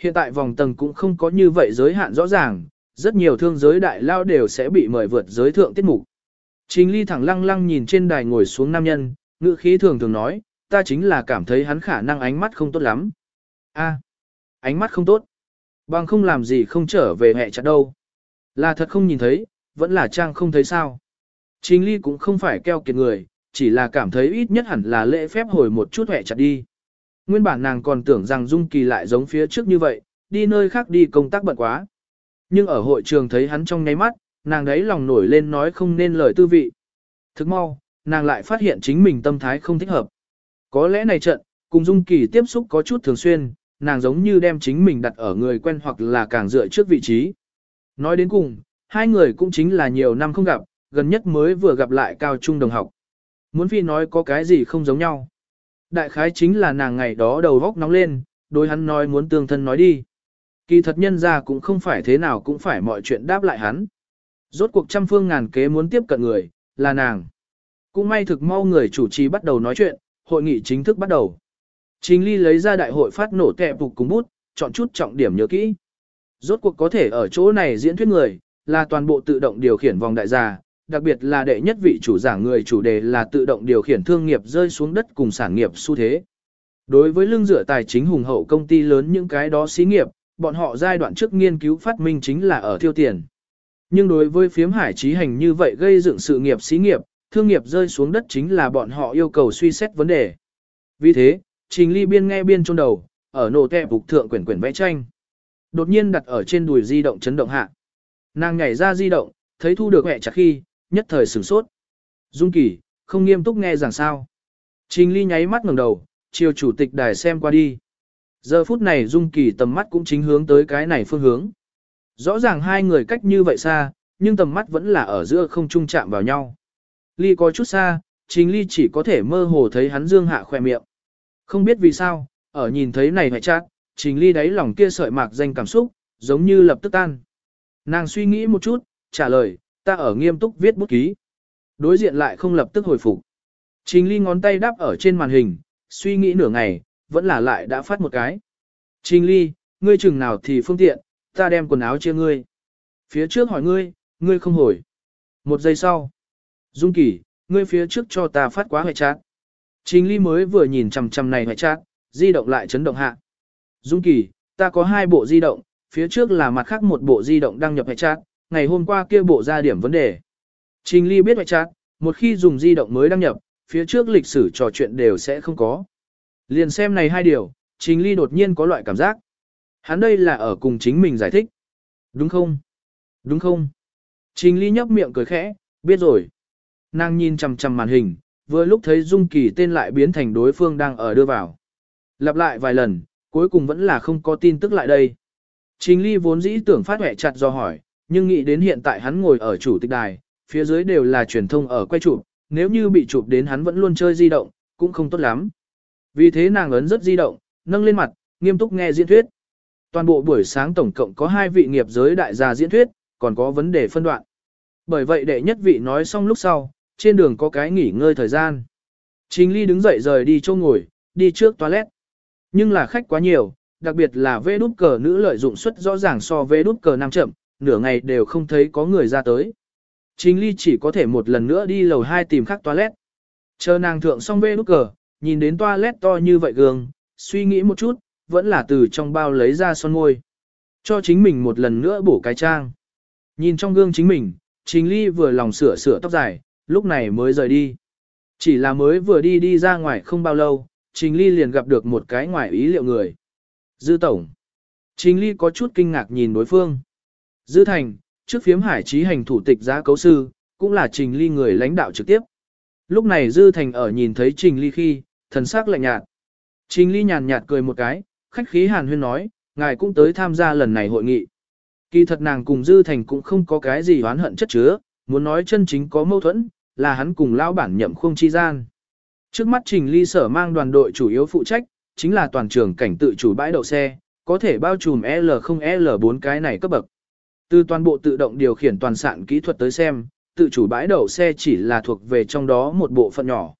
Hiện tại vòng tầng cũng không có như vậy giới hạn rõ ràng, rất nhiều thương giới đại lao đều sẽ bị mời vượt giới thượng tiết mục. Trình ly thẳng lăng lăng nhìn trên đài ngồi xuống nam nhân, ngữ khí thường thường nói, ta chính là cảm thấy hắn khả năng ánh mắt không tốt lắm. a ánh mắt không tốt. Bằng không làm gì không trở về hẹ chặt đâu. Là thật không nhìn thấy, vẫn là trang không thấy sao. Trình ly cũng không phải keo kiệt người, chỉ là cảm thấy ít nhất hẳn là lễ phép hồi một chút hẹ chặt đi. Nguyên bản nàng còn tưởng rằng Dung Kỳ lại giống phía trước như vậy, đi nơi khác đi công tác bận quá. Nhưng ở hội trường thấy hắn trong nháy mắt, nàng đấy lòng nổi lên nói không nên lời tư vị. Thức mau, nàng lại phát hiện chính mình tâm thái không thích hợp. Có lẽ này trận, cùng Dung Kỳ tiếp xúc có chút thường xuyên, nàng giống như đem chính mình đặt ở người quen hoặc là càng dựa trước vị trí. Nói đến cùng, hai người cũng chính là nhiều năm không gặp, gần nhất mới vừa gặp lại cao trung đồng học. Muốn phi nói có cái gì không giống nhau. Đại khái chính là nàng ngày đó đầu vóc nóng lên, đối hắn nói muốn tương thân nói đi. Kỳ thật nhân ra cũng không phải thế nào cũng phải mọi chuyện đáp lại hắn. Rốt cuộc trăm phương ngàn kế muốn tiếp cận người, là nàng. Cũng may thực mau người chủ trì bắt đầu nói chuyện, hội nghị chính thức bắt đầu. Trình Ly lấy ra đại hội phát nổ kẹp phục cùng bút, chọn chút trọng điểm nhớ kỹ. Rốt cuộc có thể ở chỗ này diễn thuyết người, là toàn bộ tự động điều khiển vòng đại gia, đặc biệt là đệ nhất vị chủ giảng người chủ đề là tự động điều khiển thương nghiệp rơi xuống đất cùng sản nghiệp xu thế. Đối với lương dựa tài chính hùng hậu công ty lớn những cái đó xí nghiệp, bọn họ giai đoạn trước nghiên cứu phát minh chính là ở tiêu tiền. Nhưng đối với phiếm hải trí hành như vậy gây dựng sự nghiệp xí nghiệp, thương nghiệp rơi xuống đất chính là bọn họ yêu cầu suy xét vấn đề. Vì thế, Trình Ly biên nghe biên trong đầu, ở nổ tẹp phục thượng quyển quyển vẽ tranh. Đột nhiên đặt ở trên đùi di động chấn động hạ. Nàng nhảy ra di động, thấy thu được hẹ chặt khi, nhất thời sửng sốt. Dung Kỳ, không nghiêm túc nghe giảng sao. Trình Ly nháy mắt ngẩng đầu, chiều chủ tịch đài xem qua đi. Giờ phút này Dung Kỳ tầm mắt cũng chính hướng tới cái này phương hướng. Rõ ràng hai người cách như vậy xa, nhưng tầm mắt vẫn là ở giữa không trung chạm vào nhau. Ly có chút xa, Trình Ly chỉ có thể mơ hồ thấy hắn dương hạ khỏe miệng. Không biết vì sao, ở nhìn thấy này hoại chát, Trình Ly đáy lòng kia sợi mạc danh cảm xúc, giống như lập tức tan. Nàng suy nghĩ một chút, trả lời, ta ở nghiêm túc viết bút ký. Đối diện lại không lập tức hồi phục. Trình ly ngón tay đáp ở trên màn hình, suy nghĩ nửa ngày, vẫn là lại đã phát một cái. Trình ly, ngươi chừng nào thì phương tiện, ta đem quần áo chia ngươi. Phía trước hỏi ngươi, ngươi không hồi. Một giây sau. Dung kỳ, ngươi phía trước cho ta phát quá hệ chát. Trình ly mới vừa nhìn chằm chằm này hệ chát, di động lại chấn động hạ. Dung kỳ, ta có hai bộ di động, phía trước là mặt khác một bộ di động đăng nhập hệ chát, ngày hôm qua kia bộ ra điểm vấn đề. Trình Ly biết vậy chat, một khi dùng di động mới đăng nhập, phía trước lịch sử trò chuyện đều sẽ không có. Liền xem này hai điều, Trình Ly đột nhiên có loại cảm giác. Hắn đây là ở cùng chính mình giải thích. Đúng không? Đúng không? Trình Ly nhấp miệng cười khẽ, biết rồi. Nàng nhìn chằm chằm màn hình, vừa lúc thấy Dung Kỳ tên lại biến thành đối phương đang ở đưa vào. Lặp lại vài lần, cuối cùng vẫn là không có tin tức lại đây. Trình Ly vốn dĩ tưởng phát hệ chặt do hỏi, nhưng nghĩ đến hiện tại hắn ngồi ở chủ tịch đài, phía dưới đều là truyền thông ở quay chụp, nếu như bị chụp đến hắn vẫn luôn chơi di động, cũng không tốt lắm. Vì thế nàng ấn rất di động, nâng lên mặt, nghiêm túc nghe diễn thuyết. Toàn bộ buổi sáng tổng cộng có hai vị nghiệp giới đại gia diễn thuyết, còn có vấn đề phân đoạn. Bởi vậy đệ nhất vị nói xong lúc sau, trên đường có cái nghỉ ngơi thời gian. Trình Ly đứng dậy rời đi chỗ ngồi, đi trước toilet. Nhưng là khách quá nhiều, đặc biệt là vê đút cờ nữ lợi dụng suất rõ ràng so với đút cờ nam chậm, nửa ngày đều không thấy có người ra tới. Trình Ly chỉ có thể một lần nữa đi lầu 2 tìm khắc toilet. Chờ nàng thượng xong bê nút cờ, nhìn đến toilet to như vậy gương, suy nghĩ một chút, vẫn là từ trong bao lấy ra son môi. Cho chính mình một lần nữa bổ cái trang. Nhìn trong gương chính mình, Trình Ly vừa lòng sửa sửa tóc dài, lúc này mới rời đi. Chỉ là mới vừa đi đi ra ngoài không bao lâu, Trình Ly liền gặp được một cái ngoài ý liệu người. Dư Tổng. Trình Ly có chút kinh ngạc nhìn đối phương. Dư Thành, trước phiếm hải trí hành thủ tịch giá cấu sư, cũng là Trình Ly người lãnh đạo trực tiếp. Lúc này Dư Thành ở nhìn thấy Trình Ly khi, thần sắc lạnh nhạt. Trình Ly nhàn nhạt cười một cái, khách khí hàn huyên nói, ngài cũng tới tham gia lần này hội nghị. Kỳ thật nàng cùng Dư Thành cũng không có cái gì oán hận chất chứa, muốn nói chân chính có mâu thuẫn, là hắn cùng lão bản nhậm khung chi gian. Trước mắt Trình Ly sở mang đoàn đội chủ yếu phụ trách, chính là toàn trường cảnh tự chủ bãi đậu xe, có thể bao trùm L0 L4 cái này cấp bậc. Từ toàn bộ tự động điều khiển toàn sạn kỹ thuật tới xem, tự chủ bãi đậu xe chỉ là thuộc về trong đó một bộ phận nhỏ.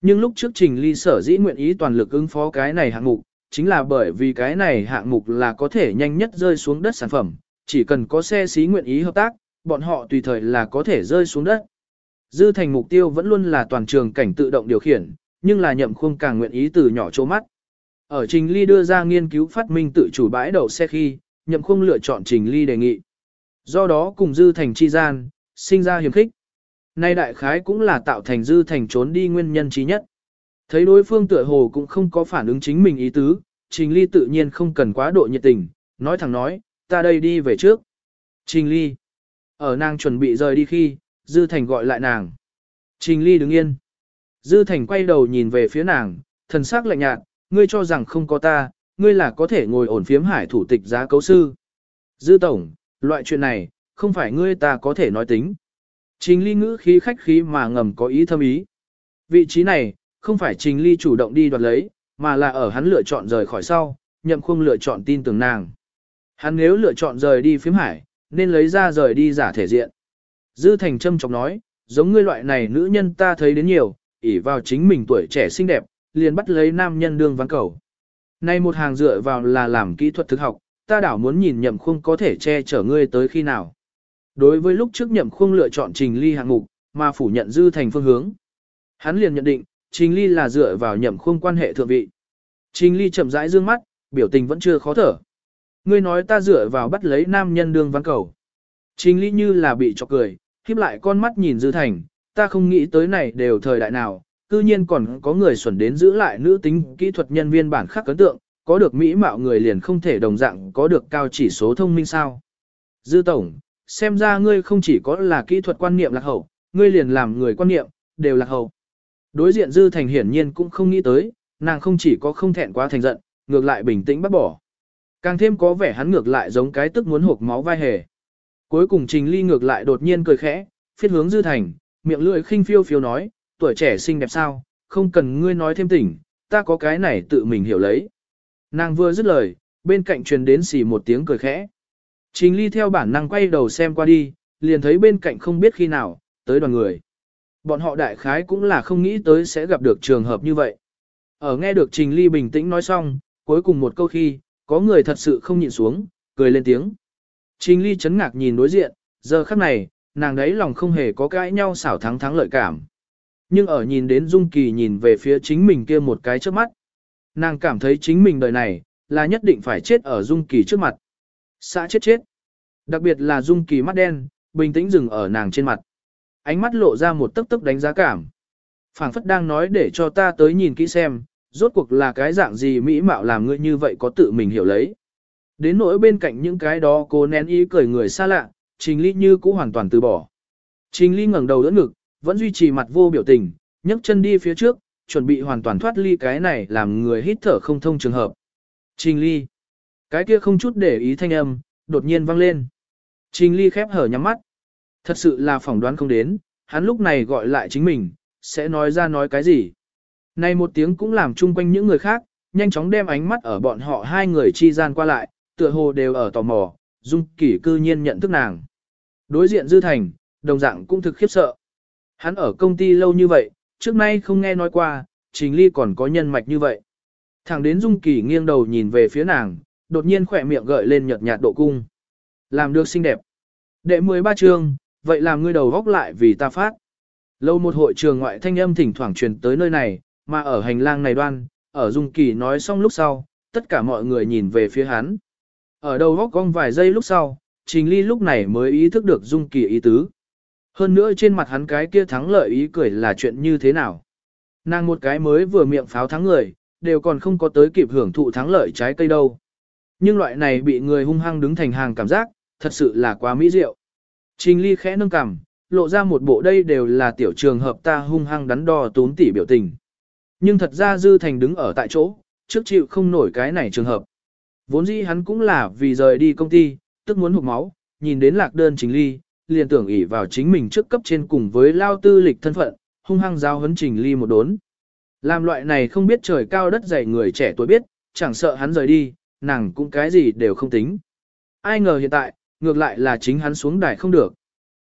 Nhưng lúc trước Trình Ly sở dĩ nguyện ý toàn lực ứng phó cái này hạng mục, chính là bởi vì cái này hạng mục là có thể nhanh nhất rơi xuống đất sản phẩm, chỉ cần có xe xí nguyện ý hợp tác, bọn họ tùy thời là có thể rơi xuống đất. Dư thành mục tiêu vẫn luôn là toàn trường cảnh tự động điều khiển, nhưng là nhậm khung càng nguyện ý từ nhỏ chỗ mắt. Ở Trình Ly đưa ra nghiên cứu phát minh tự chủ bãi đậu xe khi, nhậm khung lựa chọn Trình Ly đề nghị. Do đó cùng Dư Thành chi gian, sinh ra hiểm khích. Nay đại khái cũng là tạo thành Dư Thành trốn đi nguyên nhân trí nhất. Thấy đối phương tựa hồ cũng không có phản ứng chính mình ý tứ, Trình Ly tự nhiên không cần quá độ nhiệt tình, nói thẳng nói, ta đây đi về trước. Trình Ly. Ở nàng chuẩn bị rời đi khi, Dư Thành gọi lại nàng. Trình Ly đứng yên. Dư Thành quay đầu nhìn về phía nàng, thần sắc lạnh nhạt, ngươi cho rằng không có ta, ngươi là có thể ngồi ổn phiếm hải thủ tịch giá cấu sư. Dư Tổng, loại chuyện này, không phải ngươi ta có thể nói tính. Trình Ly ngữ khí khách khí mà ngầm có ý thâm ý. Vị trí này, không phải Trình Ly chủ động đi đoạt lấy, mà là ở hắn lựa chọn rời khỏi sau, nhậm khung lựa chọn tin tưởng nàng. Hắn nếu lựa chọn rời đi phím hải, nên lấy ra rời đi giả thể diện. Dư Thành Trâm trọng nói, giống ngươi loại này nữ nhân ta thấy đến nhiều, ỷ vào chính mình tuổi trẻ xinh đẹp, liền bắt lấy nam nhân đương ván cầu. Nay một hàng dựa vào là làm kỹ thuật thực học, ta đảo muốn nhìn nhậm khung có thể che chở ngươi tới khi nào. Đối với lúc trước nhậm khung lựa chọn trình ly hạng mục, mà phủ nhận dư thành phương hướng. Hắn liền nhận định, trình ly là dựa vào nhậm khung quan hệ thượng vị. Trình ly chậm rãi dương mắt, biểu tình vẫn chưa khó thở. Ngươi nói ta dựa vào bắt lấy nam nhân đương Văn cầu. Trình ly như là bị chọc cười, khiếp lại con mắt nhìn dư thành, ta không nghĩ tới này đều thời đại nào, cư nhiên còn có người xuẩn đến giữ lại nữ tính kỹ thuật nhân viên bản khắc ấn tượng, có được mỹ mạo người liền không thể đồng dạng có được cao chỉ số thông minh sao. Dư Tổng, xem ra ngươi không chỉ có là kỹ thuật quan niệm lạc hậu, ngươi liền làm người quan niệm, đều lạc hậu. Đối diện Dư Thành hiển nhiên cũng không nghĩ tới, nàng không chỉ có không thẹn quá thành giận, ngược lại bình tĩnh bắt bỏ. Càng thêm có vẻ hắn ngược lại giống cái tức muốn hộp máu vai hề. Cuối cùng Trình Ly ngược lại đột nhiên cười khẽ, phiết hướng Dư Thành, miệng lưỡi khinh phiêu phiêu nói, tuổi trẻ xinh đẹp sao, không cần ngươi nói thêm tỉnh, ta có cái này tự mình hiểu lấy. Nàng vừa dứt lời, bên cạnh truyền đến xì một tiếng cười khẽ. Trình ly theo bản năng quay đầu xem qua đi, liền thấy bên cạnh không biết khi nào, tới đoàn người. Bọn họ đại khái cũng là không nghĩ tới sẽ gặp được trường hợp như vậy. Ở nghe được Trình ly bình tĩnh nói xong, cuối cùng một câu khi, có người thật sự không nhịn xuống, cười lên tiếng. Trình ly chấn ngạc nhìn đối diện, giờ khắc này, nàng đấy lòng không hề có cãi nhau xảo thắng thắng lợi cảm. Nhưng ở nhìn đến Dung Kỳ nhìn về phía chính mình kia một cái trước mắt, nàng cảm thấy chính mình đời này, là nhất định phải chết ở Dung Kỳ trước mặt. Xã chết chết. Đặc biệt là Dung Kỳ mắt đen, bình tĩnh dừng ở nàng trên mặt. Ánh mắt lộ ra một tức tức đánh giá cảm. phảng phất đang nói để cho ta tới nhìn kỹ xem, rốt cuộc là cái dạng gì mỹ mạo làm ngươi như vậy có tự mình hiểu lấy. Đến nỗi bên cạnh những cái đó cô nén ý cười người xa lạ, Trình Ly như cũng hoàn toàn từ bỏ. Trình Ly ngẩng đầu đỡ ngực, vẫn duy trì mặt vô biểu tình, nhấc chân đi phía trước, chuẩn bị hoàn toàn thoát ly cái này làm người hít thở không thông trường hợp. Trình ly. Cái kia không chút để ý thanh âm, đột nhiên vang lên. Trình ly khép hở nhắm mắt. Thật sự là phỏng đoán không đến, hắn lúc này gọi lại chính mình, sẽ nói ra nói cái gì. Này một tiếng cũng làm chung quanh những người khác, nhanh chóng đem ánh mắt ở bọn họ hai người chi gian qua lại, tựa hồ đều ở tò mò, dung kỷ cư nhiên nhận thức nàng. Đối diện dư thành, đồng dạng cũng thực khiếp sợ. Hắn ở công ty lâu như vậy, trước nay không nghe nói qua, Trình Ly còn có nhân mạch như vậy. Thẳng đến Dung Kỳ nghiêng đầu nhìn về phía nàng, đột nhiên khỏe miệng gợi lên nhợt nhạt độ cung. Làm được xinh đẹp. Đệ 13 chương, vậy làm ngươi đầu góc lại vì ta phát. Lâu một hội trường ngoại thanh âm thỉnh thoảng truyền tới nơi này, mà ở hành lang này đoan, ở Dung Kỳ nói xong lúc sau, tất cả mọi người nhìn về phía hắn. Ở đầu góc cong vài giây lúc sau, Trình Ly lúc này mới ý thức được Dung Kỳ ý tứ. Hơn nữa trên mặt hắn cái kia thắng lợi ý cười là chuyện như thế nào. Nàng một cái mới vừa miệng pháo thắng người, đều còn không có tới kịp hưởng thụ thắng lợi trái cây đâu. Nhưng loại này bị người hung hăng đứng thành hàng cảm giác, thật sự là quá mỹ diệu. Trình ly khẽ nâng cằm, lộ ra một bộ đây đều là tiểu trường hợp ta hung hăng đắn đo tốn tỉ biểu tình. Nhưng thật ra Dư Thành đứng ở tại chỗ, trước chịu không nổi cái này trường hợp. Vốn dĩ hắn cũng là vì rời đi công ty, tức muốn hụt máu, nhìn đến lạc đơn trình ly, liền tưởng ỷ vào chính mình trước cấp trên cùng với lao tư lịch thân phận, hung hăng giao huấn trình ly một đốn. Làm loại này không biết trời cao đất dày người trẻ tuổi biết, chẳng sợ hắn rời đi, nàng cũng cái gì đều không tính. Ai ngờ hiện tại, ngược lại là chính hắn xuống đài không được.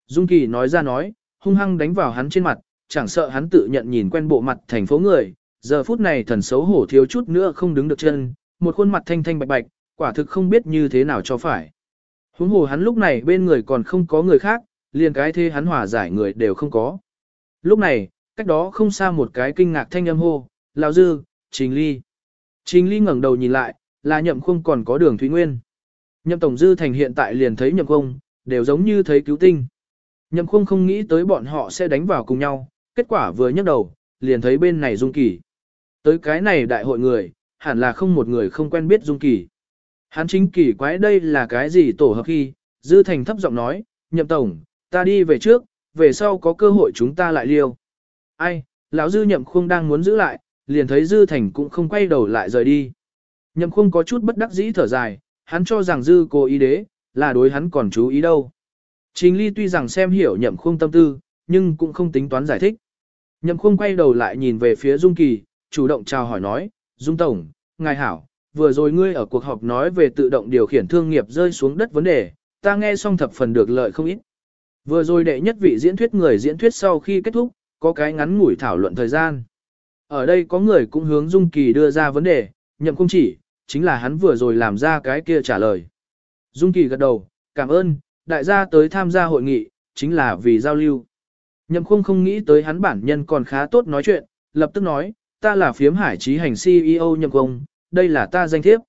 Dung Kỳ nói ra nói, hung hăng đánh vào hắn trên mặt, chẳng sợ hắn tự nhận nhìn quen bộ mặt thành phố người, giờ phút này thần xấu hổ thiếu chút nữa không đứng được chân, một khuôn mặt thanh thanh bạch bạch, quả thực không biết như thế nào cho phải. Huống hồ hắn lúc này bên người còn không có người khác, liền cái thế hắn hòa giải người đều không có. Lúc này, cách đó không xa một cái kinh ngạc thanh âm hô, lão dư, trình ly. Trình ly ngẩng đầu nhìn lại, là nhậm khung còn có đường Thúy Nguyên. Nhậm Tổng Dư Thành hiện tại liền thấy nhậm khung, đều giống như thấy cứu tinh. Nhậm khung không nghĩ tới bọn họ sẽ đánh vào cùng nhau, kết quả vừa nhấc đầu, liền thấy bên này Dung Kỳ. Tới cái này đại hội người, hẳn là không một người không quen biết Dung Kỳ. Hắn chính kỳ quái đây là cái gì tổ hợp khi, Dư Thành thấp giọng nói, nhậm tổng, ta đi về trước, về sau có cơ hội chúng ta lại liêu. Ai, lão Dư nhậm khung đang muốn giữ lại, liền thấy Dư Thành cũng không quay đầu lại rời đi. Nhậm khung có chút bất đắc dĩ thở dài, hắn cho rằng Dư cố ý đế, là đối hắn còn chú ý đâu. Trình Ly tuy rằng xem hiểu nhậm khung tâm tư, nhưng cũng không tính toán giải thích. Nhậm khung quay đầu lại nhìn về phía Dung Kỳ, chủ động chào hỏi nói, Dung Tổng, ngài hảo, vừa rồi ngươi ở cuộc họp nói về tự động điều khiển thương nghiệp rơi xuống đất vấn đề, ta nghe xong thập phần được lợi không ít. Vừa rồi đệ nhất vị diễn thuyết người diễn thuyết sau khi kết thúc, có cái ngắn ngủi thảo luận thời gian. Ở đây có người cũng hướng Dung Kỳ đưa ra vấn đề, nhậm không chỉ, chính là hắn vừa rồi làm ra cái kia trả lời. Dung Kỳ gật đầu, cảm ơn, đại gia tới tham gia hội nghị, chính là vì giao lưu. Nhậm khung không nghĩ tới hắn bản nhân còn khá tốt nói chuyện, lập tức nói, ta là phiếm hải trí hành CEO nhậm công, đây là ta danh thiếp.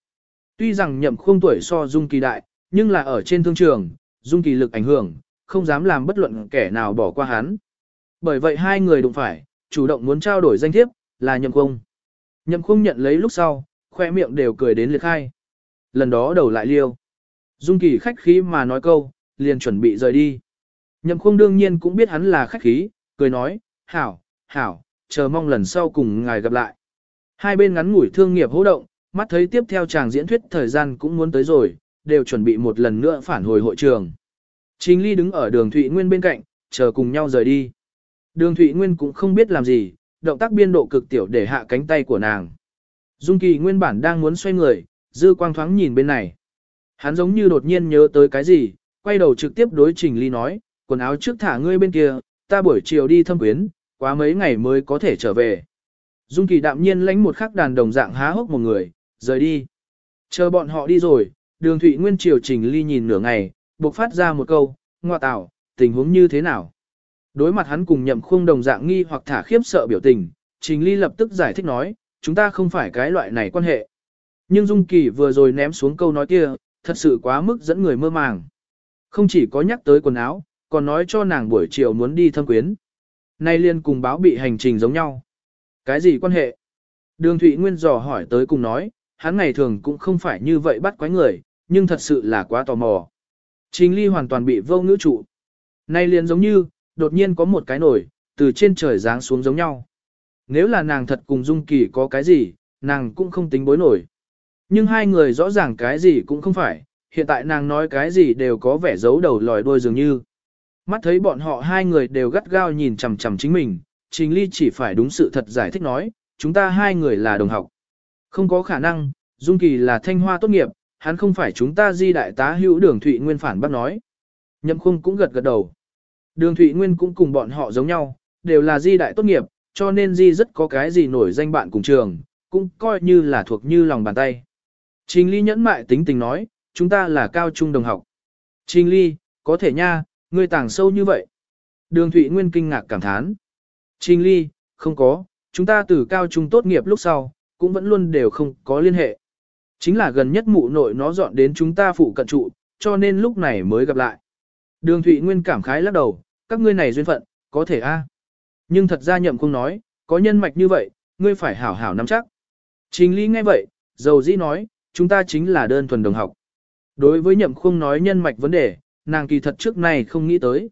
Tuy rằng nhậm khung tuổi so Dung Kỳ đại, nhưng là ở trên thương trường, Dung Kỳ lực ảnh hưởng, không dám làm bất luận kẻ nào bỏ qua hắn. Bởi vậy hai người đụng phải, chủ động muốn trao đổi danh thiếp, là nhậm khung. Nhậm khung nhận lấy lúc sau, khoe miệng đều cười đến liệt khai. Lần đó đầu lại liêu. Dung Kỳ khách khí mà nói câu, liền chuẩn bị rời đi. Nhậm khung đương nhiên cũng biết hắn là khách khí, cười nói, hảo, hảo, chờ mong lần sau cùng ngài gặp lại. Hai bên ngắn ngủi thương nghiệp hỗ động, mắt thấy tiếp theo chàng diễn thuyết thời gian cũng muốn tới rồi, đều chuẩn bị một lần nữa phản hồi hội trường. Trình Ly đứng ở đường Thụy Nguyên bên cạnh, chờ cùng nhau rời đi. Đường Thụy Nguyên cũng không biết làm gì, động tác biên độ cực tiểu để hạ cánh tay của nàng. Dung Kỳ nguyên bản đang muốn xoay người, dư quang thoáng nhìn bên này. Hắn giống như đột nhiên nhớ tới cái gì, quay đầu trực tiếp đối Trình Ly nói, quần áo trước thả ngươi bên kia, ta buổi chiều đi thâm quyến, quá mấy ngày mới có thể trở về. Dung Kỳ đạm nhiên lánh một khắc đàn đồng dạng há hốc một người, rời đi. Chờ bọn họ đi rồi, đường Thụy Nguyên triều Trình Ly nhìn nửa ngày, buộc phát ra một câu, ngoa tạo, tình huống như thế nào? Đối mặt hắn cùng nhậm khung đồng dạng nghi hoặc thả khiếp sợ biểu tình, Trình Ly lập tức giải thích nói, chúng ta không phải cái loại này quan hệ. Nhưng Dung Kỳ vừa rồi ném xuống câu nói kia, thật sự quá mức dẫn người mơ màng. Không chỉ có nhắc tới quần áo, còn nói cho nàng buổi chiều muốn đi thâm quyến. Nay liên cùng báo bị hành trình giống nhau. Cái gì quan hệ? Đường Thụy Nguyên dò hỏi tới cùng nói, hắn ngày thường cũng không phải như vậy bắt quái người, nhưng thật sự là quá tò mò. Trình Ly hoàn toàn bị vô ngữ trụ. Nay liền giống như, đột nhiên có một cái nổi, từ trên trời giáng xuống giống nhau. Nếu là nàng thật cùng Dung Kỳ có cái gì, nàng cũng không tính bối nổi. Nhưng hai người rõ ràng cái gì cũng không phải, hiện tại nàng nói cái gì đều có vẻ giấu đầu lòi đuôi dường như. Mắt thấy bọn họ hai người đều gắt gao nhìn chằm chằm chính mình, Trình Ly chỉ phải đúng sự thật giải thích nói, chúng ta hai người là đồng học. Không có khả năng, Dung Kỳ là thanh hoa tốt nghiệp, hắn không phải chúng ta di đại tá hữu đường Thụy Nguyên phản bác nói. Nhậm khung cũng gật gật đầu. Đường Thụy Nguyên cũng cùng bọn họ giống nhau, đều là di đại tốt nghiệp, cho nên di rất có cái gì nổi danh bạn cùng trường, cũng coi như là thuộc như lòng bàn tay. Trình Ly nhẫn mại tính tình nói, chúng ta là cao trung đồng học. Trình Ly, có thể nha, ngươi tàng sâu như vậy. Đường Thụy Nguyên kinh ngạc cảm thán. Trình Ly, không có, chúng ta từ cao trung tốt nghiệp lúc sau, cũng vẫn luôn đều không có liên hệ. Chính là gần nhất mụ nội nó dọn đến chúng ta phụ cận trụ, cho nên lúc này mới gặp lại. Đường Thụy Nguyên cảm khái lắc đầu, các ngươi này duyên phận, có thể a. Nhưng thật ra nhậm không nói, có nhân mạch như vậy, ngươi phải hảo hảo nắm chắc. Trình Ly nghe vậy, dầu dĩ nói, chúng ta chính là đơn thuần đồng học. Đối với nhậm không nói nhân mạch vấn đề, nàng kỳ thật trước này không nghĩ tới.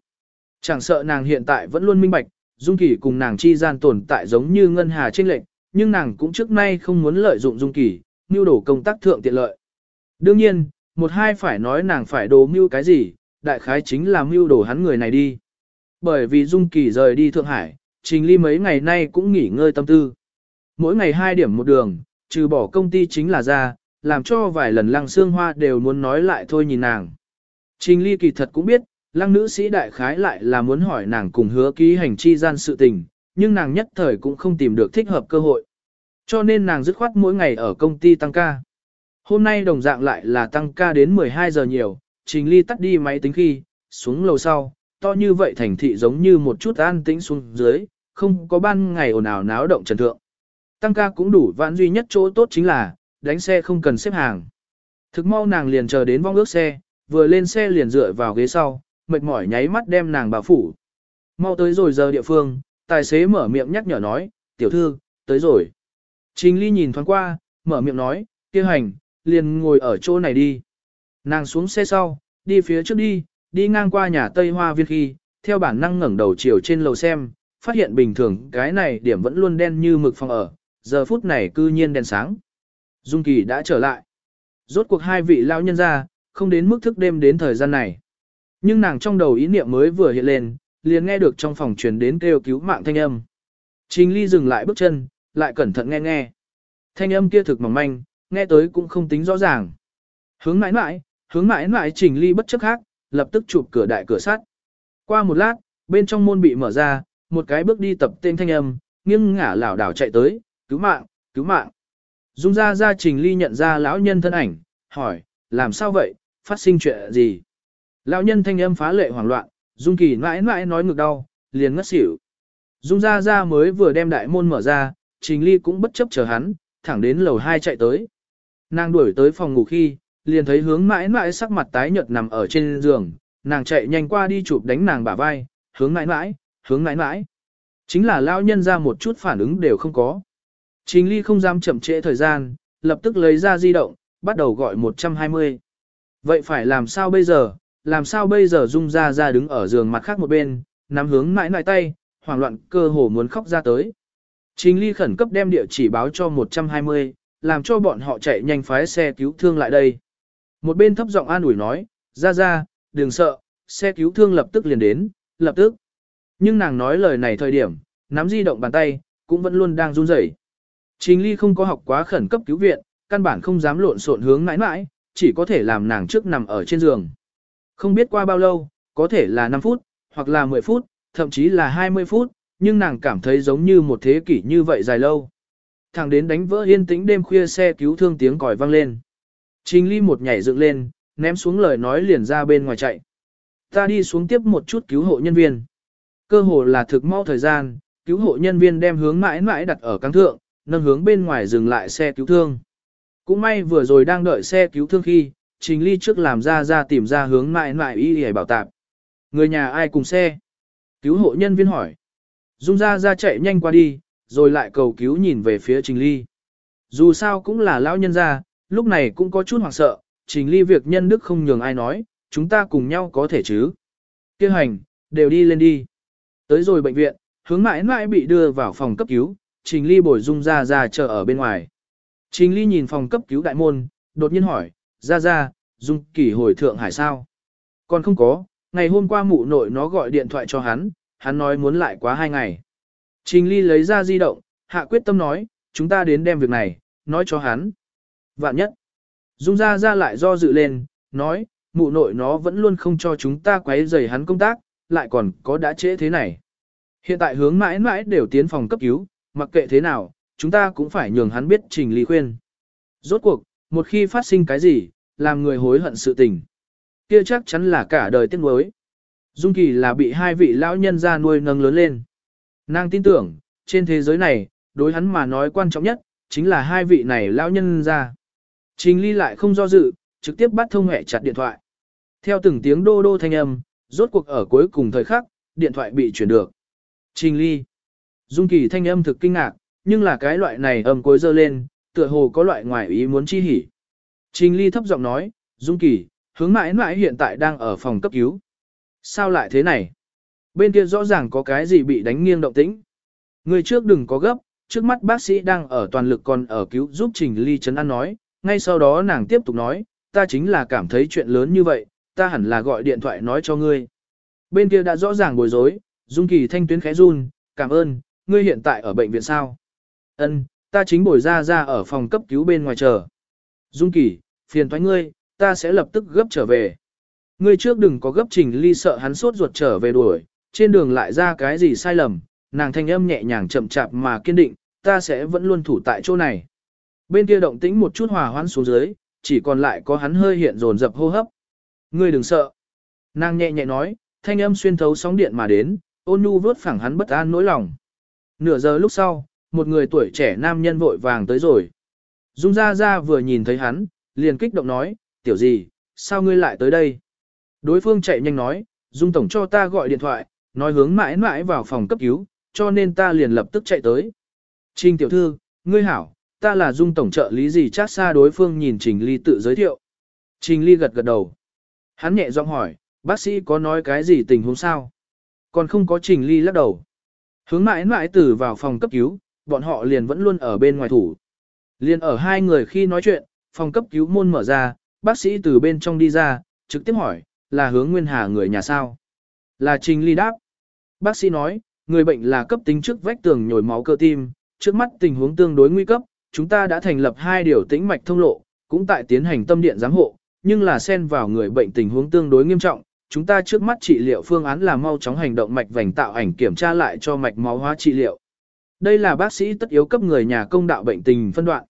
Chẳng sợ nàng hiện tại vẫn luôn minh bạch, Dung Kỳ cùng nàng chi gian tồn tại giống như ngân hà trên lệnh, nhưng nàng cũng trước nay không muốn lợi dụng Dung Kỳ, mưu đổ công tác thượng tiện lợi. Đương nhiên, một hai phải nói nàng phải đồ mưu cái gì, đại khái chính là mưu đổ hắn người này đi. Bởi vì Dung Kỳ rời đi Thượng Hải, Trình Ly mấy ngày nay cũng nghỉ ngơi tâm tư. Mỗi ngày hai điểm một đường, trừ bỏ công ty chính là ra, làm cho vài lần lăng xương hoa đều muốn nói lại thôi nhìn nàng. Trình Ly kỳ thật cũng biết, lăng nữ sĩ đại khái lại là muốn hỏi nàng cùng hứa ký hành chi gian sự tình, nhưng nàng nhất thời cũng không tìm được thích hợp cơ hội. Cho nên nàng dứt khoát mỗi ngày ở công ty tăng ca. Hôm nay đồng dạng lại là tăng ca đến 12 giờ nhiều, Trình Ly tắt đi máy tính khi, xuống lầu sau, to như vậy thành thị giống như một chút an tĩnh xuống dưới, không có ban ngày ồn ào náo động trần thượng. Tăng ca cũng đủ vãn duy nhất chỗ tốt chính là, đánh xe không cần xếp hàng. Thực mau nàng liền chờ đến vong ước xe, vừa lên xe liền dựa vào ghế sau, mệt mỏi nháy mắt đem nàng bảo phủ. Mau tới rồi giờ địa phương, tài xế mở miệng nhắc nhở nói, tiểu thư, tới rồi. Trình Ly nhìn thoáng qua, mở miệng nói, kia hành, liền ngồi ở chỗ này đi. Nàng xuống xe sau, đi phía trước đi, đi ngang qua nhà Tây Hoa Viên khi, theo bản năng ngẩng đầu chiều trên lầu xem, phát hiện bình thường cái này điểm vẫn luôn đen như mực phòng ở, giờ phút này cư nhiên đèn sáng. Dung Kỳ đã trở lại. Rốt cuộc hai vị lao nhân ra, không đến mức thức đêm đến thời gian này. Nhưng nàng trong đầu ý niệm mới vừa hiện lên, liền nghe được trong phòng truyền đến kêu cứu mạng thanh âm. Trình Ly dừng lại bước chân, lại cẩn thận nghe nghe. Thanh âm kia thực mỏng manh, nghe tới cũng không tính rõ ràng. Hướng mãi mãi, hướng mãi mãi Trình Ly bất chấp khác, lập tức chụp cửa đại cửa sắt. Qua một lát, bên trong môn bị mở ra, một cái bước đi tập tên thanh âm, nghiêng ngả lảo đảo chạy tới, cứu mạng, cứu mạng. Dung ra ra Trình Ly nhận ra lão nhân thân ảnh, hỏi, làm sao vậy, phát sinh chuyện gì? Lão nhân thanh âm phá lệ hoảng loạn, Dung Kỳ mãi mãi nói ngược đau, liền ngất xỉu. Dung ra ra mới vừa đem đại môn mở ra, Trình Ly cũng bất chấp chờ hắn, thẳng đến lầu 2 chạy tới. Nàng đuổi tới phòng ngủ khi, liền thấy hướng mãi mãi sắc mặt tái nhợt nằm ở trên giường, nàng chạy nhanh qua đi chụp đánh nàng bả vai, hướng mãi mãi, hướng mãi mãi. Chính là lão nhân ra một chút phản ứng đều không có. Trình Ly không dám chậm trễ thời gian, lập tức lấy ra di động, bắt đầu gọi 120. Vậy phải làm sao bây giờ, làm sao bây giờ Dung ra ra đứng ở giường mặt khác một bên, nắm hướng mãi mãi tay, hoảng loạn cơ hồ muốn khóc ra tới. Trình Ly khẩn cấp đem địa chỉ báo cho 120, làm cho bọn họ chạy nhanh phái xe cứu thương lại đây. Một bên thấp giọng an ủi nói, ra ra, đừng sợ, xe cứu thương lập tức liền đến, lập tức. Nhưng nàng nói lời này thời điểm, nắm di động bàn tay, cũng vẫn luôn đang run rẩy. Trình Ly không có học quá khẩn cấp cứu viện, căn bản không dám lộn xộn hướng mãi mãi, chỉ có thể làm nàng trước nằm ở trên giường. Không biết qua bao lâu, có thể là 5 phút, hoặc là 10 phút, thậm chí là 20 phút, nhưng nàng cảm thấy giống như một thế kỷ như vậy dài lâu. Thẳng đến đánh vỡ yên tĩnh đêm khuya xe cứu thương tiếng còi vang lên. Trình Ly một nhảy dựng lên, ném xuống lời nói liền ra bên ngoài chạy. Ta đi xuống tiếp một chút cứu hộ nhân viên. Cơ hồ là thực mau thời gian, cứu hộ nhân viên đem hướng mãi mãi đặt ở căng thượng, nâng hướng bên ngoài dừng lại xe cứu thương. Cũng may vừa rồi đang đợi xe cứu thương khi, Trình Ly trước làm ra ra tìm ra hướng mãi mãi y để bảo tạp. Người nhà ai cùng xe? Cứu hộ nhân viên hỏi. Dung ra ra chạy nhanh qua đi, rồi lại cầu cứu nhìn về phía Trình Ly. Dù sao cũng là lão nhân gia, lúc này cũng có chút hoảng sợ, Trình Ly việc nhân đức không nhường ai nói, chúng ta cùng nhau có thể chứ. Kêu hành, đều đi lên đi. Tới rồi bệnh viện, hướng mãi mãi bị đưa vào phòng cấp cứu, Trình Ly bồi Dung ra ra chờ ở bên ngoài. Trình Ly nhìn phòng cấp cứu đại môn, đột nhiên hỏi, ra ra, Dung kỳ hồi thượng hải sao? Còn không có, ngày hôm qua mụ nội nó gọi điện thoại cho hắn, hắn nói muốn lại quá hai ngày. Trình Ly lấy ra di động, hạ quyết tâm nói, chúng ta đến đem việc này, nói cho hắn. Vạn nhất, Dung ra ra lại do dự lên, nói, mụ nội nó vẫn luôn không cho chúng ta quấy rầy hắn công tác, lại còn có đã trễ thế này. Hiện tại hướng mãi mãi đều tiến phòng cấp cứu, mặc kệ thế nào, chúng ta cũng phải nhường hắn biết trình ly khuyên. Rốt cuộc, một khi phát sinh cái gì, làm người hối hận sự tình. Kia chắc chắn là cả đời tiếc nuối. Dung Kỳ là bị hai vị lão nhân ra nuôi nâng lớn lên. Nàng tin tưởng, trên thế giới này, đối hắn mà nói quan trọng nhất, chính là hai vị này lão nhân ra. Trình Ly lại không do dự, trực tiếp bắt thông hệ chặt điện thoại. Theo từng tiếng đô đô thanh âm, rốt cuộc ở cuối cùng thời khắc, điện thoại bị chuyển được. Trình Ly. Dung Kỳ thanh âm thực kinh ngạc, nhưng là cái loại này âm cuối dơ lên, tựa hồ có loại ngoài ý muốn chi hỉ. Trình Ly thấp giọng nói, Dung Kỳ, hướng mãi mãi hiện tại đang ở phòng cấp cứu. Sao lại thế này? Bên kia rõ ràng có cái gì bị đánh nghiêng động tĩnh. Người trước đừng có gấp, trước mắt bác sĩ đang ở toàn lực còn ở cứu giúp Trình Ly Trấn An nói, ngay sau đó nàng tiếp tục nói, ta chính là cảm thấy chuyện lớn như vậy, ta hẳn là gọi điện thoại nói cho ngươi. Bên kia đã rõ ràng bối rối, Dung Kỳ thanh tuyến khẽ run, cảm ơn, ngươi hiện tại ở bệnh viện sao? Ân, ta chính bồi ra ra ở phòng cấp cứu bên ngoài chờ. Dung Kỳ, phiền thoái ngươi, ta sẽ lập tức gấp trở về. Ngươi trước đừng có gấp trình ly sợ hắn sốt ruột trở về đuổi, trên đường lại ra cái gì sai lầm, nàng thanh âm nhẹ nhàng chậm chạp mà kiên định, ta sẽ vẫn luôn thủ tại chỗ này. Bên kia động tĩnh một chút hòa hoãn xuống dưới, chỉ còn lại có hắn hơi hiện dồn dập hô hấp. Ngươi đừng sợ. Nàng nhẹ nhẹ nói, thanh âm xuyên thấu sóng điện mà đến, ôn nhu vớt phẳng hắn bất an nỗi lòng. Nửa giờ lúc sau, một người tuổi trẻ nam nhân vội vàng tới rồi. Dung Gia Gia vừa nhìn thấy hắn, liền kích động nói, tiểu gì, sao ngươi lại tới đây? Đối phương chạy nhanh nói, Dung Tổng cho ta gọi điện thoại, nói hướng mãi mãi vào phòng cấp cứu, cho nên ta liền lập tức chạy tới. Trình tiểu thư, ngươi hảo, ta là Dung Tổng trợ lý gì chát xa đối phương nhìn Trình Ly tự giới thiệu. Trình Ly gật gật đầu. Hắn nhẹ giọng hỏi, bác sĩ có nói cái gì tình huống sao? Còn không có Trình Ly lắc đầu. Hướng mãi mãi tử vào phòng cấp cứu, bọn họ liền vẫn luôn ở bên ngoài thủ. Liền ở hai người khi nói chuyện, phòng cấp cứu môn mở ra, bác sĩ từ bên trong đi ra, trực tiếp hỏi, là hướng nguyên hà người nhà sao? Là Trình Ly đáp. Bác sĩ nói, người bệnh là cấp tính trước vách tường nhồi máu cơ tim, trước mắt tình huống tương đối nguy cấp, chúng ta đã thành lập hai điều tĩnh mạch thông lộ, cũng tại tiến hành tâm điện giám hộ, nhưng là xen vào người bệnh tình huống tương đối nghiêm trọng, chúng ta trước mắt trị liệu phương án là mau chóng hành động mạch vành tạo ảnh kiểm tra lại cho mạch máu hóa trị liệu. Đây là bác sĩ tất yếu cấp người nhà công đạo bệnh tình phân đoạn.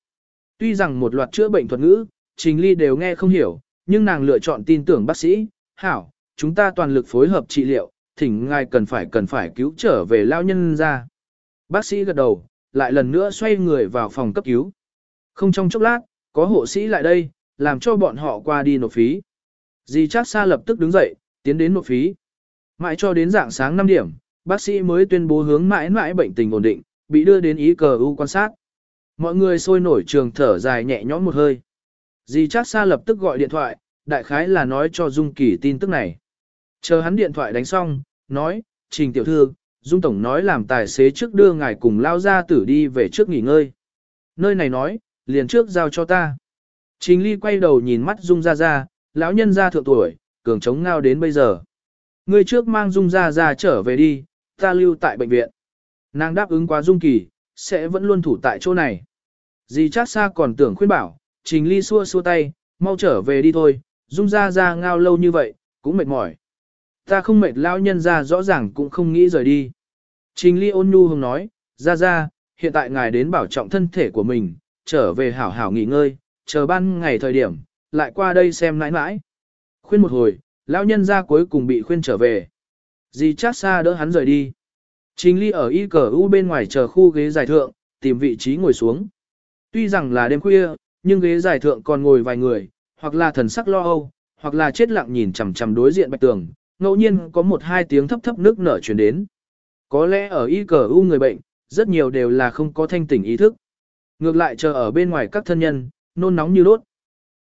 Tuy rằng một loạt chữa bệnh thuật ngữ, Trình Ly đều nghe không hiểu, nhưng nàng lựa chọn tin tưởng bác sĩ, hảo, chúng ta toàn lực phối hợp trị liệu, thỉnh ngài cần phải cần phải cứu trở về lao nhân ra. Bác sĩ gật đầu, lại lần nữa xoay người vào phòng cấp cứu. Không trong chốc lát, có hộ sĩ lại đây, làm cho bọn họ qua đi nộp phí. Dì chắc xa lập tức đứng dậy, tiến đến nộp phí. Mãi cho đến dạng sáng 5 điểm, bác sĩ mới tuyên bố hướng mãi mãi bệnh tình ổn định, bị đưa đến ý cờ u quan sát. Mọi người sôi nổi trường thở dài nhẹ nhõm một hơi. Dì chắc xa lập tức gọi điện thoại, đại khái là nói cho Dung Kỳ tin tức này. Chờ hắn điện thoại đánh xong, nói, Trình tiểu thư, Dung Tổng nói làm tài xế trước đưa ngài cùng lao ra tử đi về trước nghỉ ngơi. Nơi này nói, liền trước giao cho ta. Trình Ly quay đầu nhìn mắt Dung ra ra, lão nhân ra thượng tuổi, cường trống ngao đến bây giờ. Người trước mang Dung ra ra trở về đi, ta lưu tại bệnh viện. Nàng đáp ứng quá Dung Kỳ, sẽ vẫn luôn thủ tại chỗ này. Dì chát xa còn tưởng khuyên bảo, Trình Ly xua xua tay, mau trở về đi thôi, Dung ra ra ngao lâu như vậy, cũng mệt mỏi. Ta không mệt lão nhân ra rõ ràng cũng không nghĩ rời đi. Trình Ly ôn nhu hồng nói, ra ra, hiện tại ngài đến bảo trọng thân thể của mình, trở về hảo hảo nghỉ ngơi, chờ ban ngày thời điểm, lại qua đây xem nãi nãi. Khuyên một hồi, lão nhân ra cuối cùng bị khuyên trở về. Dì chát xa đỡ hắn rời đi. Trình Ly ở y cờ u bên ngoài chờ khu ghế dài thượng, tìm vị trí ngồi xuống. Tuy rằng là đêm khuya, nhưng ghế dài thượng còn ngồi vài người, hoặc là thần sắc lo âu, hoặc là chết lặng nhìn chằm chằm đối diện bạch tường, ngẫu nhiên có một hai tiếng thấp thấp nước nở truyền đến. Có lẽ ở y cờ u người bệnh, rất nhiều đều là không có thanh tỉnh ý thức. Ngược lại chờ ở bên ngoài các thân nhân, nôn nóng như đốt.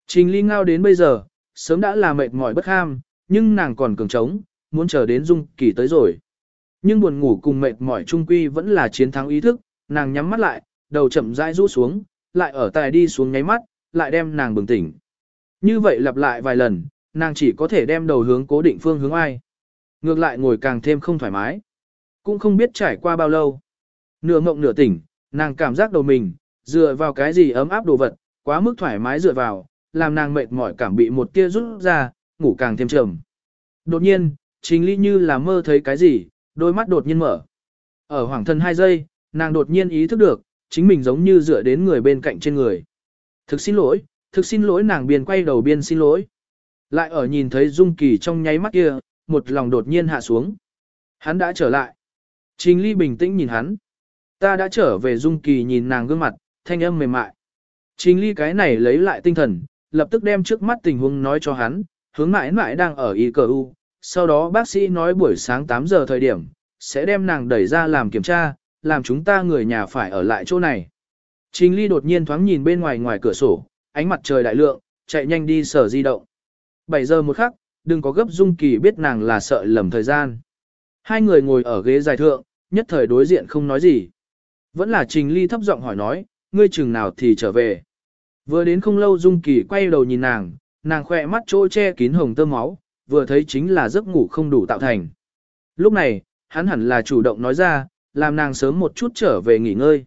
Trình ly ngao đến bây giờ, sớm đã là mệt mỏi bất ham, nhưng nàng còn cường trống, muốn chờ đến dung kỳ tới rồi. Nhưng buồn ngủ cùng mệt mỏi trung quy vẫn là chiến thắng ý thức, nàng nhắm mắt lại, đầu chậm rãi rũ xuống, lại ở tài đi xuống nháy mắt, lại đem nàng bừng tỉnh. Như vậy lặp lại vài lần, nàng chỉ có thể đem đầu hướng cố định phương hướng ai. Ngược lại ngồi càng thêm không thoải mái. Cũng không biết trải qua bao lâu. Nửa mộng nửa tỉnh, nàng cảm giác đầu mình, dựa vào cái gì ấm áp đồ vật, quá mức thoải mái dựa vào, làm nàng mệt mỏi cảm bị một tia rút ra, ngủ càng thêm trầm. Đột nhiên, trình ly như là mơ thấy cái gì, đôi mắt đột nhiên mở. Ở hoàng thân hai giây, nàng đột nhiên ý thức được, chính mình giống như dựa đến người bên cạnh trên người. Thực xin lỗi, thực xin lỗi nàng biên quay đầu biên xin lỗi. Lại ở nhìn thấy Dung Kỳ trong nháy mắt kia, một lòng đột nhiên hạ xuống. Hắn đã trở lại. Trình Ly bình tĩnh nhìn hắn. Ta đã trở về Dung Kỳ nhìn nàng gương mặt, thanh âm mềm mại. Trình Ly cái này lấy lại tinh thần, lập tức đem trước mắt tình huống nói cho hắn, hướng mãi mãi đang ở y cờ u. Sau đó bác sĩ nói buổi sáng 8 giờ thời điểm, sẽ đem nàng đẩy ra làm kiểm tra, làm chúng ta người nhà phải ở lại chỗ này. Trình Ly đột nhiên thoáng nhìn bên ngoài ngoài cửa sổ, ánh mặt trời đại lượng, chạy nhanh đi sở di động. 7 giờ một khắc, đừng có gấp Dung Kỳ biết nàng là sợ lầm thời gian. Hai người ngồi ở ghế dài thượng, nhất thời đối diện không nói gì. Vẫn là Trình Ly thấp giọng hỏi nói, ngươi chừng nào thì trở về. Vừa đến không lâu Dung Kỳ quay đầu nhìn nàng, nàng khỏe mắt trôi che kín hồng tơ máu, vừa thấy chính là giấc ngủ không đủ tạo thành. Lúc này, hắn hẳn là chủ động nói ra, làm nàng sớm một chút trở về nghỉ ngơi.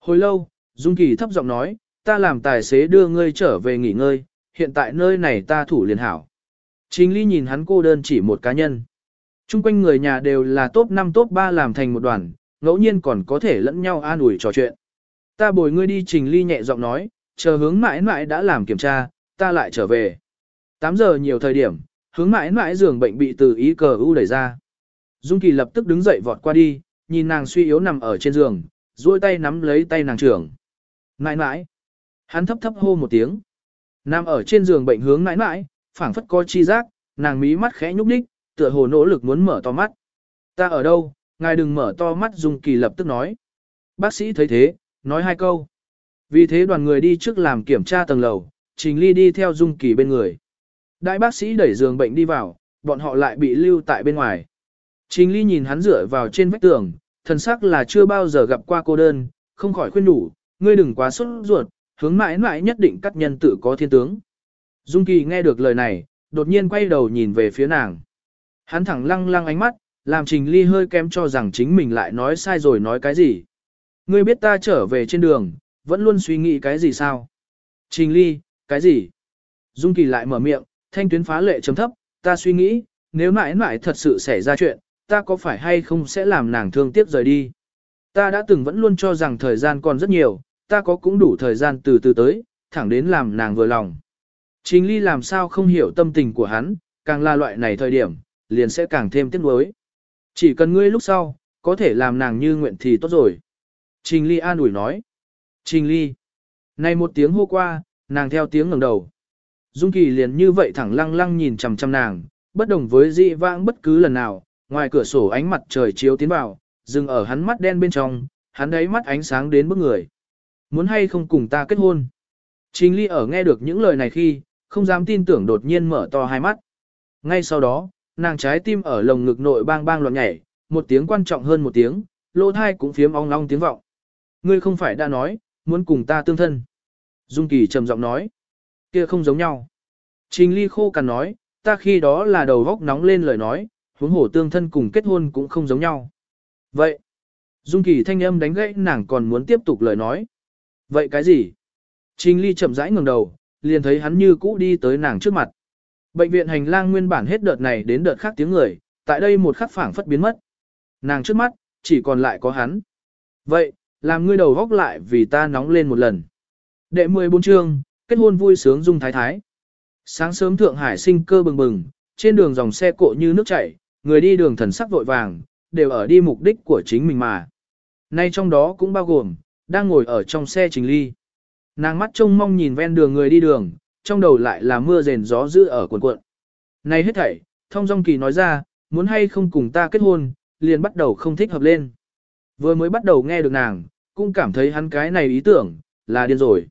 Hồi lâu, Dung Kỳ thấp giọng nói, ta làm tài xế đưa ngươi trở về nghỉ ngơi, hiện tại nơi này ta thủ liền hảo. Trình Ly nhìn hắn cô đơn chỉ một cá nhân. Trung quanh người nhà đều là top 5 top 3 làm thành một đoàn, ngẫu nhiên còn có thể lẫn nhau an ủi trò chuyện. Ta bồi ngươi đi Trình Ly nhẹ giọng nói, chờ hướng mãi mãi đã làm kiểm tra, ta lại trở về. 8 giờ nhiều thời điểm, hướng mãi mãi giường bệnh bị từ ý cờ u đẩy ra. Dung Kỳ lập tức đứng dậy vọt qua đi, nhìn nàng suy yếu nằm ở trên giường, duỗi tay nắm lấy tay nàng trưởng. Mãi mãi. Hắn thấp thấp hô một tiếng. Nằm ở trên giường bệnh hướng mãi mãi, phảng phất có chi giác, nàng mí mắt khẽ nhúc nhích tựa hồ nỗ lực muốn mở to mắt. Ta ở đâu, ngài đừng mở to mắt Dung Kỳ lập tức nói. Bác sĩ thấy thế, nói hai câu. Vì thế đoàn người đi trước làm kiểm tra tầng lầu, Trình Ly đi theo Dung Kỳ bên người. Đại bác sĩ đẩy giường bệnh đi vào, bọn họ lại bị lưu tại bên ngoài. Trình Ly nhìn hắn dựa vào trên vách tường, thần sắc là chưa bao giờ gặp qua cô đơn, không khỏi khuyên đủ, ngươi đừng quá sốt ruột, hướng mãi mãi nhất định cắt nhân tự có thiên tướng. Dung Kỳ nghe được lời này, đột nhiên quay đầu nhìn về phía nàng. Hắn thẳng lăng lăng ánh mắt, làm Trình Ly hơi kém cho rằng chính mình lại nói sai rồi nói cái gì. Ngươi biết ta trở về trên đường, vẫn luôn suy nghĩ cái gì sao? Trình Ly, cái gì? Dung Kỳ lại mở miệng, thanh tuyến phá lệ chấm thấp, ta suy nghĩ, nếu mãi mãi thật sự xảy ra chuyện, ta có phải hay không sẽ làm nàng thương tiếc rời đi? Ta đã từng vẫn luôn cho rằng thời gian còn rất nhiều, ta có cũng đủ thời gian từ từ tới, thẳng đến làm nàng vừa lòng. Trình Ly làm sao không hiểu tâm tình của hắn, càng là loại này thời điểm, liền sẽ càng thêm tiếc nuối. Chỉ cần ngươi lúc sau, có thể làm nàng như nguyện thì tốt rồi. Trình Ly an ủi nói. Trình Ly. Này một tiếng hô qua, nàng theo tiếng ngẩng đầu. Dung Kỳ liền như vậy thẳng lăng lăng nhìn chằm chằm nàng, bất đồng với dị vãng bất cứ lần nào, ngoài cửa sổ ánh mặt trời chiếu tiến vào, dừng ở hắn mắt đen bên trong, hắn đấy mắt ánh sáng đến bức người. Muốn hay không cùng ta kết hôn? Trình Ly ở nghe được những lời này khi, không dám tin tưởng đột nhiên mở to hai mắt. Ngay sau đó, nàng trái tim ở lồng ngực nội bang bang loạn nhảy, một tiếng quan trọng hơn một tiếng, lỗ thai cũng phiếm ong ong tiếng vọng. Ngươi không phải đã nói, muốn cùng ta tương thân. Dung Kỳ trầm giọng nói, kia không giống nhau. Trình Ly khô cằn nói, ta khi đó là đầu góc nóng lên lời nói, huống hổ tương thân cùng kết hôn cũng không giống nhau. Vậy, Dung Kỳ thanh âm đánh gãy nàng còn muốn tiếp tục lời nói. Vậy cái gì? Trình Ly chậm rãi ngẩng đầu, liền thấy hắn như cũ đi tới nàng trước mặt. Bệnh viện hành lang nguyên bản hết đợt này đến đợt khác tiếng người, tại đây một khắc phảng phất biến mất. Nàng trước mắt, chỉ còn lại có hắn. Vậy, làm ngươi đầu góc lại vì ta nóng lên một lần. Đệ 14 chương, kết hôn vui sướng dung thái thái. Sáng sớm Thượng Hải sinh cơ bừng bừng, trên đường dòng xe cộ như nước chảy, người đi đường thần sắc vội vàng, đều ở đi mục đích của chính mình mà. Nay trong đó cũng bao gồm, đang ngồi ở trong xe trình ly. Nàng mắt trông mong nhìn ven đường người đi đường, trong đầu lại là mưa rền gió dữ ở cuộn cuộn. Này hết thảy, thông dong kỳ nói ra, muốn hay không cùng ta kết hôn, liền bắt đầu không thích hợp lên. Vừa mới bắt đầu nghe được nàng, cũng cảm thấy hắn cái này ý tưởng, là điên rồi.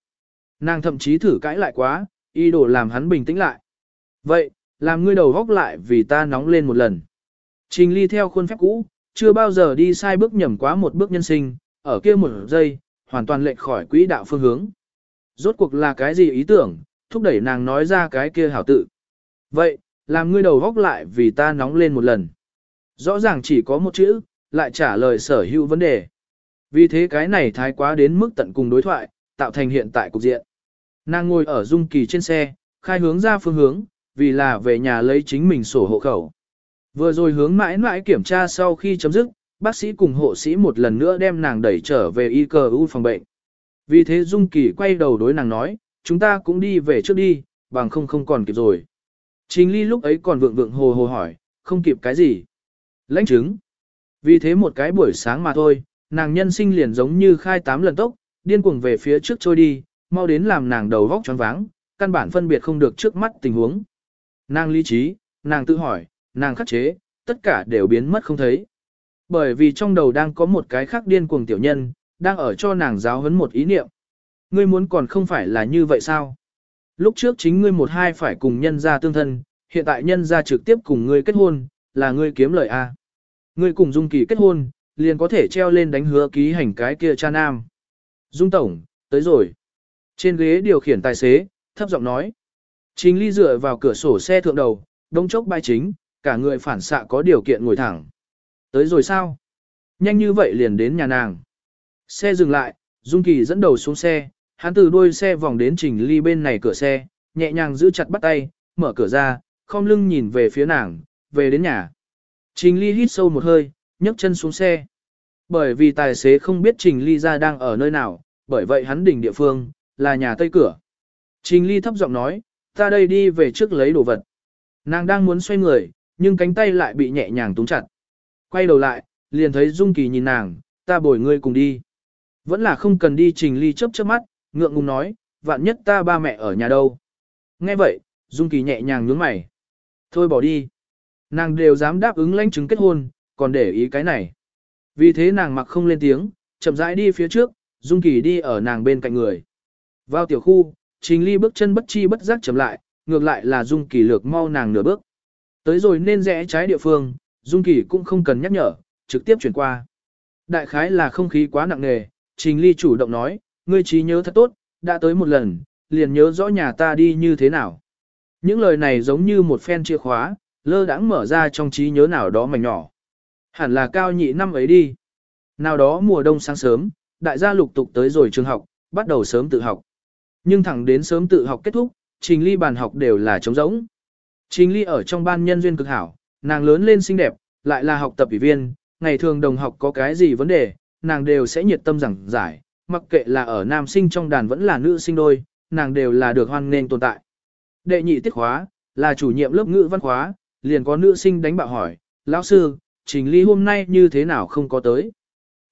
Nàng thậm chí thử cãi lại quá, ý đồ làm hắn bình tĩnh lại. Vậy, làm ngươi đầu góc lại vì ta nóng lên một lần. Trình ly theo khuôn phép cũ, chưa bao giờ đi sai bước nhầm quá một bước nhân sinh, ở kia một giây, hoàn toàn lệch khỏi quỹ đạo phương hướng. Rốt cuộc là cái gì ý tưởng, thúc đẩy nàng nói ra cái kia hảo tự. Vậy, làm ngươi đầu góc lại vì ta nóng lên một lần. Rõ ràng chỉ có một chữ, lại trả lời sở hữu vấn đề. Vì thế cái này thái quá đến mức tận cùng đối thoại, tạo thành hiện tại cục diện. Nàng ngồi ở dung kỳ trên xe, khai hướng ra phương hướng, vì là về nhà lấy chính mình sổ hộ khẩu. Vừa rồi hướng mãi mãi kiểm tra sau khi chấm dứt, bác sĩ cùng hộ sĩ một lần nữa đem nàng đẩy trở về y cờ u phòng bệnh. Vì thế Dung Kỳ quay đầu đối nàng nói, chúng ta cũng đi về trước đi, bằng không không còn kịp rồi. Trình ly lúc ấy còn vượng vượng hồ hồ hỏi, không kịp cái gì. Lãnh chứng. Vì thế một cái buổi sáng mà thôi, nàng nhân sinh liền giống như khai tám lần tốc, điên cuồng về phía trước trôi đi, mau đến làm nàng đầu vóc choáng váng, căn bản phân biệt không được trước mắt tình huống. Nàng lý trí, nàng tự hỏi, nàng khắc chế, tất cả đều biến mất không thấy. Bởi vì trong đầu đang có một cái khác điên cuồng tiểu nhân, đang ở cho nàng giáo huấn một ý niệm. Ngươi muốn còn không phải là như vậy sao? Lúc trước chính ngươi một hai phải cùng nhân gia tương thân, hiện tại nhân gia trực tiếp cùng ngươi kết hôn, là ngươi kiếm lợi A. Ngươi cùng Dung Kỳ kết hôn, liền có thể treo lên đánh hứa ký hành cái kia cha nam. Dung Tổng, tới rồi. Trên ghế điều khiển tài xế, thấp giọng nói. Trình ly dựa vào cửa sổ xe thượng đầu, đông chốc bay chính, cả người phản xạ có điều kiện ngồi thẳng. Tới rồi sao? Nhanh như vậy liền đến nhà nàng. Xe dừng lại, Dung Kỳ dẫn đầu xuống xe, hắn từ đuôi xe vòng đến Trình Ly bên này cửa xe, nhẹ nhàng giữ chặt bắt tay, mở cửa ra, không lưng nhìn về phía nàng, về đến nhà. Trình Ly hít sâu một hơi, nhấc chân xuống xe. Bởi vì tài xế không biết Trình Ly ra đang ở nơi nào, bởi vậy hắn đỉnh địa phương, là nhà tây cửa. Trình Ly thấp giọng nói, Ta đây đi về trước lấy đồ vật. Nàng đang muốn xoay người, nhưng cánh tay lại bị nhẹ nhàng túng chặt. Quay đầu lại, liền thấy Dung Kỳ nhìn nàng, ta bồi ngươi cùng đi. Vẫn là không cần đi trình ly chớp chớp mắt, ngượng ngùng nói, vạn nhất ta ba mẹ ở nhà đâu. Nghe vậy, Dung Kỳ nhẹ nhàng nhướng mày. Thôi bỏ đi. Nàng đều dám đáp ứng lãnh chứng kết hôn, còn để ý cái này. Vì thế nàng mặc không lên tiếng, chậm rãi đi phía trước, Dung Kỳ đi ở nàng bên cạnh người. Vào tiểu khu, Trình Ly bước chân bất chi bất giác chậm lại, ngược lại là Dung Kỳ lược mau nàng nửa bước. Tới rồi nên rẽ trái địa phương, Dung Kỳ cũng không cần nhắc nhở, trực tiếp chuyển qua. Đại khái là không khí quá nặng nề, Trình Ly chủ động nói, ngươi trí nhớ thật tốt, đã tới một lần, liền nhớ rõ nhà ta đi như thế nào. Những lời này giống như một phen chìa khóa, lơ đãng mở ra trong trí nhớ nào đó mảnh nhỏ. Hẳn là cao nhị năm ấy đi. Nào đó mùa đông sáng sớm, đại gia lục tục tới rồi trường học, bắt đầu sớm tự học. Nhưng thẳng đến sớm tự học kết thúc, trình ly bàn học đều là trống rỗng. Trình ly ở trong ban nhân duyên cực hảo, nàng lớn lên xinh đẹp, lại là học tập ủy viên, ngày thường đồng học có cái gì vấn đề, nàng đều sẽ nhiệt tâm giảng giải, mặc kệ là ở nam sinh trong đàn vẫn là nữ sinh đôi, nàng đều là được hoan nghênh tồn tại. Đệ nhị tiết khóa, là chủ nhiệm lớp ngữ văn khóa, liền có nữ sinh đánh bạo hỏi, lão sư, trình ly hôm nay như thế nào không có tới.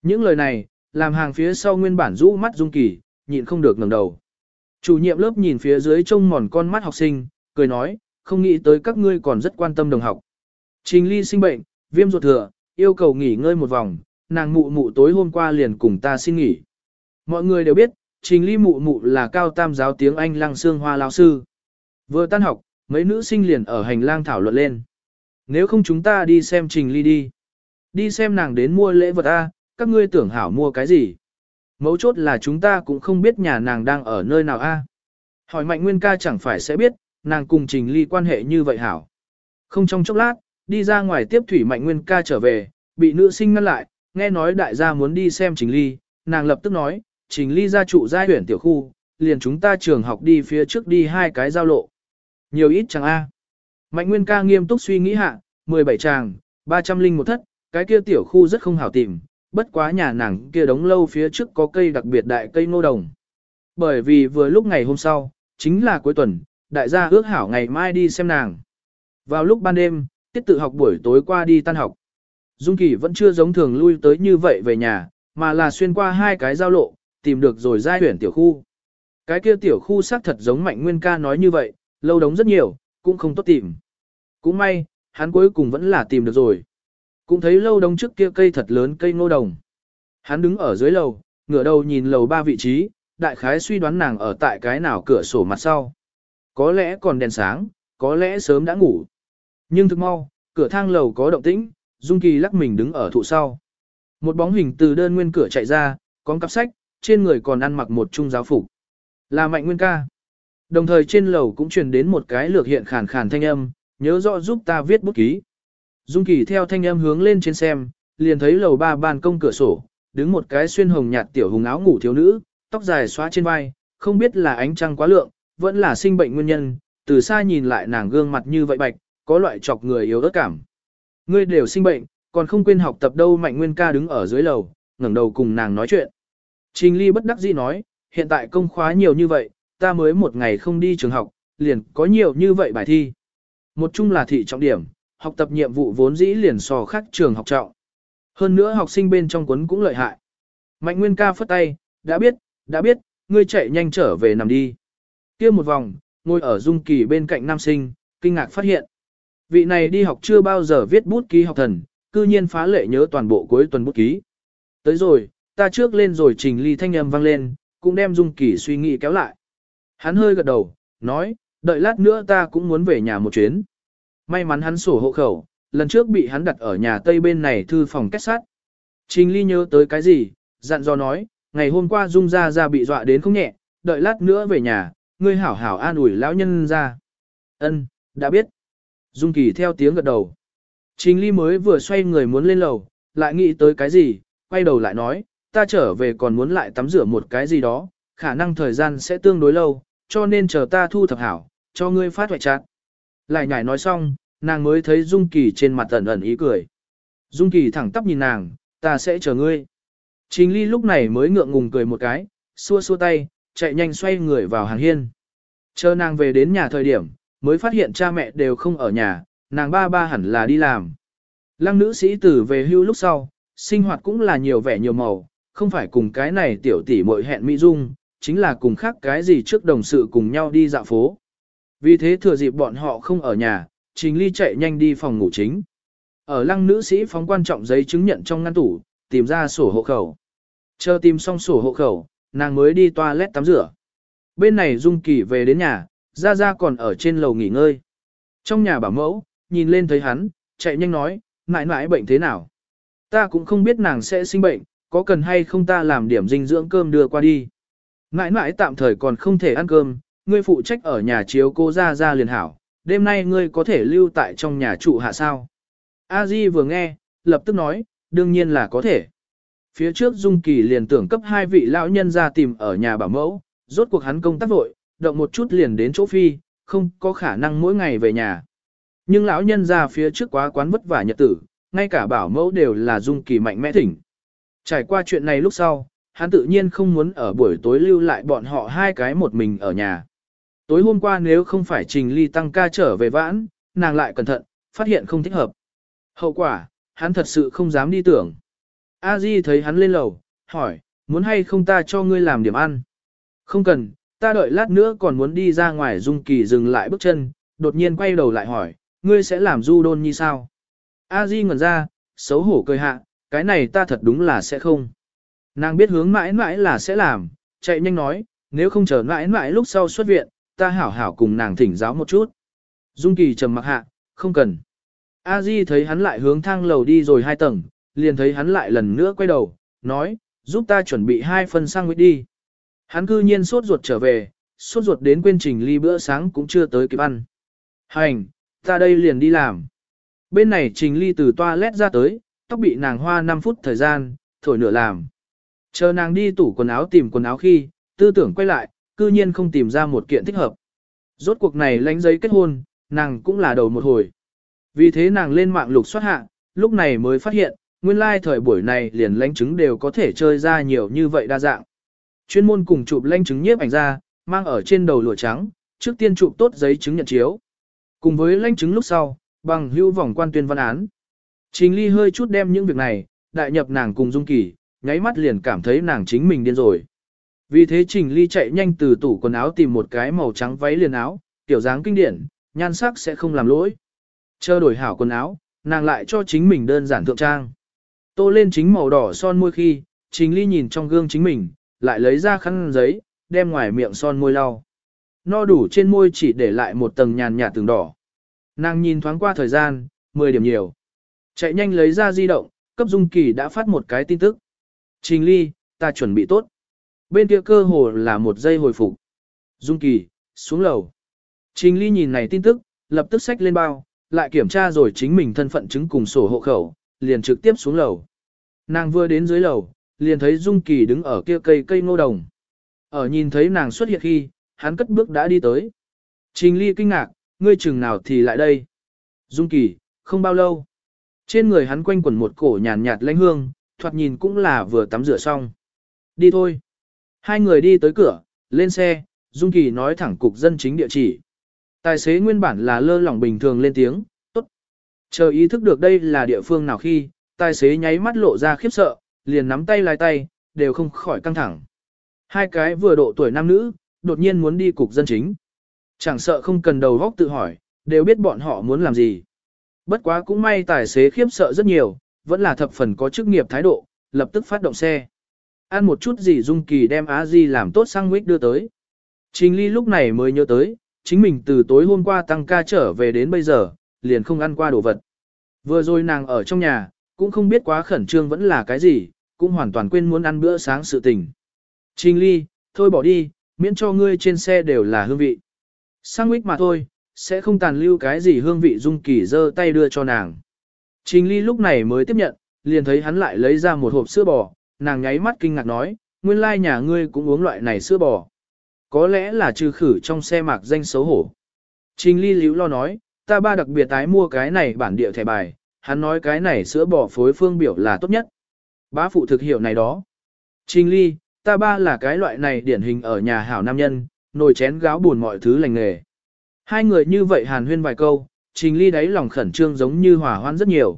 Những lời này, làm hàng phía sau nguyên bản rũ mắt dung kỳ, nhịn không được ngẩng đầu. Chủ nhiệm lớp nhìn phía dưới trông mòn con mắt học sinh, cười nói, không nghĩ tới các ngươi còn rất quan tâm đồng học. Trình ly sinh bệnh, viêm ruột thừa, yêu cầu nghỉ ngơi một vòng, nàng mụ mụ tối hôm qua liền cùng ta xin nghỉ. Mọi người đều biết, trình ly mụ mụ là cao tam giáo tiếng Anh lăng xương hoa lao sư. Vừa tan học, mấy nữ sinh liền ở hành lang thảo luận lên. Nếu không chúng ta đi xem trình ly đi. Đi xem nàng đến mua lễ vật A, các ngươi tưởng hảo mua cái gì. Mấu chốt là chúng ta cũng không biết nhà nàng đang ở nơi nào A. Hỏi mạnh nguyên ca chẳng phải sẽ biết, nàng cùng trình ly quan hệ như vậy hảo. Không trong chốc lát, đi ra ngoài tiếp thủy mạnh nguyên ca trở về, bị nữ sinh ngăn lại, nghe nói đại gia muốn đi xem trình ly, nàng lập tức nói, trình ly gia trụ giai huyển tiểu khu, liền chúng ta trường học đi phía trước đi hai cái giao lộ. Nhiều ít chẳng A. Mạnh nguyên ca nghiêm túc suy nghĩ hạ, 17 tràng, 300 linh một thất, cái kia tiểu khu rất không hảo tìm, bất quá nhà nàng kia đống lâu phía trước có cây đặc biệt đại cây ngô đồng. Bởi vì vừa lúc ngày hôm sau, chính là cuối tuần, đại gia ước hảo ngày mai đi xem nàng. Vào lúc ban đêm, tiết tự học buổi tối qua đi tan học. Dung Kỳ vẫn chưa giống thường lui tới như vậy về nhà, mà là xuyên qua hai cái giao lộ, tìm được rồi giai huyển tiểu khu. Cái kia tiểu khu xác thật giống Mạnh Nguyên ca nói như vậy, lâu đống rất nhiều, cũng không tốt tìm. Cũng may, hắn cuối cùng vẫn là tìm được rồi. Cũng thấy lâu đông trước kia cây thật lớn cây ngô đồng. Hắn đứng ở dưới lầu, ngửa đầu nhìn lầu ba vị trí, đại khái suy đoán nàng ở tại cái nào cửa sổ mặt sau. Có lẽ còn đèn sáng, có lẽ sớm đã ngủ. Nhưng thực mau, cửa thang lầu có động tĩnh, Dung Kỳ lắc mình đứng ở thụ sau. Một bóng hình từ đơn nguyên cửa chạy ra, có cặp sách, trên người còn ăn mặc một trung giáo phục. Là Mạnh Nguyên ca. Đồng thời trên lầu cũng truyền đến một cái lược hiện khàn khàn thanh âm, nhớ rõ giúp ta viết bút ký. Dung Kỳ theo thanh âm hướng lên trên xem, liền thấy lầu ba ban công cửa sổ, đứng một cái xuyên hồng nhạt tiểu hùng áo ngủ thiếu nữ, tóc dài xóa trên vai, không biết là ánh trăng quá lượng, vẫn là sinh bệnh nguyên nhân, từ xa nhìn lại nàng gương mặt như vậy bạch, có loại chọc người yếu ớt cảm. Ngươi đều sinh bệnh, còn không quên học tập đâu Mạnh Nguyên ca đứng ở dưới lầu, ngẩng đầu cùng nàng nói chuyện. Trình Ly bất đắc dĩ nói, hiện tại công khóa nhiều như vậy, ta mới một ngày không đi trường học, liền có nhiều như vậy bài thi. Một chung là thị trọng điểm, học tập nhiệm vụ vốn dĩ liền so khác trường học trọng. Hơn nữa học sinh bên trong quấn cũng lợi hại. Mạnh Nguyên ca phất tay, đã biết, đã biết, ngươi chạy nhanh trở về nằm đi. kia một vòng, ngồi ở dung kỳ bên cạnh nam sinh, kinh ngạc phát hiện. Vị này đi học chưa bao giờ viết bút ký học thần, cư nhiên phá lệ nhớ toàn bộ cuối tuần bút ký. Tới rồi, ta trước lên rồi trình ly thanh âm vang lên, cũng đem dung kỳ suy nghĩ kéo lại. Hắn hơi gật đầu, nói, đợi lát nữa ta cũng muốn về nhà một chuyến. May mắn hắn sổ hộ khẩu, lần trước bị hắn đặt ở nhà tây bên này thư phòng kết sát. Trình ly nhớ tới cái gì, dặn dò nói, ngày hôm qua dung gia gia bị dọa đến không nhẹ, đợi lát nữa về nhà, ngươi hảo hảo an ủi lão nhân ra. Ân, đã biết. Dung Kỳ theo tiếng gật đầu. Trình Ly mới vừa xoay người muốn lên lầu, lại nghĩ tới cái gì, quay đầu lại nói, ta trở về còn muốn lại tắm rửa một cái gì đó, khả năng thời gian sẽ tương đối lâu, cho nên chờ ta thu thập hảo, cho ngươi phát hoại trạng. Lại nhảy nói xong, nàng mới thấy Dung Kỳ trên mặt ẩn ẩn ý cười. Dung Kỳ thẳng tắp nhìn nàng, ta sẽ chờ ngươi. Trình Ly lúc này mới ngượng ngùng cười một cái, xua xua tay, chạy nhanh xoay người vào hàng hiên. Chờ nàng về đến nhà thời điểm, mới phát hiện cha mẹ đều không ở nhà, nàng ba ba hẳn là đi làm. Lăng nữ sĩ tử về hưu lúc sau, sinh hoạt cũng là nhiều vẻ nhiều màu, không phải cùng cái này tiểu tỷ muội hẹn mỹ dung, chính là cùng khác cái gì trước đồng sự cùng nhau đi dạo phố. Vì thế thừa dịp bọn họ không ở nhà, Trình Ly chạy nhanh đi phòng ngủ chính. Ở lăng nữ sĩ phóng quan trọng giấy chứng nhận trong ngăn tủ, tìm ra sổ hộ khẩu. Chờ tìm xong sổ hộ khẩu, nàng mới đi toilet tắm rửa. Bên này Dung Kỳ về đến nhà, gia gia còn ở trên lầu nghỉ ngơi. Trong nhà bảo mẫu, nhìn lên thấy hắn, chạy nhanh nói, mãi mãi bệnh thế nào. Ta cũng không biết nàng sẽ sinh bệnh, có cần hay không ta làm điểm dinh dưỡng cơm đưa qua đi. Mãi mãi tạm thời còn không thể ăn cơm, ngươi phụ trách ở nhà chiếu cô Ra Ra liền hảo, đêm nay ngươi có thể lưu tại trong nhà trụ hạ sao. A Di vừa nghe, lập tức nói, đương nhiên là có thể. Phía trước Dung Kỳ liền tưởng cấp hai vị lão nhân ra tìm ở nhà bảo mẫu, rốt cuộc hắn công tác vội, động một chút liền đến chỗ phi, không có khả năng mỗi ngày về nhà. Nhưng lão nhân ra phía trước quá quán vất vả nhật tử, ngay cả bảo mẫu đều là Dung Kỳ mạnh mẽ thỉnh. Trải qua chuyện này lúc sau, hắn tự nhiên không muốn ở buổi tối lưu lại bọn họ hai cái một mình ở nhà. Tối hôm qua nếu không phải Trình Ly tăng ca trở về vãn, nàng lại cẩn thận, phát hiện không thích hợp. Hậu quả, hắn thật sự không dám đi tưởng. A Di thấy hắn lên lầu, hỏi, muốn hay không ta cho ngươi làm điểm ăn? Không cần, ta đợi lát nữa còn muốn đi ra ngoài Dung Kỳ dừng lại bước chân, đột nhiên quay đầu lại hỏi, ngươi sẽ làm du đôn như sao? A Di ngẩn ra, xấu hổ cười hạ, cái này ta thật đúng là sẽ không. Nàng biết hướng mãi mãi là sẽ làm, chạy nhanh nói, nếu không chờ mãi mãi lúc sau xuất viện, ta hảo hảo cùng nàng thỉnh giáo một chút. Dung Kỳ trầm mặc hạ, không cần. A Di thấy hắn lại hướng thang lầu đi rồi hai tầng, liền thấy hắn lại lần nữa quay đầu, nói, giúp ta chuẩn bị hai phần sang nguyết đi. Hắn cư nhiên sốt ruột trở về, sốt ruột đến quên trình ly bữa sáng cũng chưa tới kịp ăn. Hành, ta đây liền đi làm. Bên này trình ly từ toilet ra tới, tóc bị nàng hoa 5 phút thời gian, thổi nửa làm. Chờ nàng đi tủ quần áo tìm quần áo khi, tư tưởng quay lại, cư nhiên không tìm ra một kiện thích hợp. Rốt cuộc này lánh giấy kết hôn, nàng cũng là đầu một hồi. Vì thế nàng lên mạng lục soát hạ, lúc này mới phát hiện, nguyên lai like thời buổi này liền lãnh chứng đều có thể chơi ra nhiều như vậy đa dạng. Chuyên môn cùng chụp lãnh chứng nhiếp ảnh ra, mang ở trên đầu lụa trắng, trước tiên chụp tốt giấy chứng nhận chiếu. Cùng với lãnh chứng lúc sau, bằng hưu vòng quan tuyên văn án. Trình Ly hơi chút đem những việc này, đại nhập nàng cùng Dung Kỳ, nháy mắt liền cảm thấy nàng chính mình điên rồi. Vì thế Trình Ly chạy nhanh từ tủ quần áo tìm một cái màu trắng váy liền áo, kiểu dáng kinh điển, nhan sắc sẽ không làm lỗi. Chờ đổi hảo quần áo, nàng lại cho chính mình đơn giản thượng trang. Tô lên chính màu đỏ son môi khi, Trình Ly nhìn trong gương chính mình, lại lấy ra khăn giấy, đem ngoài miệng son môi lau. No đủ trên môi chỉ để lại một tầng nhàn nhạt tường đỏ. Nàng nhìn thoáng qua thời gian, 10 điểm nhiều. Chạy nhanh lấy ra di động, cấp Dung Kỳ đã phát một cái tin tức. Trình Ly, ta chuẩn bị tốt. Bên kia cơ hồ là một giây hồi phục. Dung Kỳ, xuống lầu. Trình Ly nhìn này tin tức, lập tức xách lên bao, lại kiểm tra rồi chính mình thân phận chứng cùng sổ hộ khẩu, liền trực tiếp xuống lầu. Nàng vừa đến dưới lầu, liền thấy Dung Kỳ đứng ở kia cây cây ngô đồng. Ở nhìn thấy nàng xuất hiện khi, hắn cất bước đã đi tới. Trình Ly kinh ngạc, ngươi chừng nào thì lại đây. Dung Kỳ, không bao lâu. Trên người hắn quanh quẩn một cổ nhàn nhạt lãnh hương, thoạt nhìn cũng là vừa tắm rửa xong. Đi thôi. Hai người đi tới cửa, lên xe, Dung Kỳ nói thẳng cục dân chính địa chỉ. Tài xế nguyên bản là lơ lỏng bình thường lên tiếng, tốt. Chờ ý thức được đây là địa phương nào khi, tài xế nháy mắt lộ ra khiếp sợ, liền nắm tay lái tay, đều không khỏi căng thẳng. Hai cái vừa độ tuổi nam nữ, đột nhiên muốn đi cục dân chính. Chẳng sợ không cần đầu góc tự hỏi, đều biết bọn họ muốn làm gì. Bất quá cũng may tài xế khiếp sợ rất nhiều, vẫn là thập phần có chức nghiệp thái độ, lập tức phát động xe. Ăn một chút gì Dung Kỳ đem Á Di làm tốt sang nguyết đưa tới. Trình Ly lúc này mới nhớ tới, chính mình từ tối hôm qua tăng ca trở về đến bây giờ, liền không ăn qua đồ vật. Vừa rồi nàng ở trong nhà, cũng không biết quá khẩn trương vẫn là cái gì, cũng hoàn toàn quên muốn ăn bữa sáng sự tình. Trình ly, thôi bỏ đi, miễn cho ngươi trên xe đều là hương vị. Sang nguyết mà thôi, sẽ không tàn lưu cái gì hương vị dung kỳ dơ tay đưa cho nàng. Trình ly lúc này mới tiếp nhận, liền thấy hắn lại lấy ra một hộp sữa bò, nàng nháy mắt kinh ngạc nói, nguyên lai nhà ngươi cũng uống loại này sữa bò. Có lẽ là trừ khử trong xe mạc danh xấu hổ. Trình ly liễu lo nói, ta ba đặc biệt tái mua cái này bản địa thẻ bài, hắn nói cái này sữa bò phối phương biểu là tốt nhất. Bá phụ thực hiểu này đó. Trình ly, ta ba là cái loại này điển hình ở nhà hảo nam nhân, nồi chén gáo buồn mọi thứ lành nghề. Hai người như vậy hàn huyên vài câu, Trình Ly đáy lòng khẩn trương giống như hỏa hoan rất nhiều.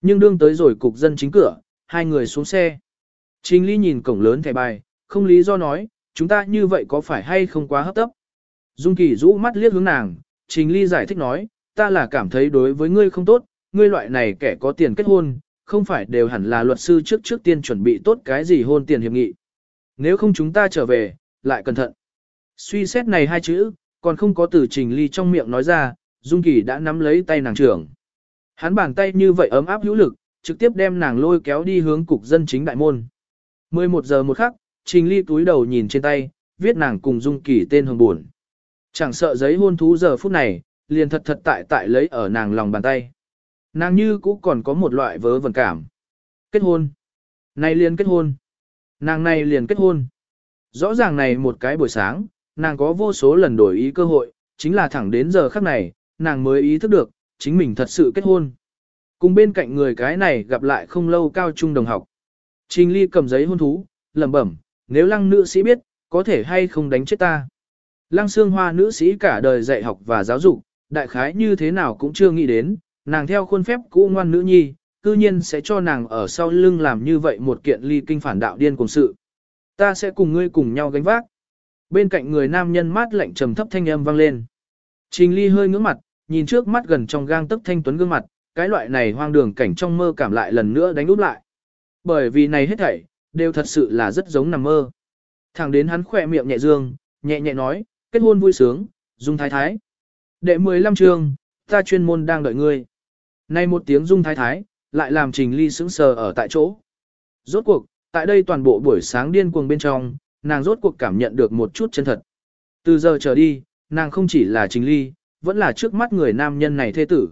Nhưng đương tới rồi cục dân chính cửa, hai người xuống xe. Trình Ly nhìn cổng lớn thẻ bài, không lý do nói, chúng ta như vậy có phải hay không quá hấp tấp. Dung Kỳ rũ mắt liếc hướng nàng, Trình Ly giải thích nói, ta là cảm thấy đối với ngươi không tốt, ngươi loại này kẻ có tiền kết hôn, không phải đều hẳn là luật sư trước trước tiên chuẩn bị tốt cái gì hôn tiền hiệp nghị. Nếu không chúng ta trở về, lại cẩn thận. Suy xét này hai chữ, còn không có từ Trình Ly trong miệng nói ra, Dung Kỳ đã nắm lấy tay nàng trưởng. Hắn bàn tay như vậy ấm áp hữu lực, trực tiếp đem nàng lôi kéo đi hướng cục dân chính đại môn. 11 giờ một khắc, Trình Ly túi đầu nhìn trên tay, viết nàng cùng Dung Kỳ tên hồng buồn. Chẳng sợ giấy hôn thú giờ phút này, liền thật thật tại tại lấy ở nàng lòng bàn tay. Nàng như cũng còn có một loại vớ vẩn cảm. Kết hôn. Này liền kết hôn. Nàng này liền kết hôn. Rõ ràng này một cái buổi sáng, nàng có vô số lần đổi ý cơ hội, chính là thẳng đến giờ khắc này, nàng mới ý thức được, chính mình thật sự kết hôn. Cùng bên cạnh người cái này gặp lại không lâu cao trung đồng học. Trình Ly cầm giấy hôn thú, lẩm bẩm, nếu lăng nữ sĩ biết, có thể hay không đánh chết ta. Lăng xương hoa nữ sĩ cả đời dạy học và giáo dục, đại khái như thế nào cũng chưa nghĩ đến, nàng theo khuôn phép cũ ngoan nữ nhi, cư nhiên sẽ cho nàng ở sau lưng làm như vậy một kiện ly kinh phản đạo điên cùng sự. Ta sẽ cùng ngươi cùng nhau gánh vác. Bên cạnh người nam nhân mát lạnh trầm thấp thanh âm vang lên. Trình ly hơi ngưỡng mặt, nhìn trước mắt gần trong gang tấc thanh tuấn gương mặt, cái loại này hoang đường cảnh trong mơ cảm lại lần nữa đánh úp lại. Bởi vì này hết thảy, đều thật sự là rất giống nằm mơ. Thẳng đến hắn khỏe miệng nhẹ dương, nhẹ nhẹ nói, kết hôn vui sướng, dung thái thái. Đệ 15 chương, ta chuyên môn đang đợi ngươi. Nay một tiếng dung thái thái, lại làm trình ly sững sờ ở tại chỗ. Rốt cuộc, tại đây toàn bộ buổi sáng điên cuồng bên trong, nàng rốt cuộc cảm nhận được một chút chân thật. Từ giờ trở đi, nàng không chỉ là trình ly, vẫn là trước mắt người nam nhân này thê tử.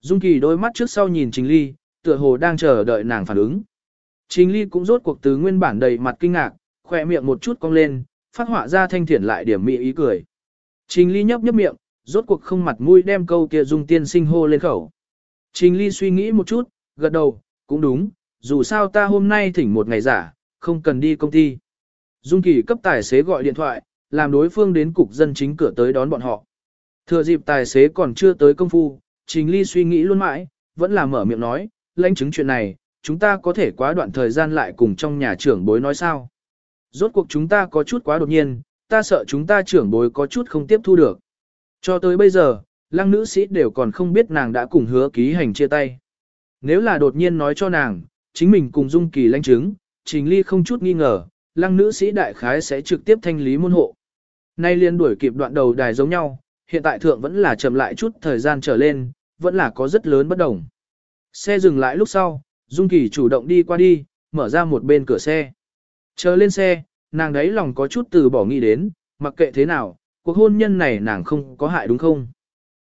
Dung kỳ đôi mắt trước sau nhìn trình ly, tựa hồ đang chờ đợi nàng phản ứng. Trình ly cũng rốt cuộc từ nguyên bản đầy mặt kinh ngạc, khỏe miệng một chút cong lên, phát họa ra thanh thiển lại điểm mị ý cười. Trình ly nhấp nhấp miệng, rốt cuộc không mặt mũi đem câu kia dung tiên sinh hô lên khẩu. Trình ly suy nghĩ một chút, gật đầu, cũng đúng, dù sao ta hôm nay thỉnh một ngày giả, không cần đi công ty. Dung kỳ cấp tài xế gọi điện thoại, làm đối phương đến cục dân chính cửa tới đón bọn họ. Thừa dịp tài xế còn chưa tới công phu, Trình Ly suy nghĩ luôn mãi, vẫn là mở miệng nói, lãnh chứng chuyện này, chúng ta có thể quá đoạn thời gian lại cùng trong nhà trưởng bối nói sao. Rốt cuộc chúng ta có chút quá đột nhiên, ta sợ chúng ta trưởng bối có chút không tiếp thu được. Cho tới bây giờ, lăng nữ sĩ đều còn không biết nàng đã cùng hứa ký hành chia tay. Nếu là đột nhiên nói cho nàng, chính mình cùng Dung Kỳ lãnh chứng, Trình Ly không chút nghi ngờ, lăng nữ sĩ đại khái sẽ trực tiếp thanh lý môn hộ. Nay liên đuổi kịp đoạn đầu đài giống nhau, hiện tại thượng vẫn là chậm lại chút thời gian trở lên, vẫn là có rất lớn bất đồng. Xe dừng lại lúc sau, Dung Kỳ chủ động đi qua đi, mở ra một bên cửa xe. Chờ lên xe, nàng đấy lòng có chút từ bỏ nghĩ đến, mặc kệ thế nào, cuộc hôn nhân này nàng không có hại đúng không?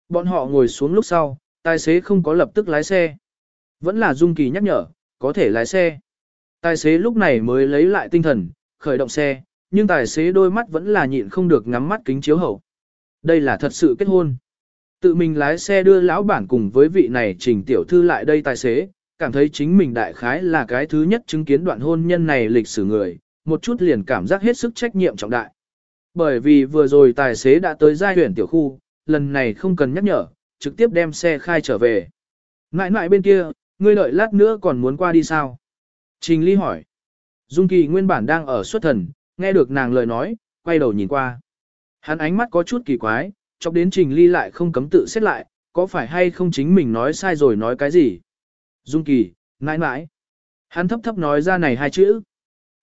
Bọn họ ngồi xuống lúc sau, tài xế không có lập tức lái xe. Vẫn là Dung Kỳ nhắc nhở, có thể lái xe. Tài xế lúc này mới lấy lại tinh thần, khởi động xe, nhưng tài xế đôi mắt vẫn là nhịn không được ngắm mắt kính chiếu hậu. Đây là thật sự kết hôn. Tự mình lái xe đưa lão bản cùng với vị này trình tiểu thư lại đây tài xế, cảm thấy chính mình đại khái là cái thứ nhất chứng kiến đoạn hôn nhân này lịch sử người, một chút liền cảm giác hết sức trách nhiệm trọng đại. Bởi vì vừa rồi tài xế đã tới giai huyện tiểu khu, lần này không cần nhắc nhở, trực tiếp đem xe khai trở về. Ngại ngại bên kia, ngươi đợi lát nữa còn muốn qua đi sao? Trình Ly hỏi. Dung Kỳ nguyên bản đang ở xuất thần, nghe được nàng lời nói, quay đầu nhìn qua. Hắn ánh mắt có chút kỳ quái, chọc đến Trình Ly lại không cấm tự xét lại, có phải hay không chính mình nói sai rồi nói cái gì? Dung Kỳ, nãi nãi. Hắn thấp thấp nói ra này hai chữ.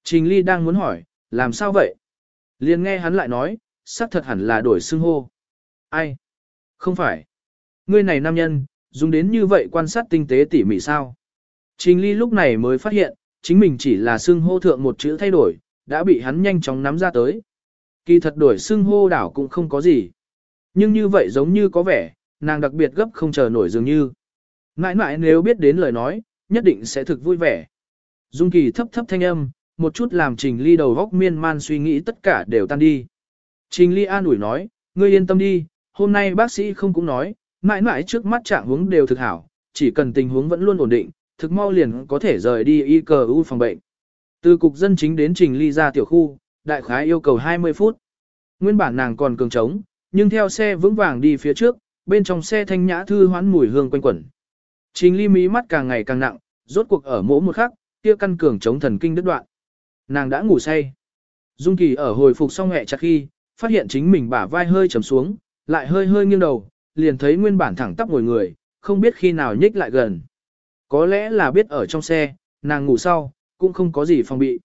Trình Ly đang muốn hỏi, làm sao vậy? Liền nghe hắn lại nói, xác thật hẳn là đổi xưng hô. Ai? Không phải. Ngươi này nam nhân, dùng đến như vậy quan sát tinh tế tỉ mỉ sao? Trình Ly lúc này mới phát hiện, chính mình chỉ là xưng hô thượng một chữ thay đổi, đã bị hắn nhanh chóng nắm ra tới. Kỳ thật đổi xưng hô đảo cũng không có gì. Nhưng như vậy giống như có vẻ, nàng đặc biệt gấp không chờ nổi dường như. Mãi mãi nếu biết đến lời nói, nhất định sẽ thực vui vẻ. Dung Kỳ thấp thấp thanh âm, một chút làm Trình Ly đầu góc miên man suy nghĩ tất cả đều tan đi. Trình Ly an ủi nói, ngươi yên tâm đi, hôm nay bác sĩ không cũng nói, mãi mãi trước mắt trạng huống đều thực hảo, chỉ cần tình huống vẫn luôn ổn định, thực mau liền có thể rời đi y cờ u phòng bệnh. Từ cục dân chính đến Trình Ly ra tiểu khu, đại khái yêu cầu 20 phút. Nguyên bản nàng còn cường trống, nhưng theo xe vững vàng đi phía trước, bên trong xe thanh nhã thư hoán mùi hương quanh quẩn. Trình ly mí mắt càng ngày càng nặng, rốt cuộc ở mỗi một khắc, kia căn cường chống thần kinh đứt đoạn. Nàng đã ngủ say. Dung Kỳ ở hồi phục xong hẹ chặt khi, phát hiện chính mình bả vai hơi trầm xuống, lại hơi hơi nghiêng đầu, liền thấy nguyên bản thẳng tắp ngồi người, không biết khi nào nhích lại gần. Có lẽ là biết ở trong xe, nàng ngủ sau, cũng không có gì phòng bị.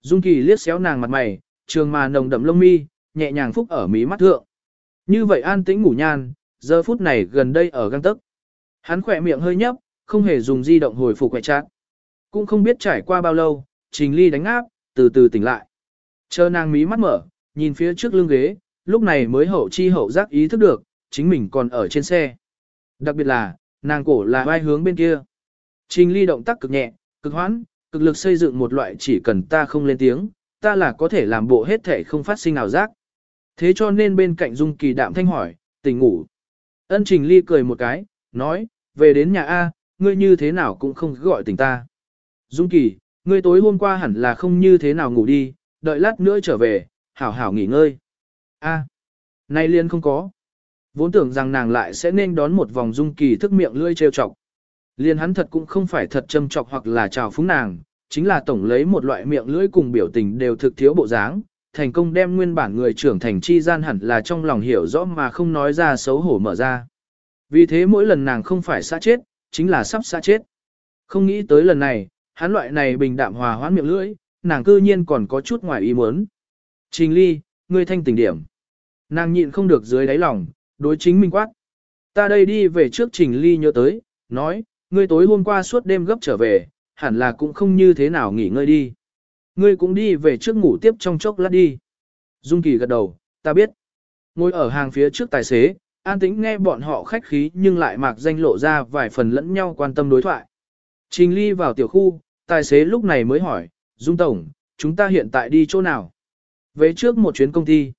Dung Kỳ liếc xéo nàng mặt mày, trường mà nồng đậm lông mi, nhẹ nhàng phúc ở mí mắt thượng. Như vậy an tĩnh ngủ nhan, giờ phút này gần đây ở găng tức. Hắn khỏe miệng hơi nhấp, không hề dùng di động hồi phục quẹt chát. Cũng không biết trải qua bao lâu, Trình Ly đánh áp, từ từ tỉnh lại. Chờ nàng mí mắt mở, nhìn phía trước lưng ghế, lúc này mới hậu chi hậu giác ý thức được, chính mình còn ở trên xe. Đặc biệt là, nàng cổ là vai hướng bên kia. Trình Ly động tác cực nhẹ, cực hoãn, cực lực xây dựng một loại chỉ cần ta không lên tiếng, ta là có thể làm bộ hết thể không phát sinh nào giác. Thế cho nên bên cạnh Dung Kỳ đạm thanh hỏi, tỉnh ngủ. Ân Trình Ly cười một cái, nói, về đến nhà A, ngươi như thế nào cũng không gọi tỉnh ta. Dung Kỳ, ngươi tối hôm qua hẳn là không như thế nào ngủ đi, đợi lát nữa trở về, hảo hảo nghỉ ngơi. A, nay liên không có. Vốn tưởng rằng nàng lại sẽ nên đón một vòng Dung Kỳ thức miệng lươi trêu chọc. Liên hắn thật cũng không phải thật châm chọc hoặc là chào phúng nàng, chính là tổng lấy một loại miệng lưỡi cùng biểu tình đều thực thiếu bộ dáng, thành công đem nguyên bản người trưởng thành chi gian hẳn là trong lòng hiểu rõ mà không nói ra xấu hổ mở ra. Vì thế mỗi lần nàng không phải xa chết, chính là sắp xa chết. Không nghĩ tới lần này, hắn loại này bình đạm hòa hoãn miệng lưỡi, nàng cư nhiên còn có chút ngoài ý muốn. Trình ly, ngươi thanh tỉnh điểm. Nàng nhịn không được dưới đáy lòng, đối chính mình quát. Ta đây đi về trước trình ly nhớ tới, nói, ngươi tối hôm qua suốt đêm gấp trở về, hẳn là cũng không như thế nào nghỉ ngơi đi. Ngươi cũng đi về trước ngủ tiếp trong chốc lát đi. Dung Kỳ gật đầu, ta biết. Ngồi ở hàng phía trước tài xế, an tĩnh nghe bọn họ khách khí nhưng lại mạc danh lộ ra vài phần lẫn nhau quan tâm đối thoại. Trình ly vào tiểu khu, tài xế lúc này mới hỏi, Dung Tổng, chúng ta hiện tại đi chỗ nào? Về trước một chuyến công ty.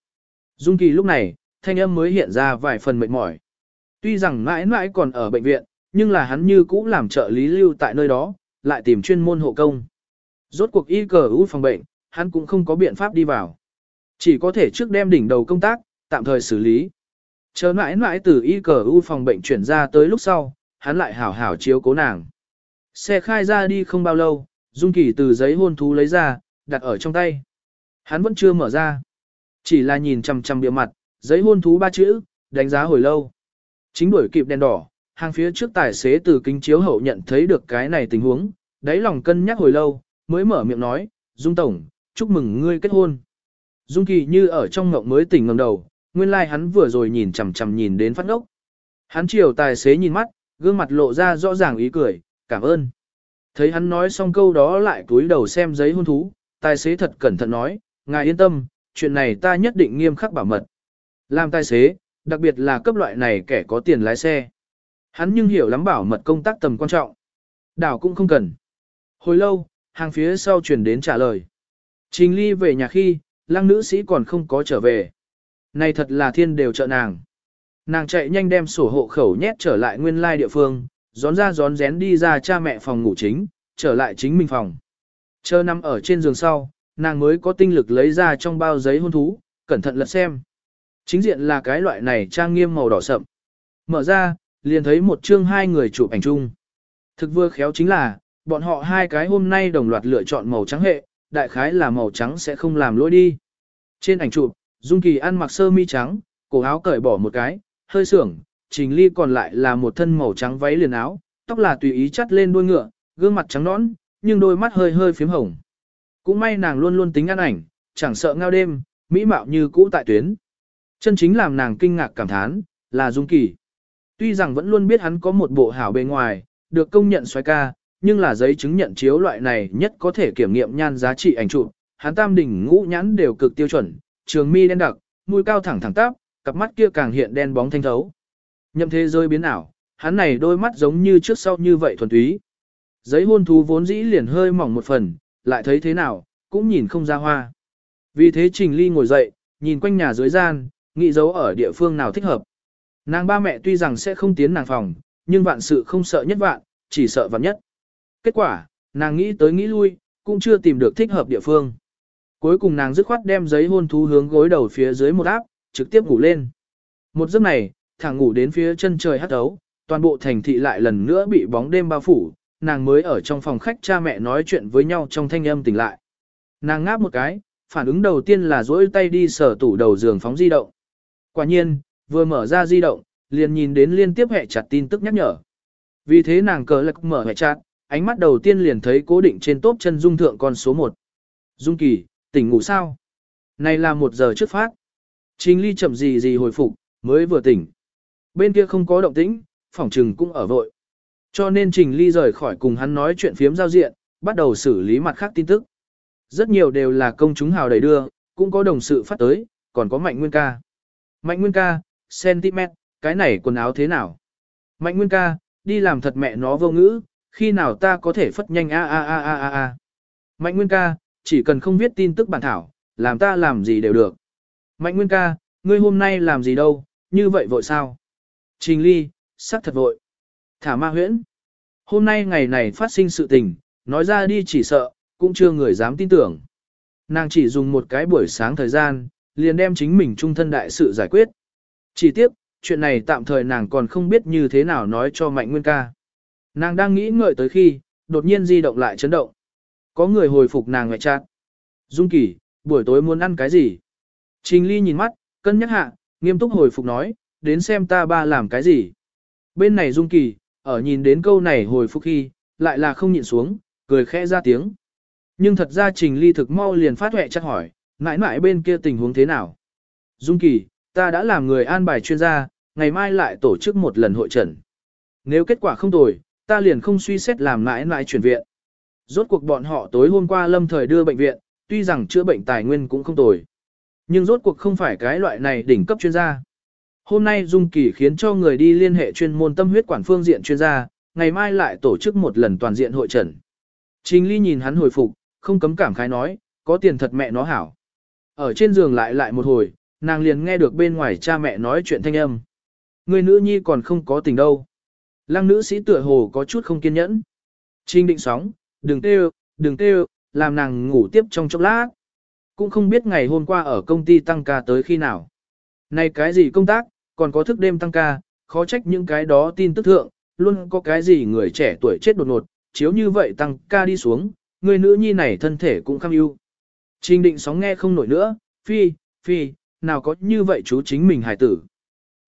Dung Kỳ lúc này, thanh âm mới hiện ra vài phần mệt mỏi. Tuy rằng mãi mãi còn ở bệnh viện, nhưng là hắn như cũ làm trợ lý lưu tại nơi đó, lại tìm chuyên môn hộ công. Rốt cuộc y cờ ưu phòng bệnh, hắn cũng không có biện pháp đi vào. Chỉ có thể trước đem đỉnh đầu công tác, tạm thời xử lý. Chờ mãi mãi từ y cờ u phòng bệnh chuyển ra tới lúc sau, hắn lại hảo hảo chiếu cố nàng. Xe khai ra đi không bao lâu, Dung Kỳ từ giấy hôn thú lấy ra, đặt ở trong tay. Hắn vẫn chưa mở ra. Chỉ là nhìn chằm chằm bìa mặt, giấy hôn thú ba chữ, đánh giá hồi lâu. Chính đuổi kịp đèn đỏ, hàng phía trước tài xế từ kính chiếu hậu nhận thấy được cái này tình huống, đáy lòng cân nhắc hồi lâu, mới mở miệng nói, Dung Tổng, chúc mừng ngươi kết hôn. Dung Kỳ như ở trong ngộng mới tỉnh ngầm đầu, nguyên lai like hắn vừa rồi nhìn chằm chằm nhìn đến phát ngốc. Hắn chiều tài xế nhìn mắt, gương mặt lộ ra rõ ràng ý cười, cảm ơn. Thấy hắn nói xong câu đó lại cúi đầu xem giấy hôn thú, tài xế thật cẩn thận nói, ngài yên tâm, chuyện này ta nhất định nghiêm khắc bảo mật. Làm tài xế, đặc biệt là cấp loại này kẻ có tiền lái xe. Hắn nhưng hiểu lắm bảo mật công tác tầm quan trọng. Đảo cũng không cần. Hồi lâu, hàng phía sau truyền đến trả lời. Trình ly về nhà khi, lăng nữ sĩ còn không có trở về. Này thật là thiên đều trợ nàng. Nàng chạy nhanh đem sổ hộ khẩu nhét trở lại nguyên lai địa phương, gión ra gión rén đi ra cha mẹ phòng ngủ chính, trở lại chính mình phòng. Chờ nằm ở trên giường sau, nàng mới có tinh lực lấy ra trong bao giấy hôn thú, cẩn thận lật xem. Chính diện là cái loại này trang nghiêm màu đỏ sậm. Mở ra, liền thấy một chương hai người chụp ảnh chung. Thực vừa khéo chính là, bọn họ hai cái hôm nay đồng loạt lựa chọn màu trắng hệ, đại khái là màu trắng sẽ không làm lỗi đi. Trên ảnh chụp, Dung Kỳ ăn mặc sơ mi trắng, cổ áo cởi bỏ một cái, hơi sưởng, Trình Ly còn lại là một thân màu trắng váy liền áo, tóc là tùy ý chắt lên đuôi ngựa, gương mặt trắng nõn, nhưng đôi mắt hơi hơi phím hồng. Cũng may nàng luôn luôn tính ăn ảnh, chẳng sợ ngao đêm, mỹ mạo như cũ tại tuyến. Chân chính làm nàng kinh ngạc cảm thán, là Dung Kỳ. Tuy rằng vẫn luôn biết hắn có một bộ hảo bề ngoài, được công nhận xoay ca, nhưng là giấy chứng nhận chiếu loại này nhất có thể kiểm nghiệm nhan giá trị ảnh chụp, hắn tam đỉnh ngũ nhãn đều cực tiêu chuẩn, trường mi đen đặc, mũi cao thẳng thẳng tắp, cặp mắt kia càng hiện đen bóng thanh thấu. Nhậm thế rơi biến ảo, hắn này đôi mắt giống như trước sau như vậy thuần túy. Giấy hôn thú vốn dĩ liền hơi mỏng một phần, lại thấy thế nào, cũng nhìn không ra hoa. Vì thế Trình Ly ngồi dậy, nhìn quanh nhà dưới gian, nghĩ giấu ở địa phương nào thích hợp. Nàng ba mẹ tuy rằng sẽ không tiến nàng phòng, nhưng vạn sự không sợ nhất vạn, chỉ sợ vạn nhất. Kết quả, nàng nghĩ tới nghĩ lui, cũng chưa tìm được thích hợp địa phương. Cuối cùng nàng dứt khoát đem giấy hôn thú hướng gối đầu phía dưới một áp, trực tiếp ngủ lên. Một giấc này, thẳng ngủ đến phía chân trời hắt ấu, toàn bộ thành thị lại lần nữa bị bóng đêm bao phủ, nàng mới ở trong phòng khách cha mẹ nói chuyện với nhau trong thanh âm tỉnh lại. Nàng ngáp một cái, phản ứng đầu tiên là duỗi tay đi sở tủ đầu giường phóng di động. Quả nhiên, vừa mở ra di động, liền nhìn đến liên tiếp hệ chặt tin tức nhắc nhở. Vì thế nàng cờ lạc mở hệ chặt, ánh mắt đầu tiên liền thấy cố định trên tốp chân dung thượng con số 1. Dung kỳ, tỉnh ngủ sao? Này là một giờ trước phát. Trình ly chậm gì gì hồi phục, mới vừa tỉnh. Bên kia không có động tĩnh, phòng trừng cũng ở vội. Cho nên Trình Ly rời khỏi cùng hắn nói chuyện phiếm giao diện, bắt đầu xử lý mặt khác tin tức. Rất nhiều đều là công chúng hào đầy đưa, cũng có đồng sự phát tới, còn có Mạnh Nguyên ca. Mạnh Nguyên ca, sentiment, cái này quần áo thế nào? Mạnh Nguyên ca, đi làm thật mẹ nó vô ngữ, khi nào ta có thể phất nhanh a a a a a a. Mạnh Nguyên ca, chỉ cần không viết tin tức bản thảo, làm ta làm gì đều được. Mạnh Nguyên ca, ngươi hôm nay làm gì đâu, như vậy vội sao? Trình Ly, sắc thật vội. Thả ma huyễn. Hôm nay ngày này phát sinh sự tình, nói ra đi chỉ sợ, cũng chưa người dám tin tưởng. Nàng chỉ dùng một cái buổi sáng thời gian, liền đem chính mình trung thân đại sự giải quyết. Chỉ tiếp, chuyện này tạm thời nàng còn không biết như thế nào nói cho Mạnh Nguyên ca. Nàng đang nghĩ ngợi tới khi, đột nhiên di động lại chấn động. Có người hồi phục nàng ngoại trạng. Dung Kỳ, buổi tối muốn ăn cái gì? Trình Ly nhìn mắt, cân nhắc hạ, nghiêm túc hồi phục nói, đến xem ta ba làm cái gì. Bên này Dung Kỳ, ở nhìn đến câu này hồi phục khi, lại là không nhịn xuống, cười khẽ ra tiếng. Nhưng thật ra Trình Ly thực mau liền phát huệ chắc hỏi, mãi mãi bên kia tình huống thế nào? Dung Kỳ, ta đã làm người an bài chuyên gia, ngày mai lại tổ chức một lần hội trần. Nếu kết quả không tồi, ta liền không suy xét làm mãi mãi chuyển viện. Rốt cuộc bọn họ tối hôm qua lâm thời đưa bệnh viện, tuy rằng chữa bệnh tài nguyên cũng không tồi. Nhưng rốt cuộc không phải cái loại này đỉnh cấp chuyên gia. Hôm nay Dung Kỳ khiến cho người đi liên hệ chuyên môn tâm huyết quản phương diện chuyên gia, ngày mai lại tổ chức một lần toàn diện hội trần. Trình Ly nhìn hắn hồi phục, không cấm cảm khái nói, có tiền thật mẹ nó hảo. Ở trên giường lại lại một hồi, nàng liền nghe được bên ngoài cha mẹ nói chuyện thanh âm. Người nữ nhi còn không có tình đâu. Lăng nữ sĩ tựa hồ có chút không kiên nhẫn. Trình định sóng, đừng tê đừng tê làm nàng ngủ tiếp trong chốc lát. Cũng không biết ngày hôm qua ở công ty tăng ca tới khi nào. Này cái gì công tác, còn có thức đêm tăng ca, khó trách những cái đó tin tức thượng, luôn có cái gì người trẻ tuổi chết đột ngột, chiếu như vậy tăng ca đi xuống, người nữ nhi này thân thể cũng kham ưu. Trình định sóng nghe không nổi nữa, phi, phi, nào có như vậy chú chính mình hài tử.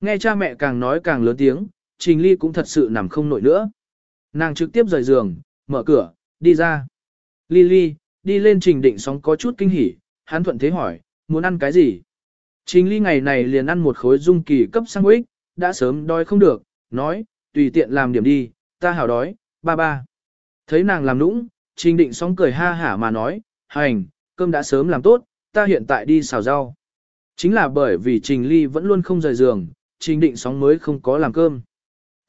Nghe cha mẹ càng nói càng lớn tiếng, trình ly cũng thật sự nằm không nổi nữa. Nàng trực tiếp rời giường, mở cửa, đi ra. Lily, đi lên trình định sóng có chút kinh hỉ, hắn thuận thế hỏi, muốn ăn cái gì? Trình ly ngày này liền ăn một khối dung kỳ cấp sang ích, đã sớm đói không được, nói, tùy tiện làm điểm đi, ta hảo đói, ba ba. Thấy nàng làm nũng, trình định sóng cười ha hả mà nói, hành, cơm đã sớm làm tốt, ta hiện tại đi xào rau. Chính là bởi vì trình ly vẫn luôn không rời giường, trình định sóng mới không có làm cơm.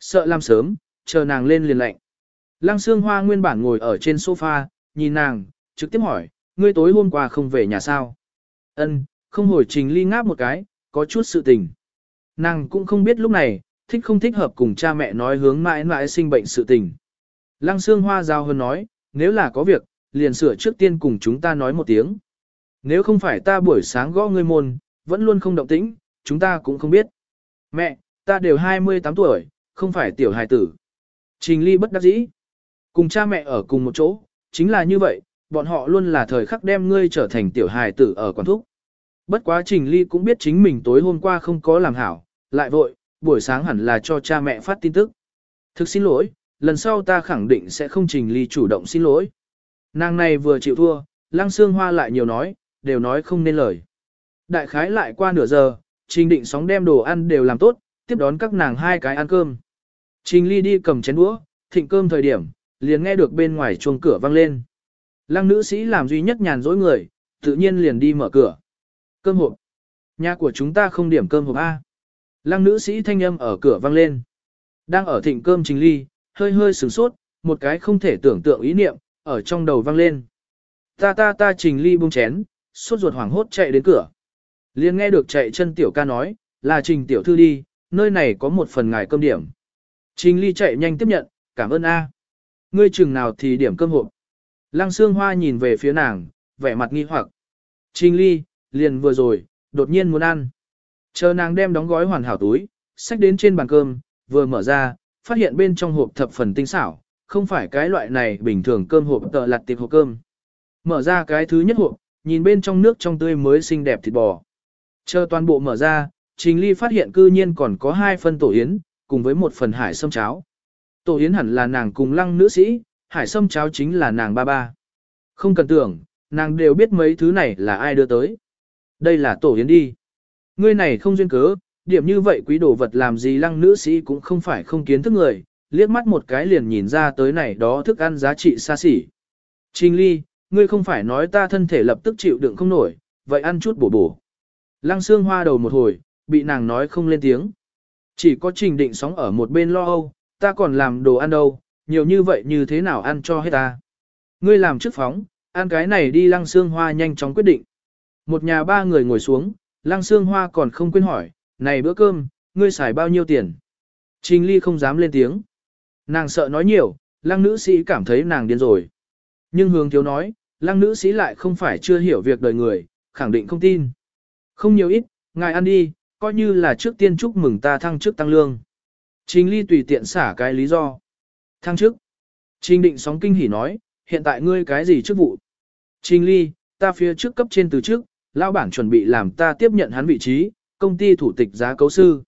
Sợ làm sớm, chờ nàng lên liền lạnh. Lăng Sương hoa nguyên bản ngồi ở trên sofa, nhìn nàng, trực tiếp hỏi, ngươi tối hôm qua không về nhà sao? Ân, không hồi trình ly ngáp một cái, có chút sự tình. Nàng cũng không biết lúc này, thích không thích hợp cùng cha mẹ nói hướng mãi mãi sinh bệnh sự tình. Lăng Sương hoa giao hơn nói, nếu là có việc, liền sửa trước tiên cùng chúng ta nói một tiếng. Nếu không phải ta buổi sáng gõ ngươi môn, vẫn luôn không động tĩnh, chúng ta cũng không biết. Mẹ, ta đều 28 tuổi, không phải tiểu hài tử. Trình ly bất đắc dĩ. Cùng cha mẹ ở cùng một chỗ, chính là như vậy, bọn họ luôn là thời khắc đem ngươi trở thành tiểu hài tử ở quán thúc. Bất quá Trình Ly cũng biết chính mình tối hôm qua không có làm hảo, lại vội, buổi sáng hẳn là cho cha mẹ phát tin tức. Thực xin lỗi, lần sau ta khẳng định sẽ không Trình Ly chủ động xin lỗi. Nàng này vừa chịu thua, Lăng Sương Hoa lại nhiều nói, đều nói không nên lời. Đại khái lại qua nửa giờ, Trình Định sóng đem đồ ăn đều làm tốt, tiếp đón các nàng hai cái ăn cơm. Trình Ly đi cầm chén đũa, thịnh cơm thời điểm, liền nghe được bên ngoài chuông cửa vang lên. Lăng nữ sĩ làm duy nhất nhàn dối người, tự nhiên liền đi mở cửa. Cơm hộp. Nhà của chúng ta không điểm cơm hộp A. Lăng nữ sĩ thanh âm ở cửa vang lên. Đang ở thịnh cơm trình ly, hơi hơi sửng sốt, một cái không thể tưởng tượng ý niệm, ở trong đầu vang lên. Ta ta ta trình ly buông chén, sốt ruột hoảng hốt chạy đến cửa. liền nghe được chạy chân tiểu ca nói, là trình tiểu thư đi, nơi này có một phần ngài cơm điểm. Trình ly chạy nhanh tiếp nhận, cảm ơn A. Ngươi chừng nào thì điểm cơm hộp. Lăng xương hoa nhìn về phía nàng, vẻ mặt nghi hoặc. Trình ly, liền vừa rồi, đột nhiên muốn ăn. Chờ nàng đem đóng gói hoàn hảo túi, xách đến trên bàn cơm, vừa mở ra, phát hiện bên trong hộp thập phần tinh xảo, không phải cái loại này bình thường cơm hộp tợ lặt tiệp hộp cơm. Mở ra cái thứ nhất hộp, nhìn bên trong nước trong tươi mới xinh đẹp thịt bò. Chờ toàn bộ mở ra, Trình Ly phát hiện cư nhiên còn có hai phân tổ yến, cùng với một phần hải sâm cháo. Tổ yến hẳn là nàng cùng lăng nữ sĩ, hải sâm cháo chính là nàng ba ba. Không cần tưởng, nàng đều biết mấy thứ này là ai đưa tới. Đây là tổ yến đi. Ngươi này không duyên cớ, điểm như vậy quý đồ vật làm gì lăng nữ sĩ cũng không phải không kiến thức người, liếc mắt một cái liền nhìn ra tới này đó thức ăn giá trị xa xỉ. Trình ly, ngươi không phải nói ta thân thể lập tức chịu đựng không nổi, vậy ăn chút bổ bổ. Lăng xương hoa đầu một hồi, bị nàng nói không lên tiếng. Chỉ có trình định sóng ở một bên lo âu, ta còn làm đồ ăn đâu, nhiều như vậy như thế nào ăn cho hết ta. Ngươi làm trước phóng, ăn cái này đi lăng xương hoa nhanh chóng quyết định. Một nhà ba người ngồi xuống, lăng xương hoa còn không quên hỏi, này bữa cơm, ngươi xài bao nhiêu tiền? Trình ly không dám lên tiếng. Nàng sợ nói nhiều, lăng nữ sĩ cảm thấy nàng điên rồi. Nhưng hướng thiếu nói, lăng nữ sĩ lại không phải chưa hiểu việc đời người, khẳng định không tin. Không nhiều ít, ngài ăn đi, coi như là trước tiên chúc mừng ta thăng chức tăng lương. Trình ly tùy tiện xả cái lý do. Thăng chức. Trình định sóng kinh hỉ nói, hiện tại ngươi cái gì chức vụ? Trình ly, ta phía trước cấp trên từ trước, lão bản chuẩn bị làm ta tiếp nhận hắn vị trí, công ty thủ tịch giá cấu sư.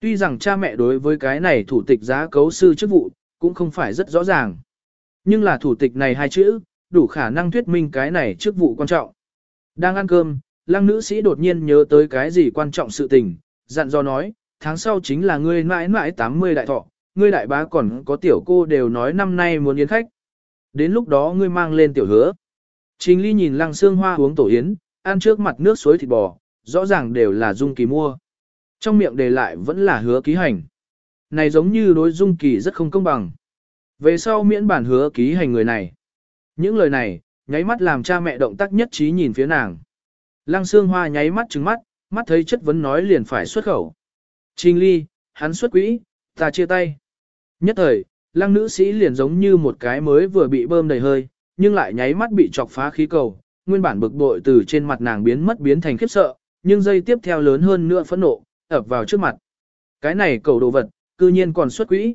Tuy rằng cha mẹ đối với cái này thủ tịch giá cấu sư chức vụ, cũng không phải rất rõ ràng. Nhưng là thủ tịch này hai chữ, đủ khả năng thuyết minh cái này chức vụ quan trọng. Đang ăn cơm, lăng nữ sĩ đột nhiên nhớ tới cái gì quan trọng sự tình, dặn do nói, tháng sau chính là ngươi mãi mãi 80 đại thọ, ngươi đại bá còn có tiểu cô đều nói năm nay muốn yến khách. Đến lúc đó ngươi mang lên tiểu hứa. Trình ly nhìn lăng xương hoa uống tổ yến, ăn trước mặt nước suối thịt bò, rõ ràng đều là dung kỳ mua. Trong miệng đề lại vẫn là hứa ký hành. Này giống như đối dung kỳ rất không công bằng. Về sau miễn bản hứa ký hành người này. Những lời này, nháy mắt làm cha mẹ động tác nhất trí nhìn phía nàng. Lăng xương hoa nháy mắt trừng mắt, mắt thấy chất vấn nói liền phải xuất khẩu. Trình ly, hắn xuất quỹ, ta chia tay. Nhất thời, lăng nữ sĩ liền giống như một cái mới vừa bị bơm đầy hơi, nhưng lại nháy mắt bị chọc phá khí cầu, nguyên bản bực bội từ trên mặt nàng biến mất biến thành khiếp sợ, nhưng dây tiếp theo lớn hơn nữa phẫn nộ, ập vào trước mặt. Cái này cầu đồ vật, cư nhiên còn xuất quỹ.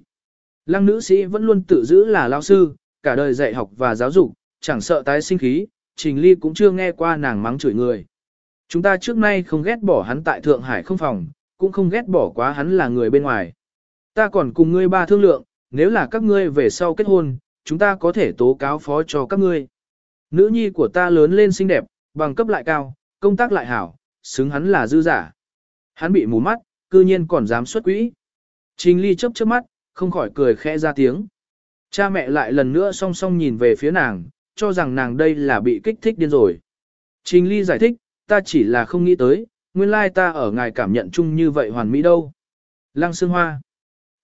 Lăng nữ sĩ vẫn luôn tự giữ là lao sư, cả đời dạy học và giáo dục, chẳng sợ tái sinh khí, Trình Ly cũng chưa nghe qua nàng mắng chửi người. Chúng ta trước nay không ghét bỏ hắn tại Thượng Hải không phòng, cũng không ghét bỏ quá hắn là người bên ngoài. Ta còn cùng ngươi ba thương lượng, nếu là các ngươi về sau kết hôn, chúng ta có thể tố cáo phó cho các ngươi. Nữ nhi của ta lớn lên xinh đẹp, bằng cấp lại cao, công tác lại hảo, xứng hắn là dư giả. Hắn bị mù mắt, cư nhiên còn dám xuất quỹ. Trình ly chớp chớp mắt, không khỏi cười khẽ ra tiếng. Cha mẹ lại lần nữa song song nhìn về phía nàng, cho rằng nàng đây là bị kích thích điên rồi. Trình ly giải thích, ta chỉ là không nghĩ tới, nguyên lai ta ở ngài cảm nhận chung như vậy hoàn mỹ đâu. Lăng xương hoa.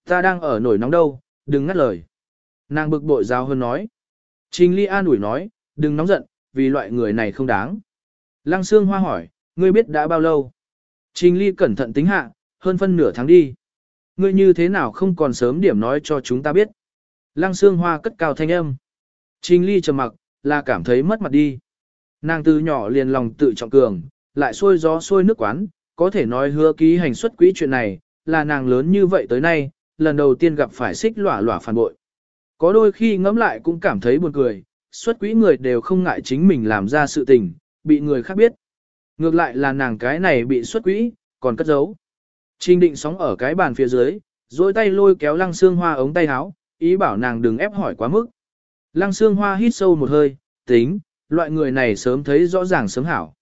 Ta đang ở nổi nóng đâu, đừng ngắt lời. Nàng bực bội giao hơn nói. Trình ly an ủi nói, đừng nóng giận, vì loại người này không đáng. Lăng xương hoa hỏi, ngươi biết đã bao lâu? Trình ly cẩn thận tính hạ, hơn phân nửa tháng đi. Ngươi như thế nào không còn sớm điểm nói cho chúng ta biết. Lăng xương hoa cất cao thanh âm. Trình ly trầm mặc, là cảm thấy mất mặt đi. Nàng từ nhỏ liền lòng tự trọng cường, lại xôi gió xôi nước quán, có thể nói hứa ký hành xuất quỹ chuyện này, là nàng lớn như vậy tới nay, lần đầu tiên gặp phải xích lỏa lỏa phản bội. Có đôi khi ngẫm lại cũng cảm thấy buồn cười, xuất quỹ người đều không ngại chính mình làm ra sự tình, bị người khác biết. Ngược lại là nàng cái này bị xuất quỹ, còn cất giấu. Trình định sóng ở cái bàn phía dưới, dối tay lôi kéo lăng xương hoa ống tay áo, ý bảo nàng đừng ép hỏi quá mức. Lăng xương hoa hít sâu một hơi, tính, loại người này sớm thấy rõ ràng sớm hảo.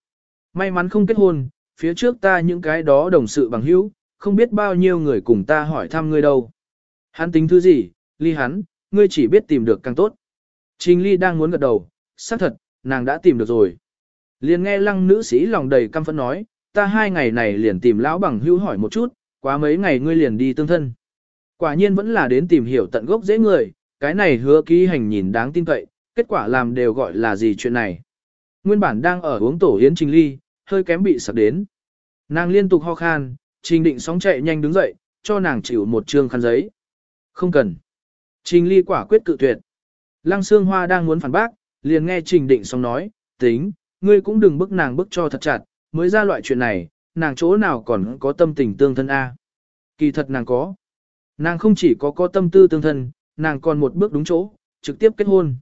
May mắn không kết hôn, phía trước ta những cái đó đồng sự bằng hữu, không biết bao nhiêu người cùng ta hỏi thăm ngươi đâu. Hắn tính thứ gì, ly hắn, ngươi chỉ biết tìm được càng tốt. Trình ly đang muốn gật đầu, xác thật, nàng đã tìm được rồi. Liền nghe lăng nữ sĩ lòng đầy căm phẫn nói, ta hai ngày này liền tìm lão bằng hữu hỏi một chút, quá mấy ngày ngươi liền đi tương thân. Quả nhiên vẫn là đến tìm hiểu tận gốc dễ người, cái này hứa ký hành nhìn đáng tin cậy, kết quả làm đều gọi là gì chuyện này. Nguyên bản đang ở uống tổ yến trình ly, hơi kém bị sặc đến. Nàng liên tục ho khan, trình định sóng chạy nhanh đứng dậy, cho nàng chịu một trương khăn giấy. Không cần. Trình ly quả quyết cự tuyệt. Lăng Sương hoa đang muốn phản bác, liền nghe trình định sóng nói, tính, ngươi cũng đừng bức nàng bức cho thật chặt, mới ra loại chuyện này, nàng chỗ nào còn có tâm tình tương thân a? Kỳ thật nàng có. Nàng không chỉ có có tâm tư tương thân, nàng còn một bước đúng chỗ, trực tiếp kết hôn.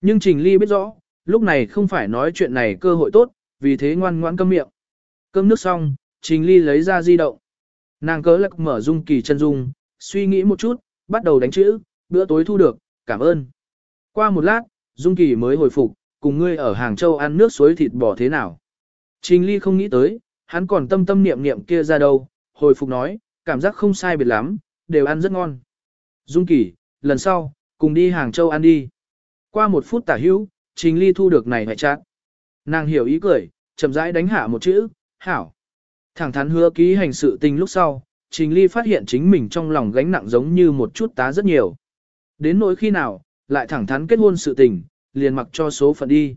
Nhưng Trình Ly biết rõ, lúc này không phải nói chuyện này cơ hội tốt, vì thế ngoan ngoãn câm miệng. Cơm nước xong, Trình Ly lấy ra di động. Nàng cớ lắc mở dung kỳ chân dung, suy nghĩ một chút, bắt đầu đánh chữ, bữa tối thu được, cảm ơn. Qua một lát, Dung Kỳ mới hồi phục, cùng ngươi ở Hàng Châu ăn nước suối thịt bò thế nào. Trình Ly không nghĩ tới, hắn còn tâm tâm niệm niệm kia ra đâu, hồi phục nói, cảm giác không sai biệt lắm, đều ăn rất ngon. Dung Kỳ, lần sau, cùng đi Hàng Châu ăn đi. Qua một phút tả hữu, Trình Ly thu được này hoại chát. Nàng hiểu ý cười, chậm rãi đánh hạ một chữ, hảo. Thẳng thắn hứa ký hành sự tình lúc sau, Trình Ly phát hiện chính mình trong lòng gánh nặng giống như một chút tá rất nhiều. Đến nỗi khi nào, lại thẳng thắn kết hôn sự tình, liền mặc cho số phận đi.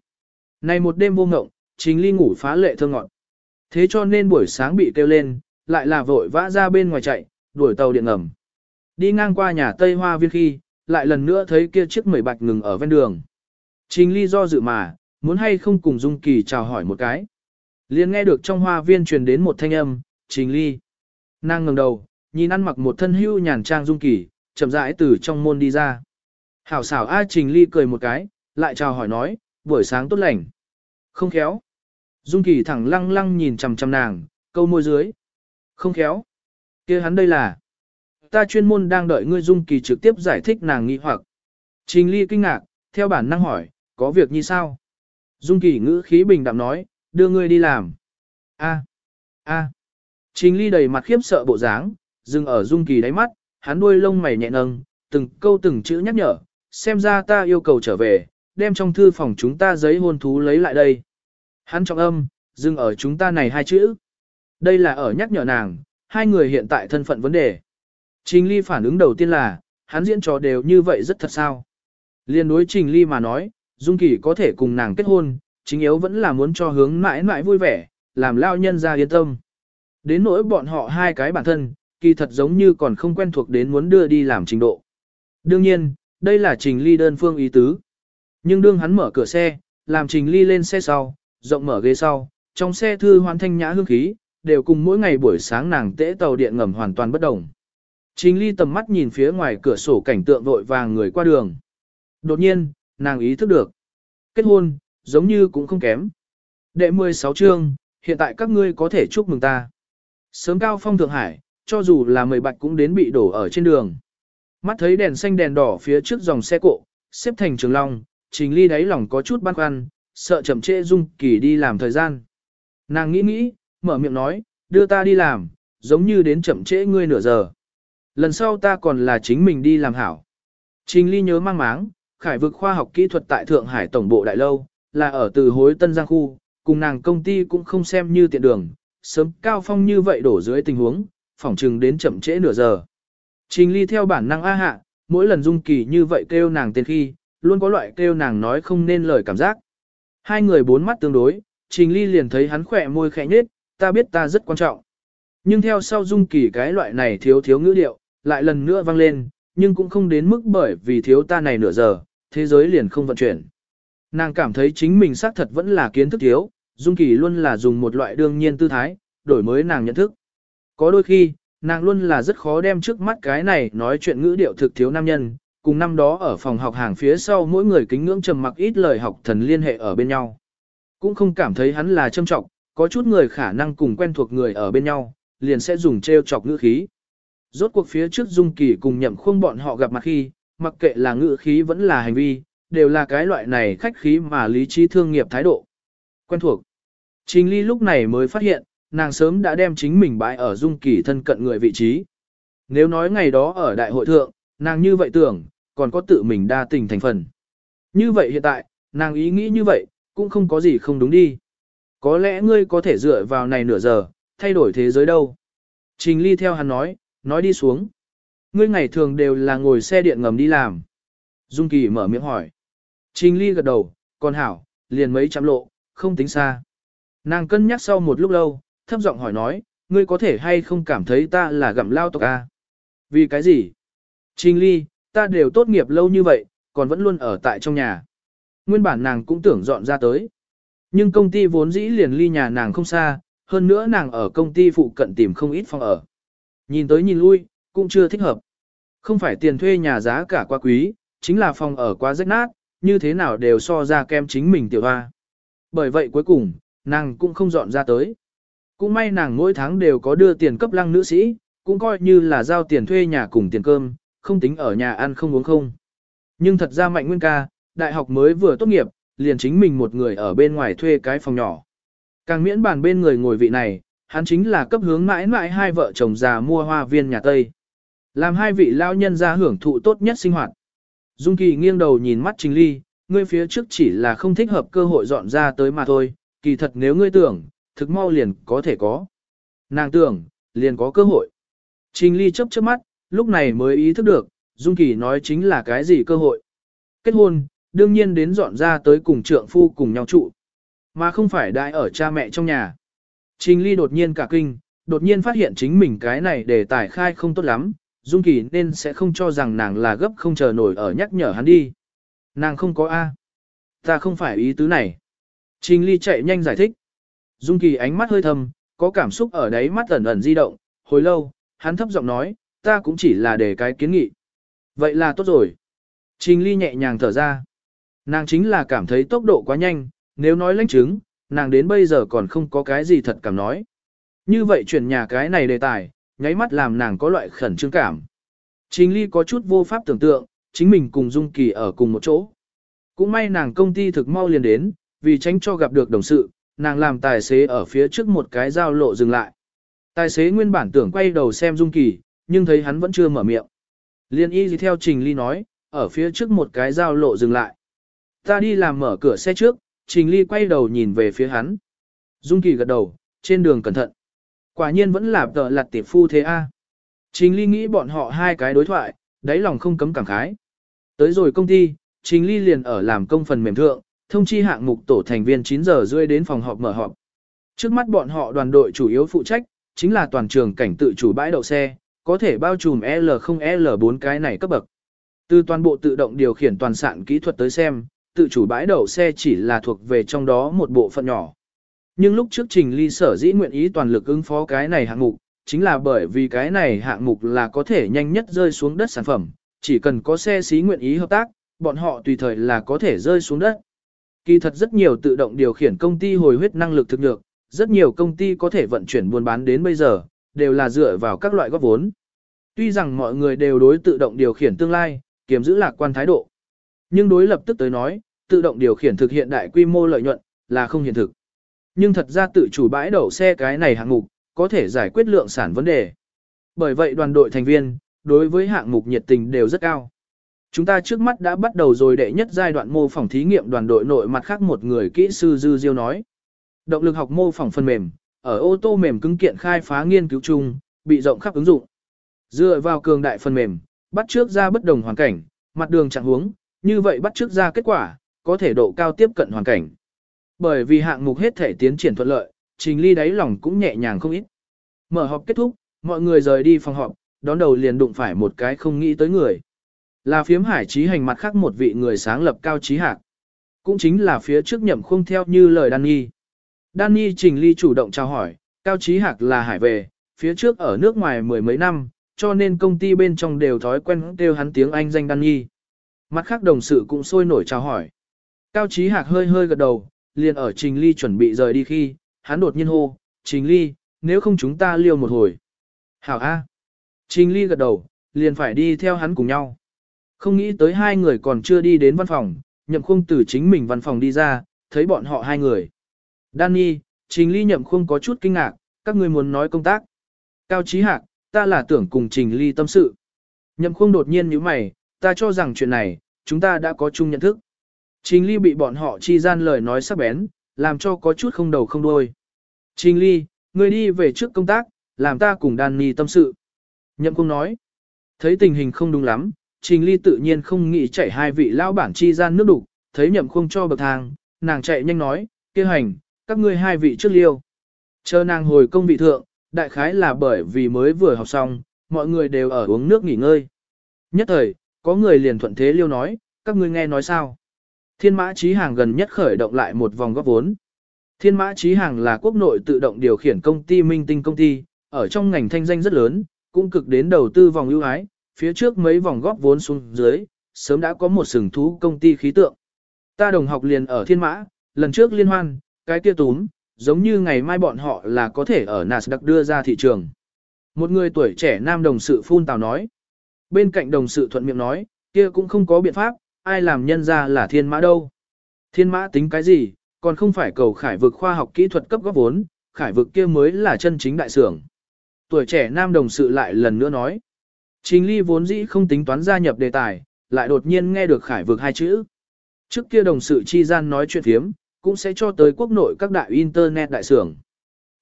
Này một đêm vô ngộng, Trình Ly ngủ phá lệ thơ ngọn. Thế cho nên buổi sáng bị kêu lên, lại là vội vã ra bên ngoài chạy, đuổi tàu điện ngầm. Đi ngang qua nhà Tây Hoa Viên khi, lại lần nữa thấy kia chiếc mười bạch ngừng ở ven đường. Trình Ly do dự mà, muốn hay không cùng Dung Kỳ chào hỏi một cái. liền nghe được trong hoa viên truyền đến một thanh âm, Trình Ly. Nàng ngẩng đầu, nhìn ăn mặc một thân hưu nhàn trang Dung Kỳ, chậm rãi từ trong môn đi ra. Hảo xảo A Trình Ly cười một cái, lại chào hỏi nói, buổi sáng tốt lành. Không khéo. Dung Kỳ thẳng lăng lăng nhìn chằm chằm nàng, câu môi dưới. Không khéo. kia hắn đây là. Ta chuyên môn đang đợi ngươi Dung Kỳ trực tiếp giải thích nàng nghi hoặc. Trình Ly kinh ngạc, theo bản năng hỏi, có việc như sao? Dung Kỳ ngữ khí bình đạm nói, đưa ngươi đi làm. A. A. Trình Ly đầy mặt khiếp sợ bộ dáng, dừng ở Dung Kỳ đáy mắt, hắn đuôi lông mày nhẹ nâng, từng câu từng chữ nhắc nhở, xem ra ta yêu cầu trở về, đem trong thư phòng chúng ta giấy hôn thú lấy lại đây. Hắn trọng âm, dừng ở chúng ta này hai chữ. Đây là ở nhắc nhở nàng, hai người hiện tại thân phận vấn đề. Trình Ly phản ứng đầu tiên là, hắn diễn trò đều như vậy rất thật sao. Liên đối Trình Ly mà nói, Dung Kỳ có thể cùng nàng kết hôn, chính yếu vẫn là muốn cho hướng mãi mãi vui vẻ, làm lao nhân ra yên tâm. Đến nỗi bọn họ hai cái bản thân, kỳ thật giống như còn không quen thuộc đến muốn đưa đi làm trình độ. Đương nhiên, đây là Trình Ly đơn phương ý tứ. Nhưng đương hắn mở cửa xe, làm Trình Ly lên xe sau, rộng mở ghế sau, trong xe thư hoàn thanh nhã hương khí, đều cùng mỗi ngày buổi sáng nàng tễ tàu điện ngầm hoàn toàn bất đồng. Trình Ly tầm mắt nhìn phía ngoài cửa sổ cảnh tượng vội vàng người qua đường. Đột nhiên, nàng ý thức được. Kết hôn, giống như cũng không kém. Đệ 16 chương, hiện tại các ngươi có thể chúc mừng ta. Sớm cao phong Thượng Hải, cho dù là mười bạch cũng đến bị đổ ở trên đường. Mắt thấy đèn xanh đèn đỏ phía trước dòng xe cộ, xếp thành trường long, trình ly đáy lòng có chút băn khoăn, sợ chậm trễ dung kỳ đi làm thời gian. Nàng nghĩ nghĩ, mở miệng nói, đưa ta đi làm, giống như đến chậm trễ ngươi nửa giờ. Lần sau ta còn là chính mình đi làm hảo. Trình ly nhớ mang máng, khải vực khoa học kỹ thuật tại Thượng Hải Tổng bộ Đại Lâu, là ở từ hối Tân Giang Khu, cùng nàng công ty cũng không xem như tiện đường, sớm cao phong như vậy đổ dưới tình huống, phỏng chừng đến chậm trễ nửa giờ. Trình ly theo bản năng a hạ, mỗi lần dung kỳ như vậy kêu nàng tên khi, luôn có loại kêu nàng nói không nên lời cảm giác. Hai người bốn mắt tương đối, trình ly liền thấy hắn khỏe môi khẽ nhết, ta biết ta rất quan trọng. Nhưng theo sau dung kỳ cái loại này thiếu thiếu ngữ điệu, lại lần nữa vang lên, nhưng cũng không đến mức bởi vì thiếu ta này nửa giờ, thế giới liền không vận chuyển. Nàng cảm thấy chính mình xác thật vẫn là kiến thức thiếu, dung kỳ luôn là dùng một loại đương nhiên tư thái, đổi mới nàng nhận thức. Có đôi khi, nàng luôn là rất khó đem trước mắt cái này nói chuyện ngữ điệu thực thiếu nam nhân, cùng năm đó ở phòng học hàng phía sau mỗi người kính ngưỡng trầm mặc ít lời học thần liên hệ ở bên nhau. Cũng không cảm thấy hắn là châm trọng, có chút người khả năng cùng quen thuộc người ở bên nhau, liền sẽ dùng treo chọc ngữ khí. Rốt cuộc phía trước Dung Kỳ cùng nhậm khuôn bọn họ gặp mặt khi, mặc kệ là ngữ khí vẫn là hành vi, đều là cái loại này khách khí mà lý trí thương nghiệp thái độ. Quen thuộc. Trình Ly lúc này mới phát hiện, nàng sớm đã đem chính mình bãi ở dung kỳ thân cận người vị trí. Nếu nói ngày đó ở đại hội thượng, nàng như vậy tưởng, còn có tự mình đa tình thành phần. Như vậy hiện tại, nàng ý nghĩ như vậy, cũng không có gì không đúng đi. Có lẽ ngươi có thể dựa vào này nửa giờ, thay đổi thế giới đâu. Trình ly theo hắn nói, nói đi xuống. Ngươi ngày thường đều là ngồi xe điện ngầm đi làm. Dung Kỳ mở miệng hỏi. Trình ly gật đầu, còn hảo, liền mấy trăm lộ, không tính xa. Nàng cân nhắc sau một lúc lâu, thấp giọng hỏi nói, ngươi có thể hay không cảm thấy ta là gặm lao tộc A? Vì cái gì? Trình ly, ta đều tốt nghiệp lâu như vậy, còn vẫn luôn ở tại trong nhà. Nguyên bản nàng cũng tưởng dọn ra tới. Nhưng công ty vốn dĩ liền ly nhà nàng không xa, hơn nữa nàng ở công ty phụ cận tìm không ít phòng ở. Nhìn tới nhìn lui, cũng chưa thích hợp. Không phải tiền thuê nhà giá cả quá quý, chính là phòng ở quá rách nát, như thế nào đều so ra kem chính mình tiểu hoa. Bởi vậy cuối cùng, nàng cũng không dọn ra tới. Cũng may nàng mỗi tháng đều có đưa tiền cấp lăng nữ sĩ, cũng coi như là giao tiền thuê nhà cùng tiền cơm, không tính ở nhà ăn không uống không. Nhưng thật ra mạnh nguyên ca, đại học mới vừa tốt nghiệp, liền chính mình một người ở bên ngoài thuê cái phòng nhỏ. Càng miễn bàn bên người ngồi vị này, hắn chính là cấp hướng mãi mãi hai vợ chồng già mua hoa viên nhà Tây. Làm hai vị lao nhân ra hưởng thụ tốt nhất sinh hoạt. Dung Kỳ nghiêng đầu nhìn mắt Trình Ly, ngươi phía trước chỉ là không thích hợp cơ hội dọn ra tới mà thôi, kỳ thật nếu ngươi tưởng, thực mau liền có thể có. Nàng tưởng, liền có cơ hội. Trình Ly chớp chớp mắt, lúc này mới ý thức được, Dung Kỳ nói chính là cái gì cơ hội. Kết hôn, đương nhiên đến dọn ra tới cùng trượng phu cùng nhau trụ, mà không phải đại ở cha mẹ trong nhà. Trình Ly đột nhiên cả kinh, đột nhiên phát hiện chính mình cái này để tài khai không tốt lắm, Dung Kỳ nên sẽ không cho rằng nàng là gấp không chờ nổi ở nhắc nhở hắn đi. Nàng không có A. Ta không phải ý tứ này. Trình Ly chạy nhanh giải thích. Dung Kỳ ánh mắt hơi thầm, có cảm xúc ở đấy mắt ẩn ẩn di động, hồi lâu, hắn thấp giọng nói, ta cũng chỉ là để cái kiến nghị. Vậy là tốt rồi. Trình Ly nhẹ nhàng thở ra. Nàng chính là cảm thấy tốc độ quá nhanh, nếu nói lãnh chứng, nàng đến bây giờ còn không có cái gì thật cảm nói. Như vậy chuyển nhà cái này đề tài, nháy mắt làm nàng có loại khẩn trương cảm. Trình Ly có chút vô pháp tưởng tượng, chính mình cùng Dung Kỳ ở cùng một chỗ. Cũng may nàng công ty thực mau liền đến, vì tránh cho gặp được đồng sự, nàng làm tài xế ở phía trước một cái giao lộ dừng lại. Tài xế nguyên bản tưởng quay đầu xem Dung Kỳ, nhưng thấy hắn vẫn chưa mở miệng. Liên y gì theo Trình Ly nói, ở phía trước một cái giao lộ dừng lại. Ta đi làm mở cửa xe trước, Trình Ly quay đầu nhìn về phía hắn. Dung Kỳ gật đầu, trên đường cẩn thận. Quả nhiên vẫn là tờ lặt tỷ phu thế a. Trình Ly nghĩ bọn họ hai cái đối thoại, đáy lòng không cấm cảm khái. Tới rồi công ty, Trình Ly liền ở làm công phần mềm thượng, thông chi hạng mục tổ thành viên 9 giờ rưỡi đến phòng họp mở họp. Trước mắt bọn họ đoàn đội chủ yếu phụ trách, chính là toàn trường cảnh tự chủ bãi đậu xe, có thể bao trùm L0 L4 cái này cấp bậc. Từ toàn bộ tự động điều khiển toàn sạn kỹ thuật tới xem, tự chủ bãi đậu xe chỉ là thuộc về trong đó một bộ phận nhỏ. Nhưng lúc trước Trình Ly sở dĩ nguyện ý toàn lực ứng phó cái này hạng mục, chính là bởi vì cái này hạng mục là có thể nhanh nhất rơi xuống đất sản phẩm, chỉ cần có xe xí nguyện ý hợp tác, bọn họ tùy thời là có thể rơi xuống đất. Kỳ thật rất nhiều tự động điều khiển công ty hồi huyết năng lực thực lực rất nhiều công ty có thể vận chuyển buôn bán đến bây giờ, đều là dựa vào các loại góp vốn. Tuy rằng mọi người đều đối tự động điều khiển tương lai, kiềm giữ lạc quan thái độ. Nhưng đối lập tức tới nói, tự động điều khiển thực hiện đại quy mô lợi nhuận, là không hiện thực. Nhưng thật ra tự chủ bãi đậu xe cái này hạng mục, có thể giải quyết lượng sản vấn đề. Bởi vậy đoàn đội thành viên, đối với hạng mục nhiệt tình đều rất cao. Chúng ta trước mắt đã bắt đầu rồi đệ nhất giai đoạn mô phỏng thí nghiệm đoàn đội nội mặt khác một người kỹ sư Dư Diêu nói. Động lực học mô phỏng phần mềm, ở ô tô mềm cứng kiện khai phá nghiên cứu chung, bị rộng khắp ứng dụng. Dựa vào cường đại phần mềm, bắt trước ra bất đồng hoàn cảnh, mặt đường trạng huống, như vậy bắt trước ra kết quả, có thể độ cao tiếp cận hoàn cảnh. Bởi vì hạng mục hết thể tiến triển thuận lợi, Trình Ly đáy lòng cũng nhẹ nhàng không ít. Mở họp kết thúc, mọi người rời đi phòng họp, đón đầu liền đụng phải một cái không nghĩ tới người. Là phiếm hải trí hành mặt khác một vị người sáng lập cao trí hạc. Cũng chính là phía trước nhậm không theo như lời Danny. Danny Trình Ly chủ động chào hỏi, cao trí hạc là hải về, phía trước ở nước ngoài mười mấy năm, cho nên công ty bên trong đều thói quen kêu hắn tiếng Anh danh Danny. Mặt khác đồng sự cũng sôi nổi chào hỏi. Cao trí hạc hơi hơi gật đầu, liền ở Trình Ly chuẩn bị rời đi khi, hắn đột nhiên hô, Trình Ly, nếu không chúng ta liêu một hồi. Hảo A. Trình Ly gật đầu, liền phải đi theo hắn cùng nhau. Không nghĩ tới hai người còn chưa đi đến văn phòng, nhậm khung từ chính mình văn phòng đi ra, thấy bọn họ hai người. Danny, Trình Ly nhậm khung có chút kinh ngạc, các người muốn nói công tác. Cao Chí Hạc, ta là tưởng cùng Trình Ly tâm sự. Nhậm khung đột nhiên như mày, ta cho rằng chuyện này, chúng ta đã có chung nhận thức. Trình Ly bị bọn họ chi gian lời nói sắc bén, làm cho có chút không đầu không đuôi. Trình Ly, người đi về trước công tác, làm ta cùng Danny tâm sự. Nhậm Cung nói, thấy tình hình không đúng lắm, Trình Ly tự nhiên không nghĩ chạy hai vị lão bản chi gian nước đục, thấy nhậm Cung cho bậc thang, nàng chạy nhanh nói, kia hành, các ngươi hai vị trước liêu. Chờ nàng hồi công vị thượng, đại khái là bởi vì mới vừa học xong, mọi người đều ở uống nước nghỉ ngơi. Nhất thời, có người liền thuận thế liêu nói, các ngươi nghe nói sao. Thiên mã trí hàng gần nhất khởi động lại một vòng góp vốn. Thiên mã trí hàng là quốc nội tự động điều khiển công ty minh tinh công ty, ở trong ngành thanh danh rất lớn, cũng cực đến đầu tư vòng ưu ái, phía trước mấy vòng góp vốn xuống dưới, sớm đã có một sừng thú công ty khí tượng. Ta đồng học liền ở thiên mã, lần trước liên hoan, cái kia túm, giống như ngày mai bọn họ là có thể ở Nasdaq đưa ra thị trường. Một người tuổi trẻ nam đồng sự phun tào nói. Bên cạnh đồng sự thuận miệng nói, kia cũng không có biện pháp, ai làm nhân ra là thiên mã đâu. Thiên mã tính cái gì, còn không phải cầu khải vực khoa học kỹ thuật cấp góp vốn, khải vực kia mới là chân chính đại sưởng. Tuổi trẻ nam đồng sự lại lần nữa nói. Trình ly vốn dĩ không tính toán gia nhập đề tài, lại đột nhiên nghe được khải vực hai chữ. Trước kia đồng sự chi gian nói chuyện thiếm, cũng sẽ cho tới quốc nội các đại internet đại sưởng.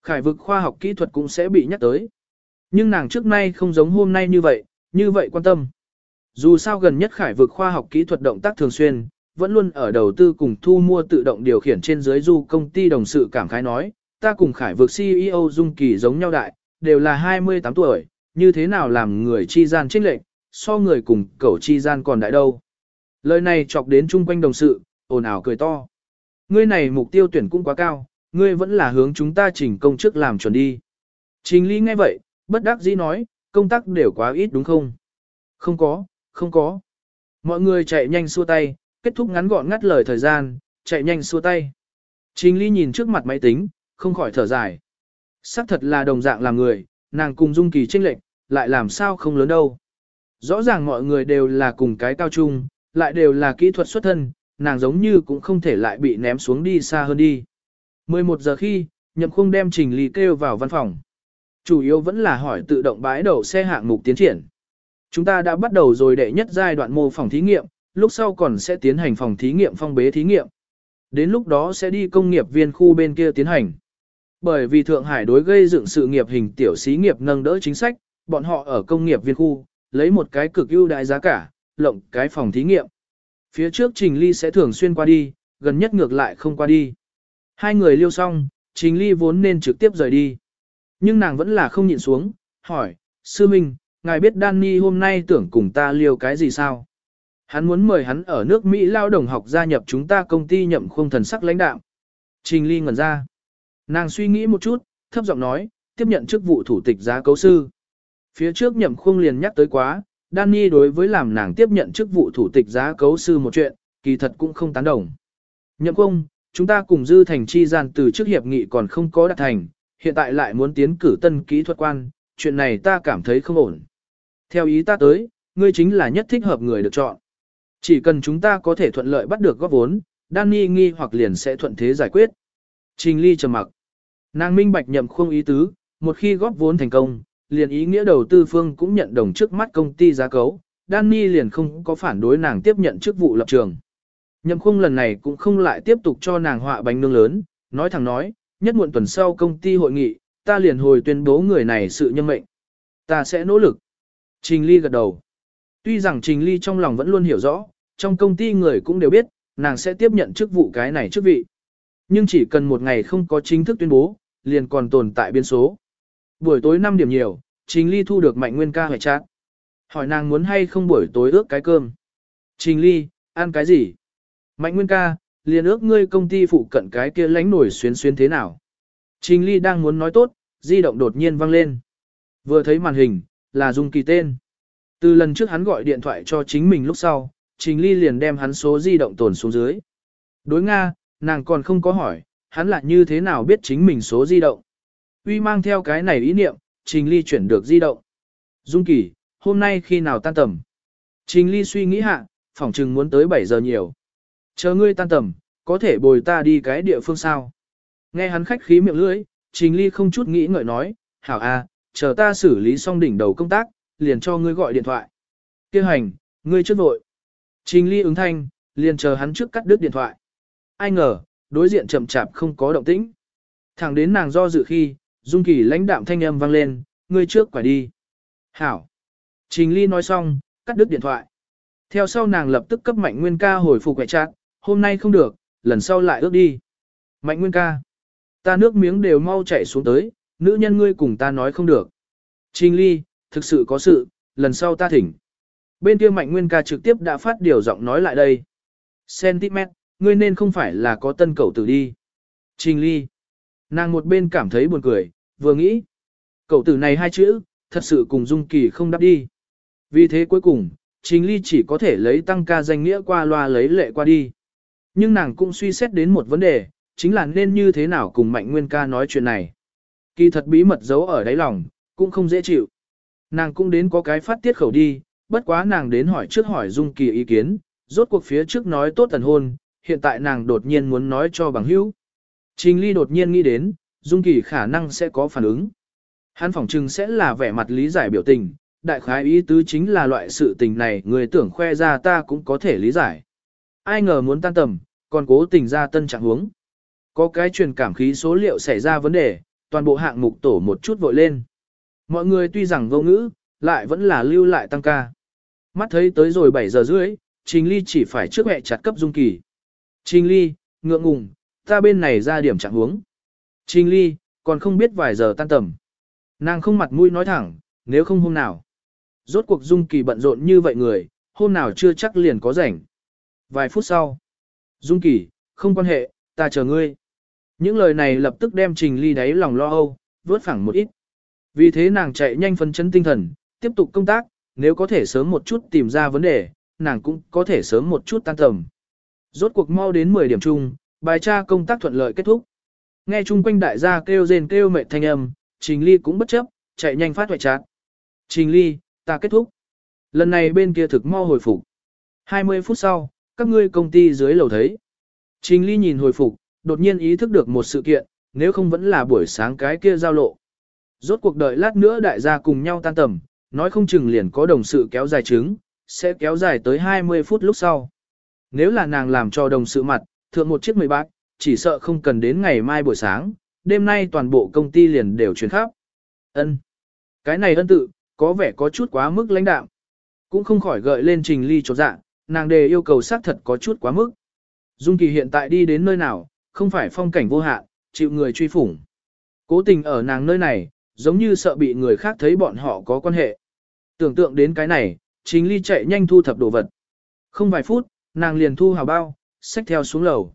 Khải vực khoa học kỹ thuật cũng sẽ bị nhắc tới. Nhưng nàng trước nay không giống hôm nay như vậy, như vậy quan tâm. Dù sao gần nhất khải vực khoa học kỹ thuật động tác thường xuyên, vẫn luôn ở đầu tư cùng thu mua tự động điều khiển trên dưới du công ty đồng sự cảm khái nói, ta cùng khải vực CEO Dung Kỳ giống nhau đại, đều là 28 tuổi, như thế nào làm người chi gian trinh lệnh, so người cùng cẩu chi gian còn đại đâu. Lời này chọc đến chung quanh đồng sự, ồn ào cười to. Ngươi này mục tiêu tuyển cũng quá cao, ngươi vẫn là hướng chúng ta chỉnh công chức làm chuẩn đi. Trình Ly nghe vậy, bất đắc dĩ nói, công tác đều quá ít đúng không? Không có, không có. Mọi người chạy nhanh xua tay, kết thúc ngắn gọn ngắt lời thời gian, chạy nhanh xua tay. Trình Ly nhìn trước mặt máy tính, không khỏi thở dài. Sắc thật là đồng dạng làm người, nàng cùng Dung Kỳ chênh lệch, lại làm sao không lớn đâu. Rõ ràng mọi người đều là cùng cái cao trung, lại đều là kỹ thuật xuất thân, nàng giống như cũng không thể lại bị ném xuống đi xa hơn đi. 11 giờ khi, nhậm khung đem Trình Ly kêu vào văn phòng. Chủ yếu vẫn là hỏi tự động bãi đậu xe hạng mục tiến triển. Chúng ta đã bắt đầu rồi đệ nhất giai đoạn mô phỏng thí nghiệm, lúc sau còn sẽ tiến hành phòng thí nghiệm phong bế thí nghiệm. Đến lúc đó sẽ đi công nghiệp viên khu bên kia tiến hành. Bởi vì Thượng Hải đối gây dựng sự nghiệp hình tiểu xí nghiệp nâng đỡ chính sách, bọn họ ở công nghiệp viên khu, lấy một cái cực ưu đại giá cả, lộng cái phòng thí nghiệm. Phía trước Trình Ly sẽ thường xuyên qua đi, gần nhất ngược lại không qua đi. Hai người liêu xong, Trình Ly vốn nên trực tiếp rời đi. Nhưng nàng vẫn là không nhịn xuống, hỏi, Sư Minh, ngài biết Danny hôm nay tưởng cùng ta liêu cái gì sao? Hắn muốn mời hắn ở nước Mỹ lao động học gia nhập chúng ta công ty nhậm không thần sắc lãnh đạo. Trình Ly ngẩn ra. Nàng suy nghĩ một chút, thấp giọng nói, tiếp nhận chức vụ thủ tịch giá cấu sư. Phía trước nhậm khung liền nhắc tới quá, Danny đối với làm nàng tiếp nhận chức vụ thủ tịch giá cấu sư một chuyện, kỳ thật cũng không tán đồng. Nhậm khung, chúng ta cùng dư thành chi gian từ trước hiệp nghị còn không có đạt thành, hiện tại lại muốn tiến cử tân kỹ thuật quan, chuyện này ta cảm thấy không ổn. Theo ý ta tới, ngươi chính là nhất thích hợp người được chọn. Chỉ cần chúng ta có thể thuận lợi bắt được góp vốn, Danny nghi hoặc liền sẽ thuận thế giải quyết. Trình Ly trầm mặc. Nàng minh bạch nhậm khung ý tứ, một khi góp vốn thành công, liền ý nghĩa đầu tư phương cũng nhận đồng trước mắt công ty giá cấu, Danny liền không có phản đối nàng tiếp nhận chức vụ lập trường. Nhậm khung lần này cũng không lại tiếp tục cho nàng họa bánh nương lớn, nói thẳng nói, nhất muộn tuần sau công ty hội nghị, ta liền hồi tuyên bố người này sự nhân mệnh. Ta sẽ nỗ lực. Trình Ly gật đầu. Tuy rằng Trình Ly trong lòng vẫn luôn hiểu rõ, trong công ty người cũng đều biết, nàng sẽ tiếp nhận chức vụ cái này chức vị. Nhưng chỉ cần một ngày không có chính thức tuyên bố, liền còn tồn tại biên số. Buổi tối 5 điểm nhiều, Trình Ly thu được Mạnh Nguyên ca hỏi chát. Hỏi nàng muốn hay không buổi tối ước cái cơm. Trình Ly, ăn cái gì? Mạnh Nguyên ca, liền ước ngươi công ty phụ cận cái kia lánh nổi xuyến xuyến thế nào? Trình Ly đang muốn nói tốt, di động đột nhiên vang lên. Vừa thấy màn hình, là Dung Kỳ tên. Từ lần trước hắn gọi điện thoại cho chính mình lúc sau, Trình Ly liền đem hắn số di động tồn xuống dưới. Đối Nga, nàng còn không có hỏi, hắn là như thế nào biết chính mình số di động. Uy mang theo cái này ý niệm, Trình Ly chuyển được di động. Dung Kỳ, hôm nay khi nào tan tầm? Trình Ly suy nghĩ hạ, phỏng chừng muốn tới 7 giờ nhiều. Chờ ngươi tan tầm, có thể bồi ta đi cái địa phương sao? Nghe hắn khách khí miệng lưỡi, Trình Ly không chút nghĩ ngợi nói, hảo a, chờ ta xử lý xong đỉnh đầu công tác, liền cho ngươi gọi điện thoại. Kêu hành, ngươi trước vội. Trình Ly ứng thanh, liền chờ hắn trước cắt đứt điện thoại. Ai ngờ, đối diện chậm chạp không có động tĩnh. Thẳng đến nàng do dự khi, Dung Kỳ lãnh đạm thanh âm vang lên, ngươi trước quả đi. Hảo. Trình Ly nói xong, cắt đứt điện thoại. Theo sau nàng lập tức cấp Mạnh Nguyên ca hồi phục quẹ chát, hôm nay không được, lần sau lại ước đi. Mạnh Nguyên ca. Ta nước miếng đều mau chảy xuống tới, nữ nhân ngươi cùng ta nói không được. Trình Ly, thực sự có sự, lần sau ta thỉnh. Bên kia Mạnh Nguyên ca trực tiếp đã phát điều giọng nói lại đây. Sentiment, ngươi nên không phải là có tân cầu tử đi. Trình ly. Nàng một bên cảm thấy buồn cười, vừa nghĩ. Cậu tử này hai chữ, thật sự cùng Dung Kỳ không đáp đi. Vì thế cuối cùng, Trình ly chỉ có thể lấy tăng ca danh nghĩa qua loa lấy lệ qua đi. Nhưng nàng cũng suy xét đến một vấn đề, chính là nên như thế nào cùng Mạnh Nguyên ca nói chuyện này. Kỳ thật bí mật giấu ở đáy lòng, cũng không dễ chịu. Nàng cũng đến có cái phát tiết khẩu đi, bất quá nàng đến hỏi trước hỏi Dung Kỳ ý kiến, rốt cuộc phía trước nói tốt tần hôn, hiện tại nàng đột nhiên muốn nói cho bằng hữu. Trình Ly đột nhiên nghĩ đến, Dung Kỳ khả năng sẽ có phản ứng. Hắn phỏng chừng sẽ là vẻ mặt lý giải biểu tình, đại khái ý tứ chính là loại sự tình này người tưởng khoe ra ta cũng có thể lý giải. Ai ngờ muốn tan tầm, còn cố tình ra tân trạng huống. Có cái truyền cảm khí số liệu xảy ra vấn đề, toàn bộ hạng mục tổ một chút vội lên. Mọi người tuy rằng vô ngữ, lại vẫn là lưu lại tăng ca. Mắt thấy tới rồi 7 giờ rưỡi, Trình Ly chỉ phải trước hẹ chặt cấp Dung Kỳ. Trình Ly, ngượng ngùng, ta bên này ra điểm trạng huống. Trình Ly, còn không biết vài giờ tan tầm. Nàng không mặt mũi nói thẳng, nếu không hôm nào. Rốt cuộc Dung Kỳ bận rộn như vậy người, hôm nào chưa chắc liền có rảnh. Vài phút sau. Dung Kỳ, không quan hệ, ta chờ ngươi. Những lời này lập tức đem Trình Ly đáy lòng lo âu, vớt phẳng một ít. Vì thế nàng chạy nhanh phân chấn tinh thần, tiếp tục công tác, nếu có thể sớm một chút tìm ra vấn đề, nàng cũng có thể sớm một chút tan tầm. Rốt cuộc mau đến 10 điểm chung, bài tra công tác thuận lợi kết thúc. Nghe chung quanh đại gia kêu rên kêu mệt thanh âm, Trình Ly cũng bất chấp, chạy nhanh phát hoại chát. Trình Ly, ta kết thúc. Lần này bên kia thực mau hồi phục. 20 phút sau, các ngươi công ty dưới lầu thấy. Trình Ly nhìn hồi phục, đột nhiên ý thức được một sự kiện, nếu không vẫn là buổi sáng cái kia giao lộ. Rốt cuộc đợi lát nữa đại gia cùng nhau tan tầm, nói không chừng liền có đồng sự kéo dài trứng, sẽ kéo dài tới 20 phút lúc sau. Nếu là nàng làm cho đồng sự mặt, thượng một chiếc mười bác, chỉ sợ không cần đến ngày mai buổi sáng, đêm nay toàn bộ công ty liền đều chuyển khắp. Ân, Cái này ân tự, có vẻ có chút quá mức lãnh đạm. Cũng không khỏi gợi lên trình ly chột dạ, nàng đề yêu cầu xác thật có chút quá mức. Dung Kỳ hiện tại đi đến nơi nào, không phải phong cảnh vô hạn, chịu người truy phủng. Cố tình ở nàng nơi này, giống như sợ bị người khác thấy bọn họ có quan hệ. Tưởng tượng đến cái này, chính ly chạy nhanh thu thập đồ vật. Không vài phút, nàng liền thu hào bao, xách theo xuống lầu.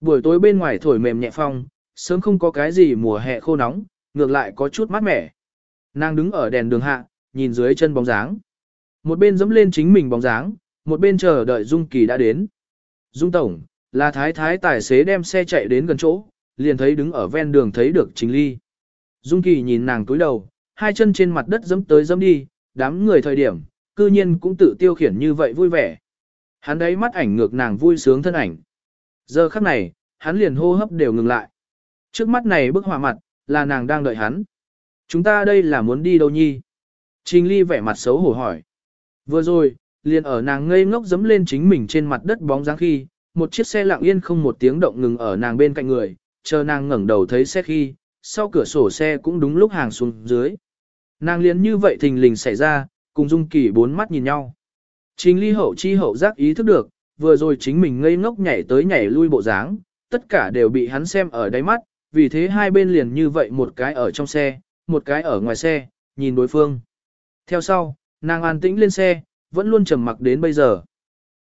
Buổi tối bên ngoài thổi mềm nhẹ phong, sớm không có cái gì mùa hè khô nóng, ngược lại có chút mát mẻ. Nàng đứng ở đèn đường hạ, nhìn dưới chân bóng dáng. Một bên dẫm lên chính mình bóng dáng, một bên chờ đợi Dung Kỳ đã đến. Dung Tổng, là thái thái tài xế đem xe chạy đến gần chỗ, liền thấy đứng ở ven đường thấy được Trình Ly. Dung Kỳ nhìn nàng túi đầu, hai chân trên mặt đất dẫm tới dẫm đi, đám người thời điểm, cư nhiên cũng tự tiêu khiển như vậy vui vẻ. Hắn đấy mắt ảnh ngược nàng vui sướng thân ảnh. Giờ khắc này, hắn liền hô hấp đều ngừng lại. Trước mắt này bức họa mặt, là nàng đang đợi hắn. Chúng ta đây là muốn đi đâu nhi? Trình Ly vẻ mặt xấu hổ hỏi. Vừa rồi, liền ở nàng ngây ngốc dấm lên chính mình trên mặt đất bóng dáng khi, một chiếc xe lặng yên không một tiếng động ngừng ở nàng bên cạnh người, chờ nàng ngẩng đầu thấy xe khi, sau cửa sổ xe cũng đúng lúc hàng xuống dưới. Nàng liền như vậy thình lình xảy ra, cùng Dung Kỳ bốn mắt nhìn nhau. chính ly hậu chi hậu giác ý thức được, vừa rồi chính mình ngây ngốc nhảy tới nhảy lui bộ dáng, tất cả đều bị hắn xem ở đáy mắt, vì thế hai bên liền như vậy một cái ở trong xe, một cái ở ngoài xe, nhìn đối phương. Theo sau, nàng an tĩnh lên xe, vẫn luôn trầm mặc đến bây giờ.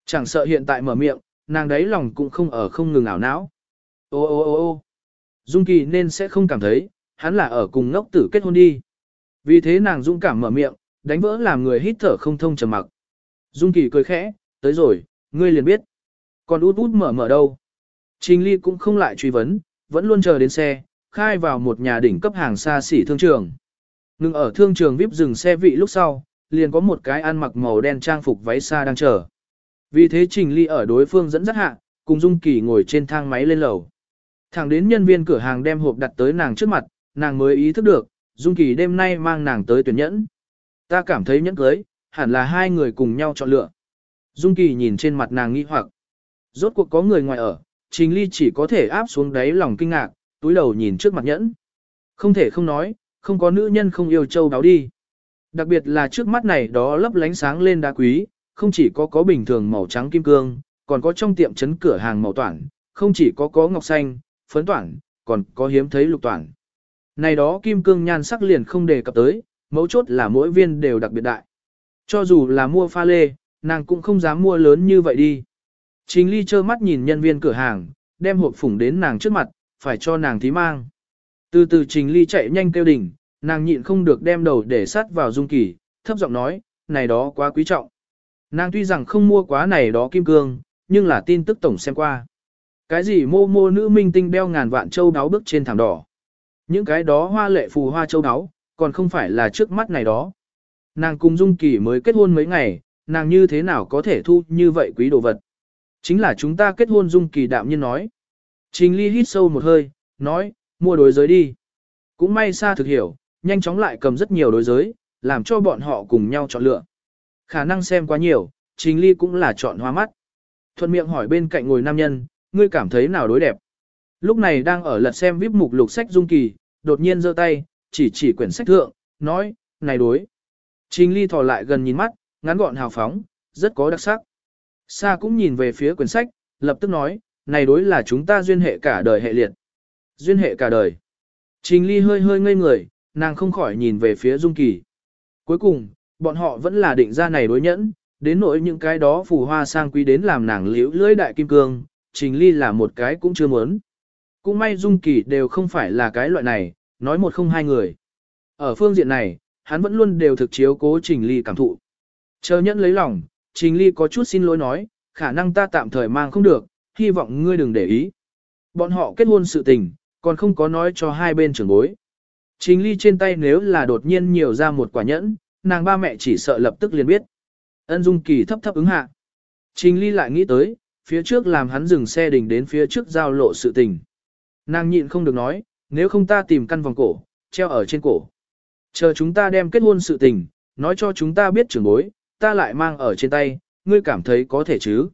Chẳng sợ hiện tại mở miệng, nàng đấy lòng cũng không ở không ngừng ảo não. Ô ô ô ô Dung Kỳ nên sẽ không cảm thấy, hắn là ở cùng ngốc tử kết hôn đi. Vì thế nàng dũng cảm mở miệng, đánh vỡ làm người hít thở không thông trầm mặc. Dung Kỳ cười khẽ, tới rồi, ngươi liền biết. Còn út út mở mở đâu. Trình Ly cũng không lại truy vấn, vẫn luôn chờ đến xe, khai vào một nhà đỉnh cấp hàng xa xỉ thương trường. Ngừng ở thương trường VIP dừng xe vị lúc sau, liền có một cái ăn mặc màu đen trang phục váy xa đang chờ. Vì thế Trình Ly ở đối phương dẫn dắt hạ, cùng Dung Kỳ ngồi trên thang máy lên lầu. Thẳng đến nhân viên cửa hàng đem hộp đặt tới nàng trước mặt, nàng mới ý thức được, Dung Kỳ đêm nay mang nàng tới tuyển nhẫn. Ta cảm thấy nhẫn cưới, hẳn là hai người cùng nhau chọn lựa. Dung Kỳ nhìn trên mặt nàng nghi hoặc. Rốt cuộc có người ngoài ở, Trình Ly chỉ có thể áp xuống đáy lòng kinh ngạc, túi đầu nhìn trước mặt nhẫn. Không thể không nói, không có nữ nhân không yêu châu đáo đi. Đặc biệt là trước mắt này đó lấp lánh sáng lên đá quý, không chỉ có có bình thường màu trắng kim cương, còn có trong tiệm chấn cửa hàng màu toản, không chỉ có có ngọc xanh, phấn toản, còn có hiếm thấy lục toản. Này đó kim cương nhan sắc liền không đề cập tới, mấu chốt là mỗi viên đều đặc biệt đại. Cho dù là mua pha lê, nàng cũng không dám mua lớn như vậy đi. Trình ly trơ mắt nhìn nhân viên cửa hàng, đem hộp phủng đến nàng trước mặt, phải cho nàng thí mang. Từ từ Trình Ly chạy nhanh kêu đỉnh, nàng nhịn không được đem đầu để sát vào Dung Kỳ, thấp giọng nói, này đó quá quý trọng. Nàng tuy rằng không mua quá này đó kim cương, nhưng là tin tức tổng xem qua. Cái gì mô mô nữ minh tinh đeo ngàn vạn châu đáo bước trên thảm đỏ. Những cái đó hoa lệ phù hoa châu đáo, còn không phải là trước mắt này đó. Nàng cùng Dung Kỳ mới kết hôn mấy ngày, nàng như thế nào có thể thu như vậy quý đồ vật. Chính là chúng ta kết hôn Dung Kỳ đạm nhiên nói. Trình Ly hít sâu một hơi, nói, mua đối giới đi. Cũng may xa thực hiểu, nhanh chóng lại cầm rất nhiều đối giới, làm cho bọn họ cùng nhau chọn lựa. Khả năng xem quá nhiều, Trình Ly cũng là chọn hoa mắt. Thuận miệng hỏi bên cạnh ngồi nam nhân, ngươi cảm thấy nào đối đẹp. Lúc này đang ở lật xem vip mục lục sách Dung Kỳ, đột nhiên giơ tay, chỉ chỉ quyển sách thượng, nói, này đối. Trình Ly thò lại gần nhìn mắt, ngắn gọn hào phóng, rất có đặc sắc. Sa cũng nhìn về phía quyển sách, lập tức nói, này đối là chúng ta duyên hệ cả đời hệ liệt. Duyên hệ cả đời. Trình Ly hơi hơi ngây người, nàng không khỏi nhìn về phía Dung Kỳ. Cuối cùng, bọn họ vẫn là định ra này đối nhẫn, đến nỗi những cái đó phù hoa sang quý đến làm nàng liễu lưỡi đại kim cương, Trình Ly là một cái cũng chưa muốn. Cũng may Dung Kỳ đều không phải là cái loại này, nói một không hai người. Ở phương diện này, hắn vẫn luôn đều thực chiếu cố Trình Ly cảm thụ. Chờ nhẫn lấy lòng, Trình Ly có chút xin lỗi nói, khả năng ta tạm thời mang không được, hy vọng ngươi đừng để ý. Bọn họ kết hôn sự tình, còn không có nói cho hai bên trưởng bối. Trình Ly trên tay nếu là đột nhiên nhiều ra một quả nhẫn, nàng ba mẹ chỉ sợ lập tức liền biết. Ân Dung Kỳ thấp thấp ứng hạ. Trình Ly lại nghĩ tới, phía trước làm hắn dừng xe đình đến phía trước giao lộ sự tình. Nàng nhịn không được nói, nếu không ta tìm căn vòng cổ, treo ở trên cổ. Chờ chúng ta đem kết hôn sự tình, nói cho chúng ta biết trưởng bối, ta lại mang ở trên tay, ngươi cảm thấy có thể chứ.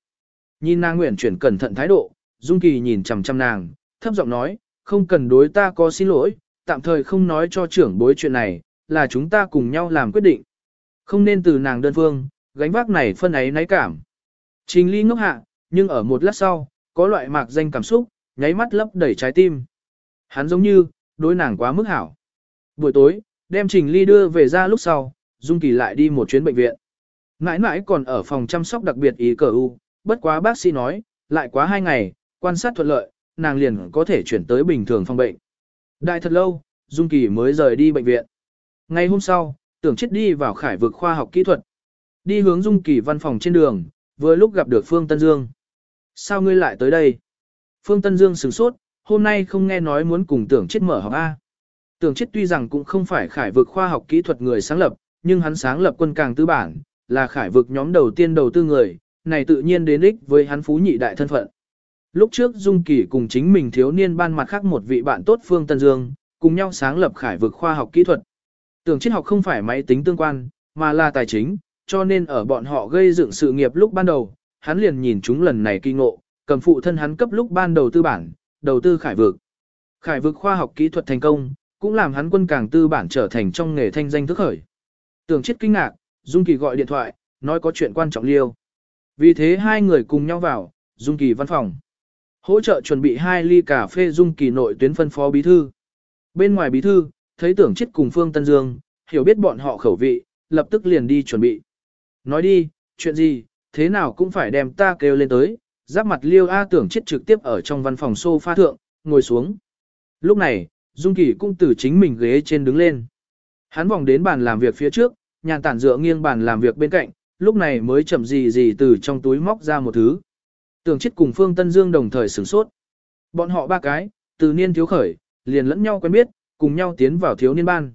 Nhìn nàng nguyện chuyển cẩn thận thái độ, Dung Kỳ nhìn chằm chằm nàng, thấp giọng nói, không cần đối ta có xin lỗi, tạm thời không nói cho trưởng bối chuyện này, là chúng ta cùng nhau làm quyết định. Không nên từ nàng đơn phương, gánh vác này phân ấy náy cảm. Trình ly ngốc hạ, nhưng ở một lát sau, có loại mạc danh cảm xúc, nháy mắt lấp đầy trái tim. Hắn giống như, đối nàng quá mức hảo. Buổi tối, đem Trình Ly đưa về ra lúc sau, Dung Kỳ lại đi một chuyến bệnh viện. Nãi nãi còn ở phòng chăm sóc đặc biệt ý cờ u, bất quá bác sĩ nói, lại quá hai ngày, quan sát thuận lợi, nàng liền có thể chuyển tới bình thường phòng bệnh. Đại thật lâu, Dung Kỳ mới rời đi bệnh viện. Ngày hôm sau, tưởng chết đi vào khải vực khoa học kỹ thuật. Đi hướng Dung Kỳ văn phòng trên đường, vừa lúc gặp được Phương Tân Dương. Sao ngươi lại tới đây? Phương Tân Dương sửng sốt, hôm nay không nghe nói muốn cùng tưởng chết mở học A. Tưởng chết tuy rằng cũng không phải khải vực khoa học kỹ thuật người sáng lập, nhưng hắn sáng lập quân càng tư bản, là khải vực nhóm đầu tiên đầu tư người, này tự nhiên đến ích với hắn phú nhị đại thân phận. Lúc trước Dung Kỳ cùng chính mình thiếu niên ban mặt khác một vị bạn tốt Phương Tân Dương, cùng nhau sáng lập khải vực khoa học kỹ thuật. Tưởng triết học không phải máy tính tương quan, mà là tài chính, cho nên ở bọn họ gây dựng sự nghiệp lúc ban đầu, hắn liền nhìn chúng lần này kinh ngộ, cầm phụ thân hắn cấp lúc ban đầu tư bản, đầu tư khải vực. Khải vực khoa học kỹ thuật thành công, cũng làm hắn quân càng tư bản trở thành trong nghề thanh danh thức khởi. Tưởng chết kinh ngạc, Dung Kỳ gọi điện thoại, nói có chuyện quan trọng liêu. Vì thế hai người cùng nhau vào, Dung Kỳ văn phòng. Hỗ trợ chuẩn bị hai ly cà phê Dung Kỳ nội tuyến phân phó bí thư. Bên ngoài bí thư, thấy tưởng chết cùng Phương Tân Dương, hiểu biết bọn họ khẩu vị, lập tức liền đi chuẩn bị. Nói đi, chuyện gì, thế nào cũng phải đem ta kêu lên tới, giáp mặt liêu A tưởng chết trực tiếp ở trong văn phòng sofa thượng, ngồi xuống. Lúc này, Dung Kỳ cũng từ chính mình ghế trên đứng lên. Hắn vòng đến bàn làm việc phía trước, nhàn tản dựa nghiêng bàn làm việc bên cạnh, lúc này mới chậm gì gì từ trong túi móc ra một thứ. Tưởng chết cùng Phương Tân Dương đồng thời sửng sốt. Bọn họ ba cái, từ niên thiếu khởi, liền lẫn nhau quen biết, cùng nhau tiến vào thiếu niên ban.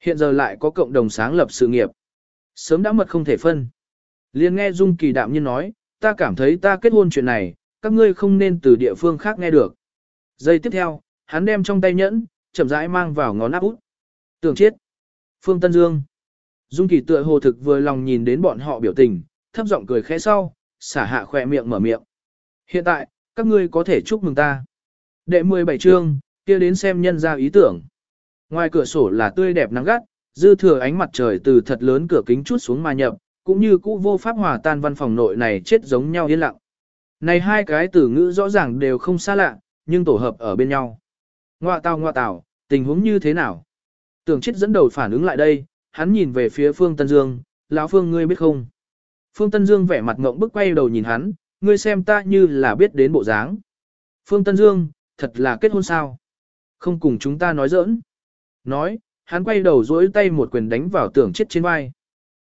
Hiện giờ lại có cộng đồng sáng lập sự nghiệp. Sớm đã mật không thể phân. Liền nghe Dung Kỳ đạm nhiên nói, ta cảm thấy ta kết hôn chuyện này, các ngươi không nên từ địa phương khác nghe được. Giây tiếp theo, hắn đem trong tay nhẫn, chậm rãi mang vào ngón áp út. Tưởng chết. Phương Tân Dương. Dung Kỳ tựa hồ thực vừa lòng nhìn đến bọn họ biểu tình, thấp giọng cười khẽ sau, xả hạ khỏe miệng mở miệng. Hiện tại, các ngươi có thể chúc mừng ta. Đệ 17 chương, kia đến xem nhân ra ý tưởng. Ngoài cửa sổ là tươi đẹp nắng gắt, dư thừa ánh mặt trời từ thật lớn cửa kính chút xuống mà nhập, cũng như cũ vô pháp hòa tan văn phòng nội này chết giống nhau yên lặng. Này hai cái từ ngữ rõ ràng đều không xa lạ, nhưng tổ hợp ở bên nhau. Ngoạ tào ngoạ tào, tình huống như thế nào? Tưởng chết dẫn đầu phản ứng lại đây, hắn nhìn về phía Phương Tân Dương, lão Phương ngươi biết không? Phương Tân Dương vẻ mặt ngộng bức quay đầu nhìn hắn, ngươi xem ta như là biết đến bộ dáng. Phương Tân Dương, thật là kết hôn sao? Không cùng chúng ta nói giỡn. Nói, hắn quay đầu dỗi tay một quyền đánh vào tưởng chết trên vai.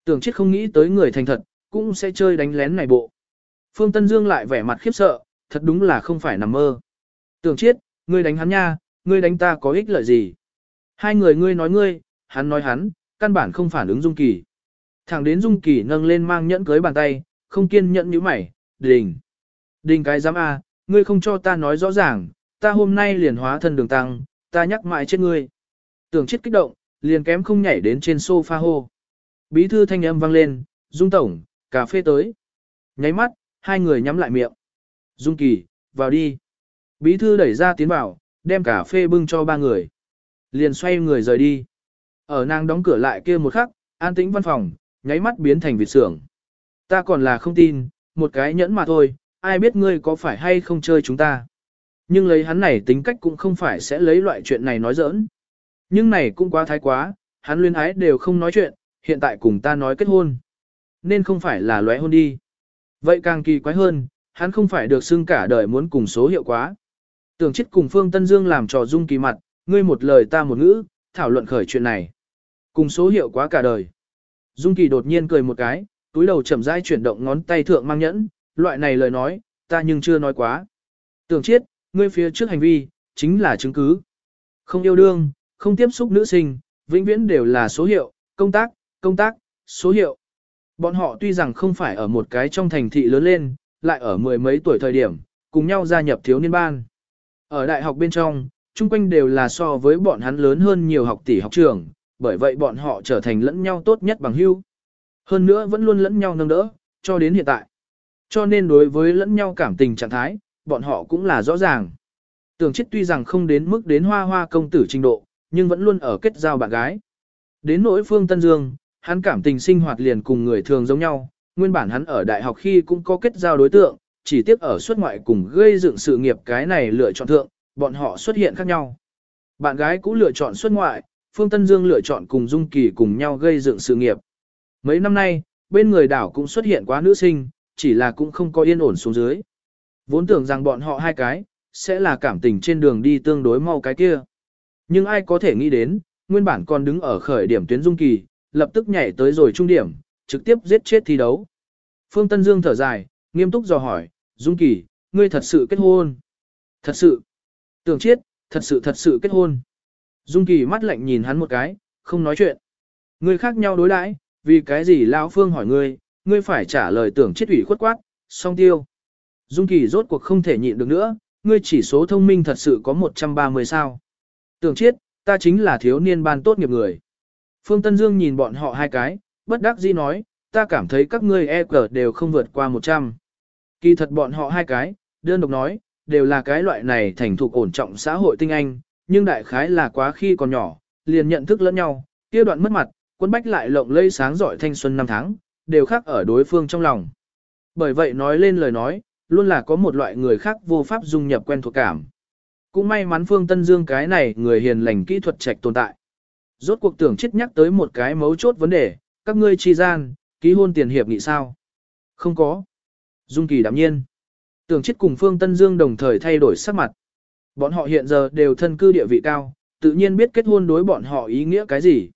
Tưởng chết không nghĩ tới người thành thật, cũng sẽ chơi đánh lén này bộ. Phương Tân Dương lại vẻ mặt khiếp sợ, thật đúng là không phải nằm mơ. Tưởng chết, ngươi đánh hắn nha, ngươi đánh ta có ích lợi gì? Hai người ngươi nói ngươi, hắn nói hắn, căn bản không phản ứng Dung Kỳ. Thẳng đến Dung Kỳ nâng lên mang nhẫn cưới bàn tay, không kiên nhẫn như mày, đình. Đình cái giám A, ngươi không cho ta nói rõ ràng, ta hôm nay liền hóa thân đường tăng, ta nhắc mãi chết ngươi. Tưởng chết kích động, liền kém không nhảy đến trên sofa hô. Bí thư thanh âm vang lên, Dung Tổng, cà phê tới. Nháy mắt, hai người nhắm lại miệng. Dung Kỳ, vào đi. Bí thư đẩy ra tiến vào, đem cà phê bưng cho ba người. Liền xoay người rời đi. Ở nàng đóng cửa lại kia một khắc, an tĩnh văn phòng, nháy mắt biến thành vịt sưởng. Ta còn là không tin, một cái nhẫn mà thôi, ai biết ngươi có phải hay không chơi chúng ta. Nhưng lấy hắn này tính cách cũng không phải sẽ lấy loại chuyện này nói giỡn. Nhưng này cũng quá thái quá, hắn luyến ái đều không nói chuyện, hiện tại cùng ta nói kết hôn. Nên không phải là lóe hôn đi. Vậy càng kỳ quái hơn, hắn không phải được xưng cả đời muốn cùng số hiệu quá. Tưởng chết cùng Phương Tân Dương làm trò dung kỳ mặt, ngươi một lời ta một ngữ, thảo luận khởi chuyện này. Cùng số hiệu quá cả đời. Dung kỳ đột nhiên cười một cái, túi đầu chậm rãi chuyển động ngón tay thượng mang nhẫn, loại này lời nói, ta nhưng chưa nói quá. Tưởng chết, ngươi phía trước hành vi, chính là chứng cứ. Không yêu đương, không tiếp xúc nữ sinh, vĩnh viễn đều là số hiệu, công tác, công tác, số hiệu. Bọn họ tuy rằng không phải ở một cái trong thành thị lớn lên, lại ở mười mấy tuổi thời điểm, cùng nhau gia nhập thiếu niên ban. Ở đại học bên trong, chung quanh đều là so với bọn hắn lớn hơn nhiều học tỷ học trường, bởi vậy bọn họ trở thành lẫn nhau tốt nhất bằng hữu. Hơn nữa vẫn luôn lẫn nhau nâng đỡ, cho đến hiện tại. Cho nên đối với lẫn nhau cảm tình trạng thái, bọn họ cũng là rõ ràng. Tưởng chết tuy rằng không đến mức đến hoa hoa công tử trình độ, nhưng vẫn luôn ở kết giao bạn gái. Đến nỗi phương Tân Dương, hắn cảm tình sinh hoạt liền cùng người thường giống nhau, nguyên bản hắn ở đại học khi cũng có kết giao đối tượng, chỉ tiếp ở xuất ngoại cùng gây dựng sự nghiệp cái này lựa chọn thượng, bọn họ xuất hiện khác nhau. Bạn gái cũng lựa chọn xuất ngoại, Phương Tân Dương lựa chọn cùng Dung Kỳ cùng nhau gây dựng sự nghiệp. Mấy năm nay, bên người đảo cũng xuất hiện quá nữ sinh, chỉ là cũng không có yên ổn xuống dưới. Vốn tưởng rằng bọn họ hai cái, sẽ là cảm tình trên đường đi tương đối mau cái kia. Nhưng ai có thể nghĩ đến, nguyên bản còn đứng ở khởi điểm tuyến Dung Kỳ, lập tức nhảy tới rồi trung điểm, trực tiếp giết chết thi đấu. Phương Tân Dương thở dài, nghiêm túc dò hỏi, Dung Kỳ, ngươi thật sự kết hôn. Thật sự. Tưởng chết, thật sự thật sự kết hôn. Dung Kỳ mắt lạnh nhìn hắn một cái, không nói chuyện. Ngươi khác nhau đối đãi, vì cái gì lão Phương hỏi ngươi, ngươi phải trả lời tưởng chết ủy khuất quát, song tiêu. Dung Kỳ rốt cuộc không thể nhịn được nữa, ngươi chỉ số thông minh thật sự có 130 sao. Tưởng chết, ta chính là thiếu niên ban tốt nghiệp người. Phương Tân Dương nhìn bọn họ hai cái, bất đắc dĩ nói, ta cảm thấy các ngươi e cờ đều không vượt qua 100. Kỳ thật bọn họ hai cái, đơn độc nói, đều là cái loại này thành thục ổn trọng xã hội tinh anh, nhưng đại khái là quá khi còn nhỏ, liền nhận thức lẫn nhau, kia đoạn mất mặt, quân bách lại lộng lây sáng giỏi thanh xuân năm tháng, đều khác ở đối phương trong lòng. Bởi vậy nói lên lời nói, luôn là có một loại người khác vô pháp dung nhập quen thuộc cảm. Cũng may mắn Phương Tân Dương cái này người hiền lành kỹ thuật trạch tồn tại. Rốt cuộc tưởng chết nhắc tới một cái mấu chốt vấn đề, các ngươi chi gian, ký hôn tiền hiệp nghị sao? Không có. Dung Kỳ đạm nhiên. Tưởng chết cùng Phương Tân Dương đồng thời thay đổi sắc mặt. Bọn họ hiện giờ đều thân cư địa vị cao, tự nhiên biết kết hôn đối bọn họ ý nghĩa cái gì.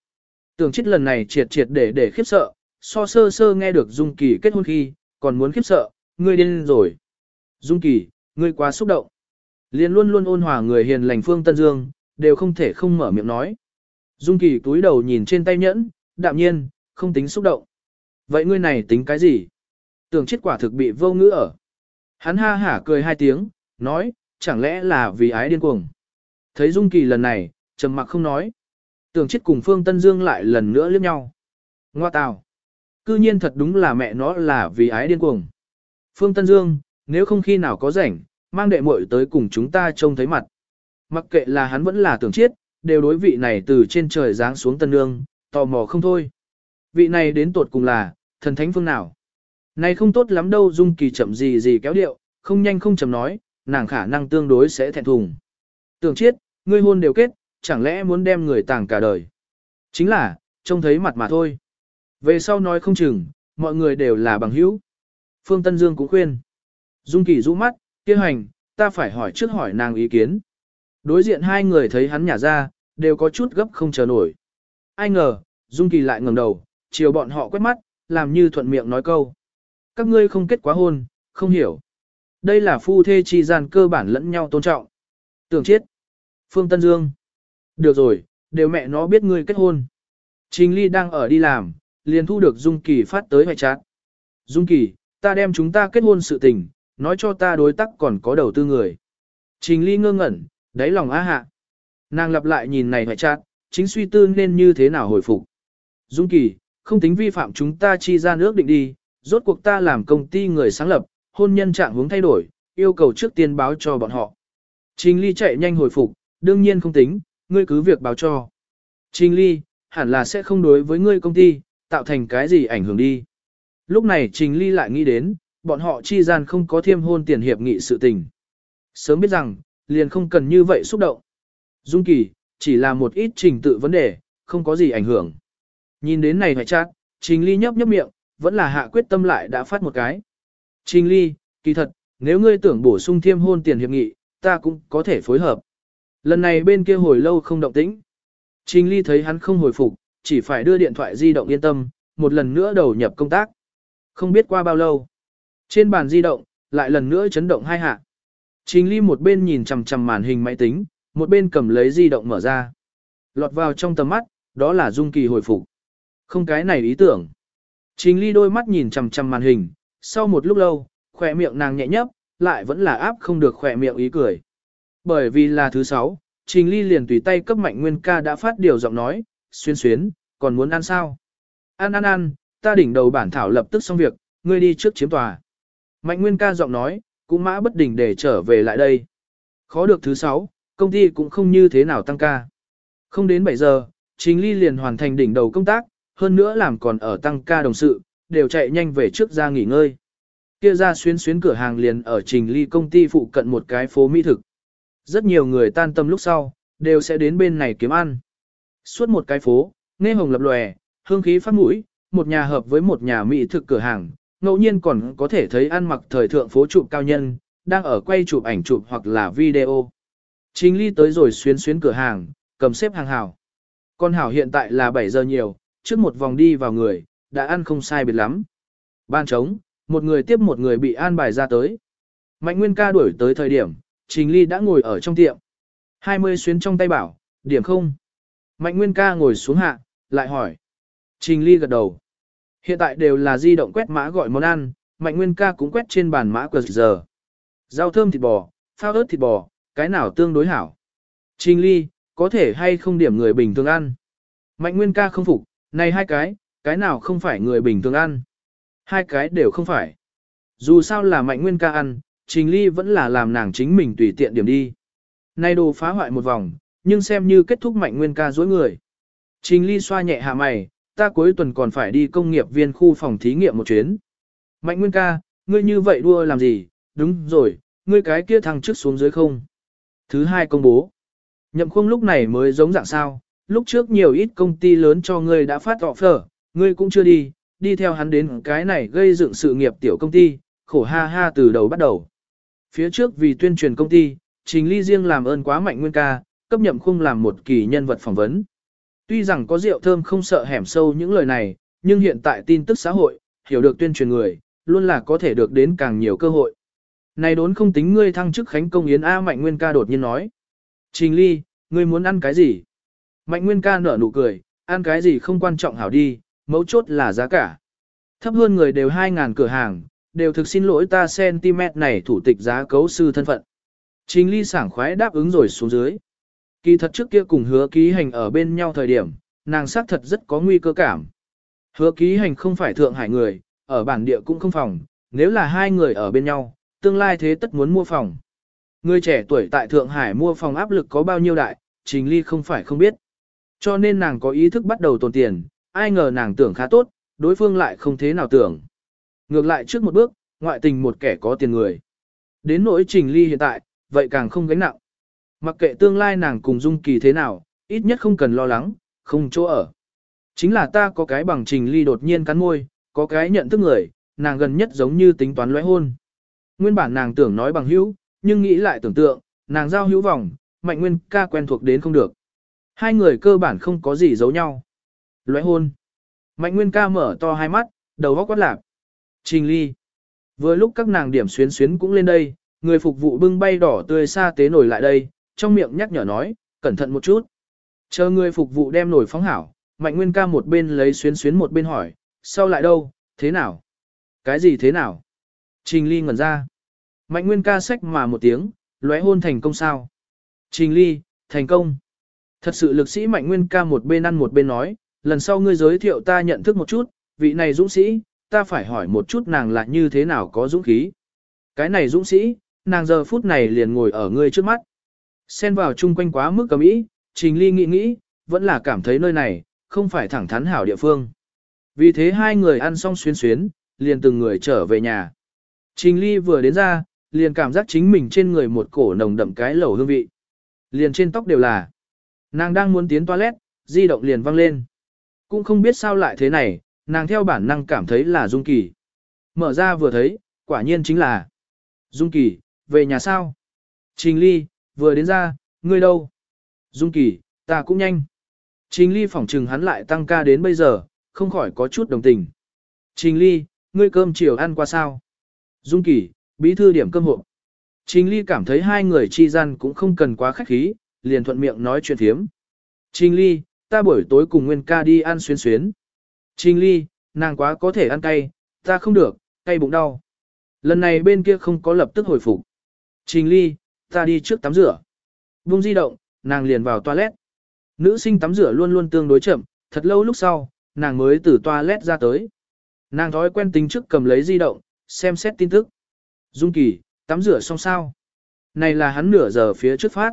Tưởng chết lần này triệt triệt để để khiếp sợ, so sơ sơ nghe được Dung Kỳ kết hôn khi, còn muốn khiếp sợ, ngươi điên rồi. Dung Kỳ, ngươi quá xúc động. Liên luôn luôn ôn hòa người hiền lành Phương Tân Dương, đều không thể không mở miệng nói. Dung Kỳ túi đầu nhìn trên tay nhẫn, đạm nhiên, không tính xúc động. Vậy ngươi này tính cái gì? Tưởng chết quả thực bị vô ngữ ở. Hắn ha hả cười hai tiếng, nói, chẳng lẽ là vì ái điên cuồng. Thấy Dung Kỳ lần này, trầm mặc không nói. Tưởng chết cùng Phương Tân Dương lại lần nữa liếc nhau. Ngoa tào. Cư nhiên thật đúng là mẹ nó là vì ái điên cuồng. Phương Tân Dương, nếu không khi nào có rảnh, mang đệ muội tới cùng chúng ta trông thấy mặt. Mặc kệ là hắn vẫn là tưởng chết, đều đối vị này từ trên trời giáng xuống tân nương, tò mò không thôi. Vị này đến tuột cùng là, thần thánh phương nào. Này không tốt lắm đâu Dung Kỳ chậm gì gì kéo điệu, không nhanh không chậm nói, nàng khả năng tương đối sẽ thẹn thùng. Tưởng chết, ngươi hôn đều kết, chẳng lẽ muốn đem người tàng cả đời. Chính là, trông thấy mặt mà thôi. Về sau nói không chừng, mọi người đều là bằng hữu. Phương Tân Dương cũng khuyên. Dung Kỳ rũ mắt, kia hành, ta phải hỏi trước hỏi nàng ý kiến. Đối diện hai người thấy hắn nhả ra, đều có chút gấp không chờ nổi. Ai ngờ, Dung Kỳ lại ngẩng đầu, chiều bọn họ quét mắt, làm như thuận miệng nói câu. Các ngươi không kết quá hôn, không hiểu. Đây là phu thê chi gian cơ bản lẫn nhau tôn trọng. Tưởng chết. Phương Tân Dương. Được rồi, đều mẹ nó biết ngươi kết hôn. Trình Ly đang ở đi làm, liền thu được Dung Kỳ phát tới hoại chát. Dung Kỳ, ta đem chúng ta kết hôn sự tình, nói cho ta đối tác còn có đầu tư người. Trình Ly ngơ ngẩn, đáy lòng á hạ. Nàng lặp lại nhìn này hoại chát, chính suy tư nên như thế nào hồi phục. Dung Kỳ, không tính vi phạm chúng ta chi ra nước định đi, rốt cuộc ta làm công ty người sáng lập, hôn nhân trạng hướng thay đổi, yêu cầu trước tiên báo cho bọn họ. Trình Ly chạy nhanh hồi phục, đương nhiên không tính, ngươi cứ việc báo cho. Trình Ly, hẳn là sẽ không đối với ngươi công ty, tạo thành cái gì ảnh hưởng đi. Lúc này Trình Ly lại nghĩ đến, bọn họ chi gian không có thiêm hôn tiền hiệp nghị sự tình. Sớm biết rằng, liền không cần như vậy xúc động. Dung Kỳ, chỉ là một ít trình tự vấn đề, không có gì ảnh hưởng. Nhìn đến này hoài chát, Trình Ly nhấp nhấp miệng, vẫn là hạ quyết tâm lại đã phát một cái. Trình Ly, kỳ thật, nếu ngươi tưởng bổ sung thiêm hôn tiền hiệp nghị, ta cũng có thể phối hợp. Lần này bên kia hồi lâu không động tĩnh. Trình Ly thấy hắn không hồi phục, chỉ phải đưa điện thoại di động yên tâm, một lần nữa đầu nhập công tác. Không biết qua bao lâu. Trên bàn di động, lại lần nữa chấn động hai hạ. Trình Ly một bên nhìn chằm chằm màn hình máy tính, một bên cầm lấy di động mở ra. Lọt vào trong tầm mắt, đó là Dung Kỳ hồi phục. Không cái này ý tưởng. Trình Ly đôi mắt nhìn chằm chằm màn hình, sau một lúc lâu, khỏe miệng nàng nhẹ nhấp, lại vẫn là áp không được khỏe miệng ý cười. Bởi vì là thứ sáu, Trình Ly liền tùy tay cấp Mạnh Nguyên ca đã phát điều giọng nói, xuyên xuyến, còn muốn ăn sao? Ăn ăn ăn, ta đỉnh đầu bản thảo lập tức xong việc, ngươi đi trước chiếm tòa. Mạnh Nguyên ca giọng nói, cũng mã bất đỉnh để trở về lại đây. Khó được thứ sáu, công ty cũng không như thế nào tăng ca. Không đến 7 giờ, Trình Ly liền hoàn thành đỉnh đầu công tác, hơn nữa làm còn ở tăng ca đồng sự, đều chạy nhanh về trước ra nghỉ ngơi. Kia ra xuyến xuyến cửa hàng liền ở Trình Ly công ty phụ cận một cái phố mỹ thực. Rất nhiều người tan tâm lúc sau, đều sẽ đến bên này kiếm ăn. Suốt một cái phố, nghe hồng lập lòe, hương khí phát mũi, một nhà hợp với một nhà mỹ thực cửa hàng, ngẫu nhiên còn có thể thấy ăn mặc thời thượng phố chụp cao nhân, đang ở quay chụp ảnh chụp hoặc là video. Trình ly tới rồi xuyến xuyến cửa hàng, cầm xếp hàng hảo. Con hảo hiện tại là 7 giờ nhiều, trước một vòng đi vào người, đã ăn không sai biệt lắm. Ban trống, một người tiếp một người bị an bài ra tới. Mạnh Nguyên ca đuổi tới thời điểm, Trình Ly đã ngồi ở trong tiệm. 20 xuyến trong tay bảo, điểm không. Mạnh Nguyên ca ngồi xuống hạ, lại hỏi. Trình Ly gật đầu. Hiện tại đều là di động quét mã gọi món ăn, Mạnh Nguyên ca cũng quét trên bàn mã giờ. Rau thơm thịt bò, phao ớt thịt bò, cái nào tương đối hảo. Trình Ly, có thể hay không điểm người bình thường ăn. Mạnh Nguyên ca không phục, này hai cái, cái nào không phải người bình thường ăn. Hai cái đều không phải. Dù sao là Mạnh Nguyên ca ăn, Trình Ly vẫn là làm nàng chính mình tùy tiện điểm đi. Nay đồ phá hoại một vòng, nhưng xem như kết thúc Mạnh Nguyên ca dối người. Trình Ly xoa nhẹ hạ mày, ta cuối tuần còn phải đi công nghiệp viên khu phòng thí nghiệm một chuyến. Mạnh Nguyên ca, ngươi như vậy đua làm gì? Đúng rồi, ngươi cái kia thằng trước xuống dưới không? Thứ hai công bố. Nhậm khung lúc này mới giống dạng sao, lúc trước nhiều ít công ty lớn cho ngươi đã phát offer, ngươi cũng chưa đi, đi theo hắn đến cái này gây dựng sự nghiệp tiểu công ty, khổ ha ha từ đầu bắt đầu. Phía trước vì tuyên truyền công ty, Trình Ly riêng làm ơn quá mạnh nguyên ca, cấp nhậm khung làm một kỳ nhân vật phỏng vấn. Tuy rằng có rượu thơm không sợ hẻm sâu những lời này, nhưng hiện tại tin tức xã hội, hiểu được tuyên truyền người, luôn là có thể được đến càng nhiều cơ hội. Này đốn không tính ngươi thăng chức khánh công yến A Mạnh Nguyên ca đột nhiên nói. Trình Ly, ngươi muốn ăn cái gì? Mạnh Nguyên ca nở nụ cười, ăn cái gì không quan trọng hảo đi, mấu chốt là giá cả. Thấp hơn người đều 2.000 cửa hàng, đều thực xin lỗi ta centimet này thủ tịch giá cấu sư thân phận. Trình Ly sảng khoái đáp ứng rồi xuống dưới. Kỳ thật trước kia cùng hứa ký hành ở bên nhau thời điểm, nàng xác thật rất có nguy cơ cảm. Hứa ký hành không phải thượng hải người, ở bản địa cũng không phòng, nếu là hai người ở bên nhau, tương lai thế tất muốn mua phòng. Người trẻ tuổi tại Thượng Hải mua phòng áp lực có bao nhiêu đại, Trình Ly không phải không biết. Cho nên nàng có ý thức bắt đầu tồn tiền, ai ngờ nàng tưởng khá tốt, đối phương lại không thế nào tưởng. Ngược lại trước một bước, ngoại tình một kẻ có tiền người. Đến nỗi Trình Ly hiện tại, vậy càng không gánh nặng. Mặc kệ tương lai nàng cùng Dung Kỳ thế nào, ít nhất không cần lo lắng, không chỗ ở. Chính là ta có cái bằng Trình Ly đột nhiên cắn môi, có cái nhận thức người, nàng gần nhất giống như tính toán lóe hôn. Nguyên bản nàng tưởng nói bằng hữu, nhưng nghĩ lại tưởng tượng, nàng giao hữu vòng, mạnh nguyên ca quen thuộc đến không được. Hai người cơ bản không có gì giấu nhau. Lóe hôn. Mạnh nguyên ca mở to hai mắt, đầu góc quát lạp. Trình ly. Vừa lúc các nàng điểm xuyến xuyến cũng lên đây, người phục vụ bưng bay đỏ tươi xa tế nổi lại đây, trong miệng nhắc nhở nói, cẩn thận một chút. Chờ người phục vụ đem nổi phóng hảo, mạnh nguyên ca một bên lấy xuyến xuyến một bên hỏi, sau lại đâu, thế nào? Cái gì thế nào? Trình ly ngẩn ra. Mạnh nguyên ca sách mà một tiếng, lóe hôn thành công sao? Trình ly, thành công. Thật sự lực sĩ mạnh nguyên ca một bên ăn một bên nói, lần sau ngươi giới thiệu ta nhận thức một chút, vị này dũng sĩ, ta phải hỏi một chút nàng là như thế nào có dũng khí. Cái này dũng sĩ, nàng giờ phút này liền ngồi ở ngươi trước mắt. Xen vào chung quanh quá mức cầm ý, trình ly nghĩ nghĩ, vẫn là cảm thấy nơi này, không phải thẳng thắn hảo địa phương. Vì thế hai người ăn xong xuyên xuyến, liền từng người trở về nhà. Trình ly vừa đến ra, liền cảm giác chính mình trên người một cổ nồng đậm cái lẩu hương vị. Liền trên tóc đều là. Nàng đang muốn tiến toilet, di động liền văng lên. Cũng không biết sao lại thế này, nàng theo bản năng cảm thấy là Dung Kỳ. Mở ra vừa thấy, quả nhiên chính là Dung Kỳ, về nhà sao? Trình Ly, vừa đến ra, ngươi đâu? Dung Kỳ, ta cũng nhanh. Trình Ly phỏng trừng hắn lại tăng ca đến bây giờ, không khỏi có chút đồng tình. Trình Ly, ngươi cơm chiều ăn qua sao? Dung Kỳ, bí thư điểm cơm hộp. Trình Ly cảm thấy hai người chi gian cũng không cần quá khách khí, liền thuận miệng nói chuyện thiếm. Trình Ly, ta buổi tối cùng Nguyên ca đi ăn xuyến xuyến. Trình Ly, nàng quá có thể ăn cay, ta không được, cay bụng đau. Lần này bên kia không có lập tức hồi phục. Trình Ly, ta đi trước tắm rửa. Bung di động, nàng liền vào toilet. Nữ sinh tắm rửa luôn luôn tương đối chậm, thật lâu lúc sau, nàng mới từ toilet ra tới. Nàng thói quen tính trước cầm lấy di động, xem xét tin tức. Dung Kỳ, tắm rửa xong sao? Này là hắn nửa giờ phía trước phát.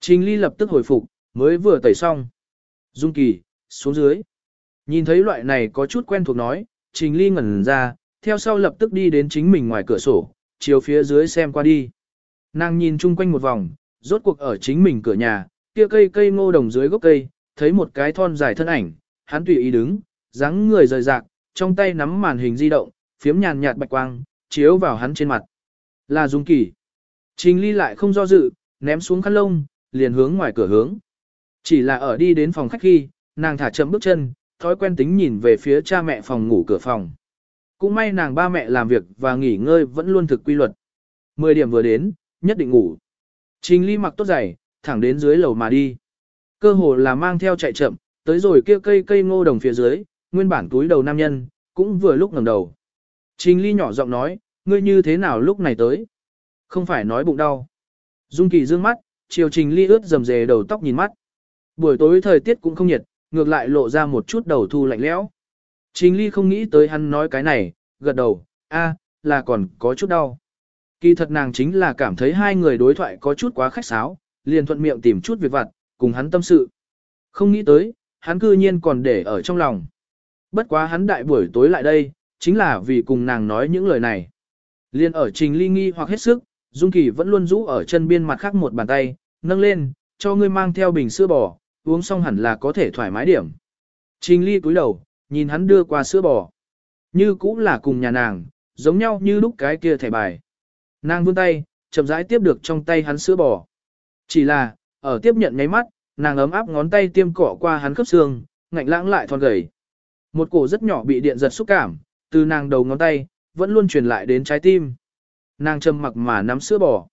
Trình Ly lập tức hồi phục, mới vừa tẩy xong. Dung Kỳ, xuống dưới. Nhìn thấy loại này có chút quen thuộc nói, Trình Ly ngẩn ra, theo sau lập tức đi đến chính mình ngoài cửa sổ, chiều phía dưới xem qua đi. Nàng nhìn chung quanh một vòng, rốt cuộc ở chính mình cửa nhà, kia cây cây ngô đồng dưới gốc cây, thấy một cái thon dài thân ảnh, hắn tùy ý đứng, dáng người rời rạc, trong tay nắm màn hình di động, phiếm nhàn nhạt bạch quang, chiếu vào hắn trên mặt. Là Dung Kỳ. Trình Ly lại không do dự, ném xuống khăn lông, liền hướng ngoài cửa hướng. Chỉ là ở đi đến phòng khách khi, nàng thả chậm bước chân, thói quen tính nhìn về phía cha mẹ phòng ngủ cửa phòng. Cũng may nàng ba mẹ làm việc và nghỉ ngơi vẫn luôn thực quy luật. 10 điểm vừa đến, nhất định ngủ. Trình ly mặc tốt giày, thẳng đến dưới lầu mà đi. Cơ hồ là mang theo chạy chậm, tới rồi kia cây cây ngô đồng phía dưới, nguyên bản túi đầu nam nhân, cũng vừa lúc ngẩng đầu. Trình ly nhỏ giọng nói, ngươi như thế nào lúc này tới? Không phải nói bụng đau. Dung kỳ dương mắt, chiều trình ly ướt dầm dề đầu tóc nhìn mắt. Buổi tối thời tiết cũng không nhiệt, ngược lại lộ ra một chút đầu thu lạnh lẽo. Trình ly không nghĩ tới hắn nói cái này, gật đầu, a, là còn có chút đau. Kỳ thật nàng chính là cảm thấy hai người đối thoại có chút quá khách sáo, liền thuận miệng tìm chút việc vặt, cùng hắn tâm sự. Không nghĩ tới, hắn cư nhiên còn để ở trong lòng. Bất quá hắn đại buổi tối lại đây, chính là vì cùng nàng nói những lời này. Liên ở trình ly nghi hoặc hết sức, Dung Kỳ vẫn luôn rũ ở chân biên mặt khác một bàn tay, nâng lên, cho ngươi mang theo bình sữa bò, uống xong hẳn là có thể thoải mái điểm. Trình ly cúi đầu, nhìn hắn đưa qua sữa bò. Như cũng là cùng nhà nàng, giống nhau như lúc cái kia thẻ bài. Nàng vươn tay, chậm rãi tiếp được trong tay hắn sữa bò. Chỉ là, ở tiếp nhận nháy mắt, nàng ấm áp ngón tay tiêm cỏ qua hắn khớp xương, ngạnh lãng lại thon gầy. Một cổ rất nhỏ bị điện giật xúc cảm, từ nàng đầu ngón tay, vẫn luôn truyền lại đến trái tim. Nàng trầm mặc mà nắm sữa bò.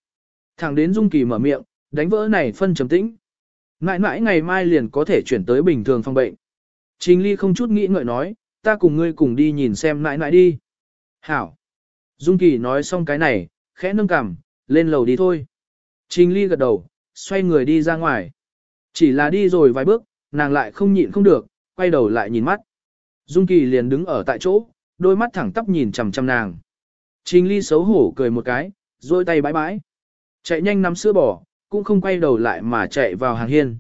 Thẳng đến Dung Kỳ mở miệng, đánh vỡ này phân trầm tĩnh. Mãi mãi ngày mai liền có thể chuyển tới bình thường phòng bệnh. Trình Ly không chút nghĩ ngợi nói, ta cùng ngươi cùng đi nhìn xem mãi mãi đi. Hảo. Dung Kỳ nói xong cái này, khẽ nâng cằm, lên lầu đi thôi. Trình Ly gật đầu, xoay người đi ra ngoài. Chỉ là đi rồi vài bước, nàng lại không nhịn không được, quay đầu lại nhìn mắt. Dung Kỳ liền đứng ở tại chỗ, đôi mắt thẳng tắp nhìn chằm chằm nàng. Trình Ly xấu hổ cười một cái, rồi tay bãi bãi. Chạy nhanh nắm sữa bò, cũng không quay đầu lại mà chạy vào hàng hiên.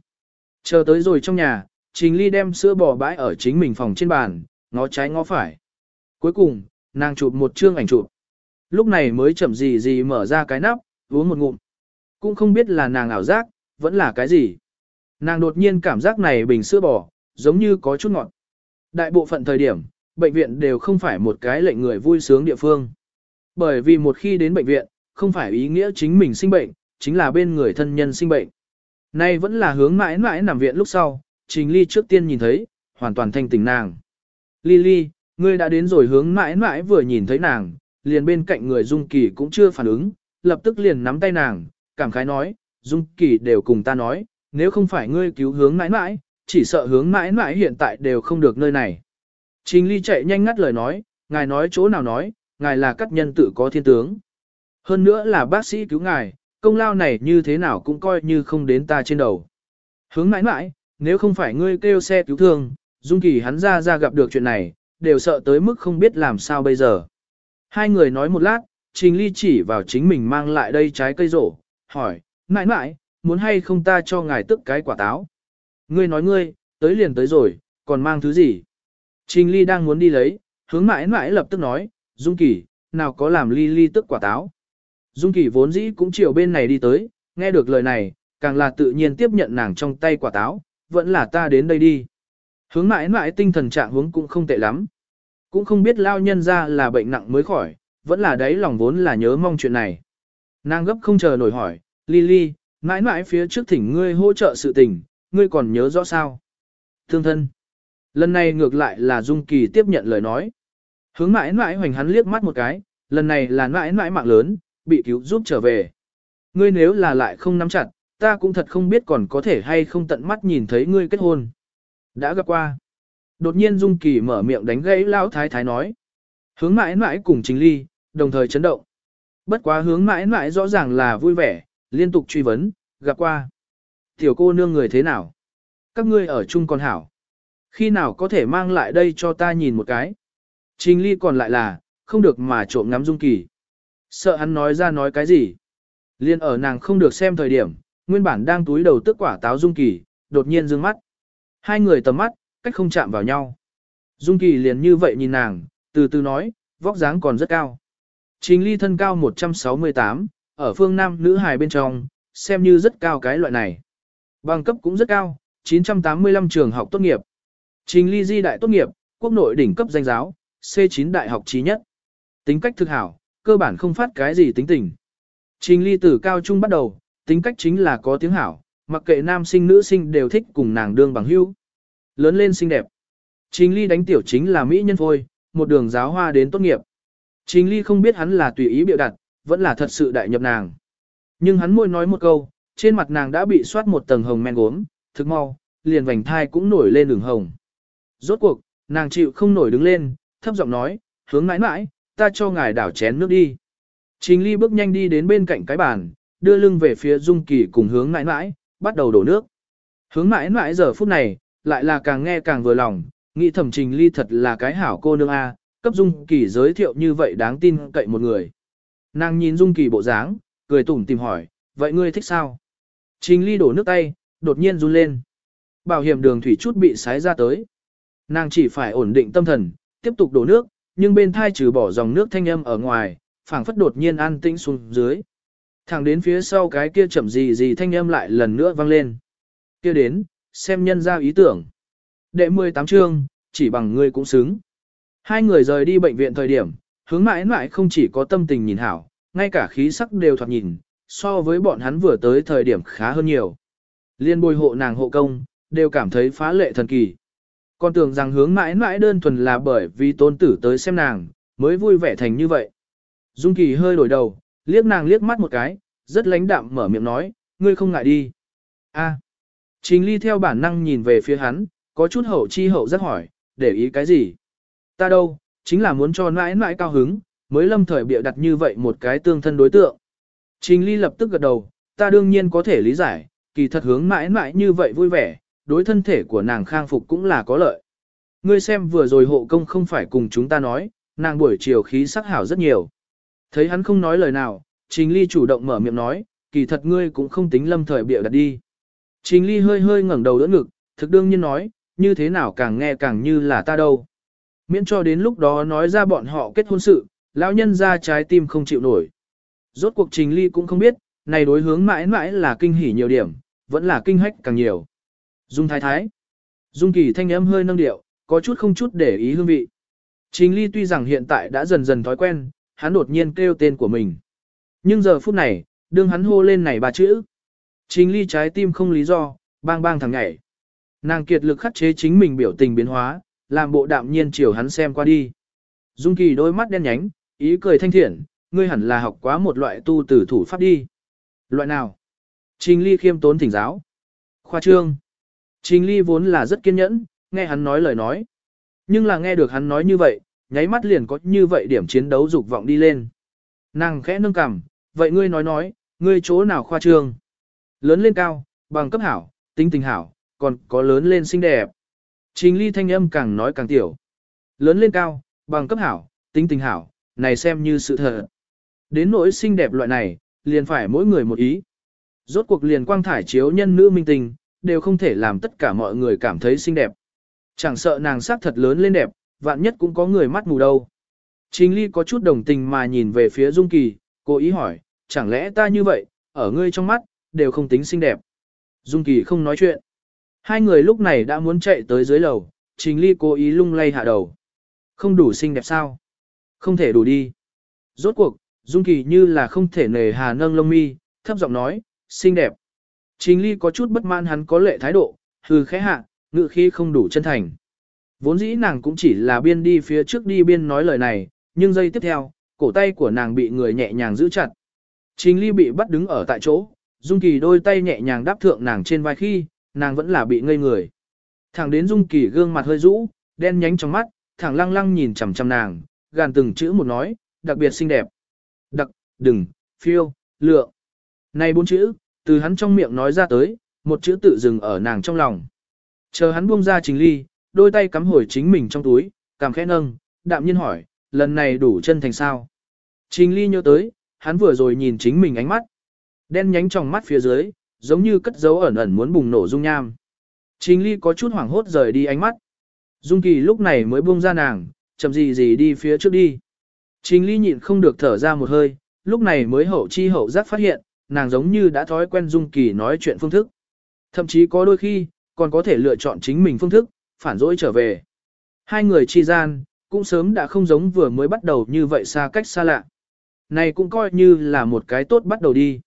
Chờ tới rồi trong nhà, Trình Ly đem sữa bò bãi ở chính mình phòng trên bàn, ngó trái ngó phải. Cuối cùng, nàng chụp một chương ảnh chụp. Lúc này mới chậm gì gì mở ra cái nắp, uống một ngụm. Cũng không biết là nàng ảo giác, vẫn là cái gì. Nàng đột nhiên cảm giác này bình sữa bò, giống như có chút ngọt. Đại bộ phận thời điểm, bệnh viện đều không phải một cái lệnh người vui sướng địa phương. Bởi vì một khi đến bệnh viện, không phải ý nghĩa chính mình sinh bệnh, chính là bên người thân nhân sinh bệnh. Nay vẫn là hướng mãi mãi nằm viện lúc sau, Trình Ly trước tiên nhìn thấy, hoàn toàn thanh tỉnh nàng. Ly Ly, ngươi đã đến rồi hướng mãi mãi vừa nhìn thấy nàng, liền bên cạnh người Dung Kỳ cũng chưa phản ứng, lập tức liền nắm tay nàng, cảm khái nói, Dung Kỳ đều cùng ta nói, nếu không phải ngươi cứu hướng mãi mãi, chỉ sợ hướng mãi mãi hiện tại đều không được nơi này. Trình Ly chạy nhanh ngắt lời nói, ngài nói chỗ nào nói, ngài là các nhân tự có thiên tướng. Hơn nữa là bác sĩ cứu ngài, công lao này như thế nào cũng coi như không đến ta trên đầu. Hướng mãi mãi, nếu không phải ngươi kêu xe cứu thương, Dung Kỳ hắn ra ra gặp được chuyện này, đều sợ tới mức không biết làm sao bây giờ. Hai người nói một lát, Trình Ly chỉ vào chính mình mang lại đây trái cây rổ, hỏi, mãi mãi, muốn hay không ta cho ngài tức cái quả táo? Ngươi nói ngươi, tới liền tới rồi, còn mang thứ gì? Trình Ly đang muốn đi lấy, hướng mãi mãi lập tức nói, Dung Kỳ, nào có làm Ly Ly tức quả táo? Dung Kỳ vốn dĩ cũng chiều bên này đi tới, nghe được lời này, càng là tự nhiên tiếp nhận nàng trong tay quả táo, vẫn là ta đến đây đi. Hướng mãi mãi tinh thần trạng hướng cũng không tệ lắm. Cũng không biết lao nhân ra là bệnh nặng mới khỏi, vẫn là đấy lòng vốn là nhớ mong chuyện này. Nàng gấp không chờ nổi hỏi, Lily, mãi mãi phía trước thỉnh ngươi hỗ trợ sự tình, ngươi còn nhớ rõ sao? Thương thân. Lần này ngược lại là Dung Kỳ tiếp nhận lời nói. Hướng mãi mãi hoành hắn liếc mắt một cái, lần này là mãi mãi mạng lớn, bị cứu giúp trở về. Ngươi nếu là lại không nắm chặt, ta cũng thật không biết còn có thể hay không tận mắt nhìn thấy ngươi kết hôn. Đã gặp qua. Đột nhiên Dung Kỳ mở miệng đánh gãy Lão Thái Thái nói. Hướng mãi mãi cùng Trình Ly, đồng thời chấn động. Bất quá hướng mãi mãi rõ ràng là vui vẻ, liên tục truy vấn, gặp qua. Tiểu cô nương người thế nào? Các ngươi ở chung còn hảo. Khi nào có thể mang lại đây cho ta nhìn một cái? Trình Ly còn lại là, không được mà trộm ngắm Dung Kỳ. Sợ hắn nói ra nói cái gì? Liên ở nàng không được xem thời điểm, nguyên bản đang túi đầu tức quả táo Dung Kỳ, đột nhiên dương mắt. Hai người tầm mắt, cách không chạm vào nhau. Dung Kỳ liền như vậy nhìn nàng, từ từ nói, vóc dáng còn rất cao. Trình ly thân cao 168, ở phương Nam nữ hài bên trong, xem như rất cao cái loại này. Bằng cấp cũng rất cao, 985 trường học tốt nghiệp. Trình ly di đại tốt nghiệp, quốc nội đỉnh cấp danh giáo, C9 đại học trí nhất. Tính cách thực hảo, cơ bản không phát cái gì tính tình. Trình ly từ cao trung bắt đầu, tính cách chính là có tiếng hảo, mặc kệ nam sinh nữ sinh đều thích cùng nàng đương bằng hữu. Lớn lên xinh đẹp. Trình ly đánh tiểu chính là mỹ nhân phôi, một đường giáo hoa đến tốt nghiệp. Trình ly không biết hắn là tùy ý biểu đặt, vẫn là thật sự đại nhập nàng. Nhưng hắn môi nói một câu, trên mặt nàng đã bị soát một tầng hồng men gốm, thực mau, liền vành thai cũng nổi lên đường hồng. Rốt cuộc, nàng chịu không nổi đứng lên, thấp giọng nói, hướng mãi mãi, ta cho ngài đảo chén nước đi. Trình ly bước nhanh đi đến bên cạnh cái bàn, đưa lưng về phía Dung Kỳ cùng hướng mãi mãi, bắt đầu đổ nước. Hướng mãi mãi giờ phút này, lại là càng nghe càng vừa lòng, nghĩ thẩm trình ly thật là cái hảo cô nương A, cấp Dung Kỳ giới thiệu như vậy đáng tin cậy một người. Nàng nhìn Dung Kỳ bộ dáng, cười tủm tìm hỏi, vậy ngươi thích sao? Trình ly đổ nước tay, đột nhiên run lên. Bảo hiểm đường thủy chút bị sái ra tới. Nàng chỉ phải ổn định tâm thần, tiếp tục đổ nước, nhưng bên thai trừ bỏ dòng nước thanh âm ở ngoài, phảng phất đột nhiên an tĩnh xuống dưới. Thẳng đến phía sau cái kia chậm gì gì thanh âm lại lần nữa vang lên. Kia đến, xem nhân ra ý tưởng. Đệ 18 chương, chỉ bằng ngươi cũng xứng. Hai người rời đi bệnh viện thời điểm, hướng mãi mãi không chỉ có tâm tình nhìn hảo, ngay cả khí sắc đều thoạt nhìn, so với bọn hắn vừa tới thời điểm khá hơn nhiều. Liên bồi hộ nàng hộ công, đều cảm thấy phá lệ thần kỳ. Con tưởng rằng hướng mãi mãi đơn thuần là bởi vì tôn tử tới xem nàng, mới vui vẻ thành như vậy. Dung Kỳ hơi đổi đầu, liếc nàng liếc mắt một cái, rất lãnh đạm mở miệng nói, ngươi không ngại đi. A. Trình Ly theo bản năng nhìn về phía hắn, có chút hậu chi hậu rất hỏi, để ý cái gì? Ta đâu, chính là muốn cho nãi nãi cao hứng, mới lâm thời bịa đặt như vậy một cái tương thân đối tượng. Trình Ly lập tức gật đầu, ta đương nhiên có thể lý giải, kỳ thật hướng mãi mãi như vậy vui vẻ, đối thân thể của nàng khang phục cũng là có lợi. Ngươi xem vừa rồi hộ công không phải cùng chúng ta nói, nàng buổi chiều khí sắc hảo rất nhiều. Thấy hắn không nói lời nào, Trình Ly chủ động mở miệng nói, kỳ thật ngươi cũng không tính lâm thời bịa đặt đi. Trình Ly hơi hơi ngẩng đầu đỡ ngực, thực đương nhiên nói, như thế nào càng nghe càng như là ta đâu. Miễn cho đến lúc đó nói ra bọn họ kết hôn sự, lão nhân ra trái tim không chịu nổi. Rốt cuộc Trình Ly cũng không biết, này đối hướng mãi mãi là kinh hỉ nhiều điểm, vẫn là kinh hách càng nhiều. Dung thái thái. Dung kỳ thanh âm hơi nâng điệu, có chút không chút để ý hương vị. Trình Ly tuy rằng hiện tại đã dần dần thói quen, hắn đột nhiên kêu tên của mình. Nhưng giờ phút này, đương hắn hô lên này ba chữ. Trình ly trái tim không lý do, bang bang thằng nhảy. Nàng kiệt lực khắc chế chính mình biểu tình biến hóa, làm bộ đạm nhiên chiều hắn xem qua đi. Dung Kỳ đôi mắt đen nhánh, ý cười thanh thiện, ngươi hẳn là học quá một loại tu tử thủ pháp đi. Loại nào? Trình Ly khiêm tốn thỉnh giáo. Khoa trương. Trình Ly vốn là rất kiên nhẫn, nghe hắn nói lời nói. Nhưng là nghe được hắn nói như vậy, nháy mắt liền có như vậy điểm chiến đấu dục vọng đi lên. Nàng khẽ nâng cằm, vậy ngươi nói nói, ngươi chỗ nào khoa trương? Lớn lên cao, bằng cấp hảo, tinh tình hảo, còn có lớn lên xinh đẹp. Trình ly thanh âm càng nói càng tiểu. Lớn lên cao, bằng cấp hảo, tinh tình hảo, này xem như sự thật. Đến nỗi xinh đẹp loại này, liền phải mỗi người một ý. Rốt cuộc liền quang thải chiếu nhân nữ minh tình, đều không thể làm tất cả mọi người cảm thấy xinh đẹp. Chẳng sợ nàng sắc thật lớn lên đẹp, vạn nhất cũng có người mắt mù đâu. Trình ly có chút đồng tình mà nhìn về phía Dung Kỳ, cô ý hỏi, chẳng lẽ ta như vậy, ở ngươi trong mắt, đều không tính xinh đẹp. Dung Kỳ không nói chuyện. Hai người lúc này đã muốn chạy tới dưới lầu, Trình Ly cố ý lung lay hạ đầu. Không đủ xinh đẹp sao? Không thể đủ đi. Rốt cuộc, Dung Kỳ như là không thể nề hà nâng lông mi, thấp giọng nói, xinh đẹp. Trình Ly có chút bất mãn hắn có lệ thái độ, hư khẽ hạ, ngự khi không đủ chân thành. Vốn dĩ nàng cũng chỉ là biên đi phía trước đi biên nói lời này, nhưng giây tiếp theo, cổ tay của nàng bị người nhẹ nhàng giữ chặt. Trình Ly bị bắt đứng ở tại chỗ, Dung Kỳ đôi tay nhẹ nhàng đáp thượng nàng trên vai khi, nàng vẫn là bị ngây người. Thẳng đến Dung Kỳ gương mặt hơi rũ, đen nhánh trong mắt, thẳng lăng lăng nhìn chằm chằm nàng, gàn từng chữ một nói, đặc biệt xinh đẹp. Đặc, đừng, phiêu, lượng. Này bốn chữ, từ hắn trong miệng nói ra tới, một chữ tự dừng ở nàng trong lòng. Chờ hắn buông ra trình ly, đôi tay cắm hồi chính mình trong túi, cảm khẽ nâng, đạm nhiên hỏi, lần này đủ chân thành sao. Trình ly nhớ tới, hắn vừa rồi nhìn chính mình ánh mắt. Đen nhánh trong mắt phía dưới, giống như cất dấu ẩn ẩn muốn bùng nổ dung nham. Trình ly có chút hoảng hốt rời đi ánh mắt. Dung kỳ lúc này mới buông ra nàng, chậm gì gì đi phía trước đi. Trình ly nhịn không được thở ra một hơi, lúc này mới hậu chi hậu giác phát hiện, nàng giống như đã thói quen Dung kỳ nói chuyện phương thức. Thậm chí có đôi khi, còn có thể lựa chọn chính mình phương thức, phản dỗi trở về. Hai người chi gian, cũng sớm đã không giống vừa mới bắt đầu như vậy xa cách xa lạ. Này cũng coi như là một cái tốt bắt đầu đi.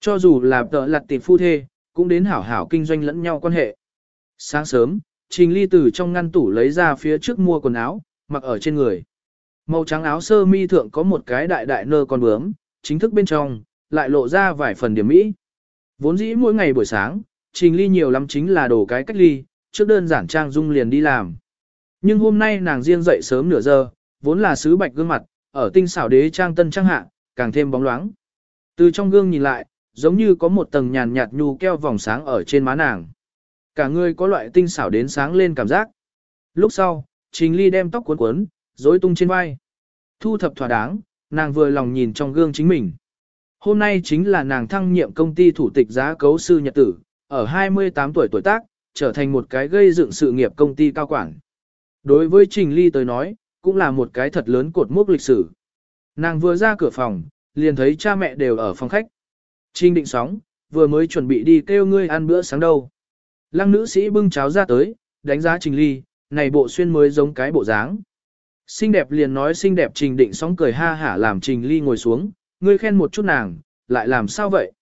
Cho dù là tợ lặt tịp phu thê, cũng đến hảo hảo kinh doanh lẫn nhau quan hệ. Sáng sớm, Trình Ly từ trong ngăn tủ lấy ra phía trước mua quần áo, mặc ở trên người. Màu trắng áo sơ mi thượng có một cái đại đại nơ con bướm, chính thức bên trong, lại lộ ra vài phần điểm mỹ. Vốn dĩ mỗi ngày buổi sáng, Trình Ly nhiều lắm chính là đồ cái cách ly, trước đơn giản trang dung liền đi làm. Nhưng hôm nay nàng riêng dậy sớm nửa giờ, vốn là sứ bạch gương mặt, ở tinh xảo đế trang tân trang hạ, càng thêm bóng loáng. Từ trong gương nhìn lại, giống như có một tầng nhàn nhạt nhu keo vòng sáng ở trên má nàng. Cả người có loại tinh xảo đến sáng lên cảm giác. Lúc sau, Trình Ly đem tóc cuốn cuốn, rối tung trên vai. Thu thập thỏa đáng, nàng vừa lòng nhìn trong gương chính mình. Hôm nay chính là nàng thăng nhiệm công ty thủ tịch giá cấu sư nhật tử, ở 28 tuổi tuổi tác, trở thành một cái gây dựng sự nghiệp công ty cao quản. Đối với Trình Ly tới nói, cũng là một cái thật lớn cột mốc lịch sử. Nàng vừa ra cửa phòng, liền thấy cha mẹ đều ở phòng khách. Trình định sóng, vừa mới chuẩn bị đi kêu ngươi ăn bữa sáng đâu. Lăng nữ sĩ bưng cháo ra tới, đánh giá Trình Ly, này bộ xuyên mới giống cái bộ dáng. Xinh đẹp liền nói xinh đẹp Trình định sóng cười ha hả làm Trình Ly ngồi xuống, ngươi khen một chút nàng, lại làm sao vậy?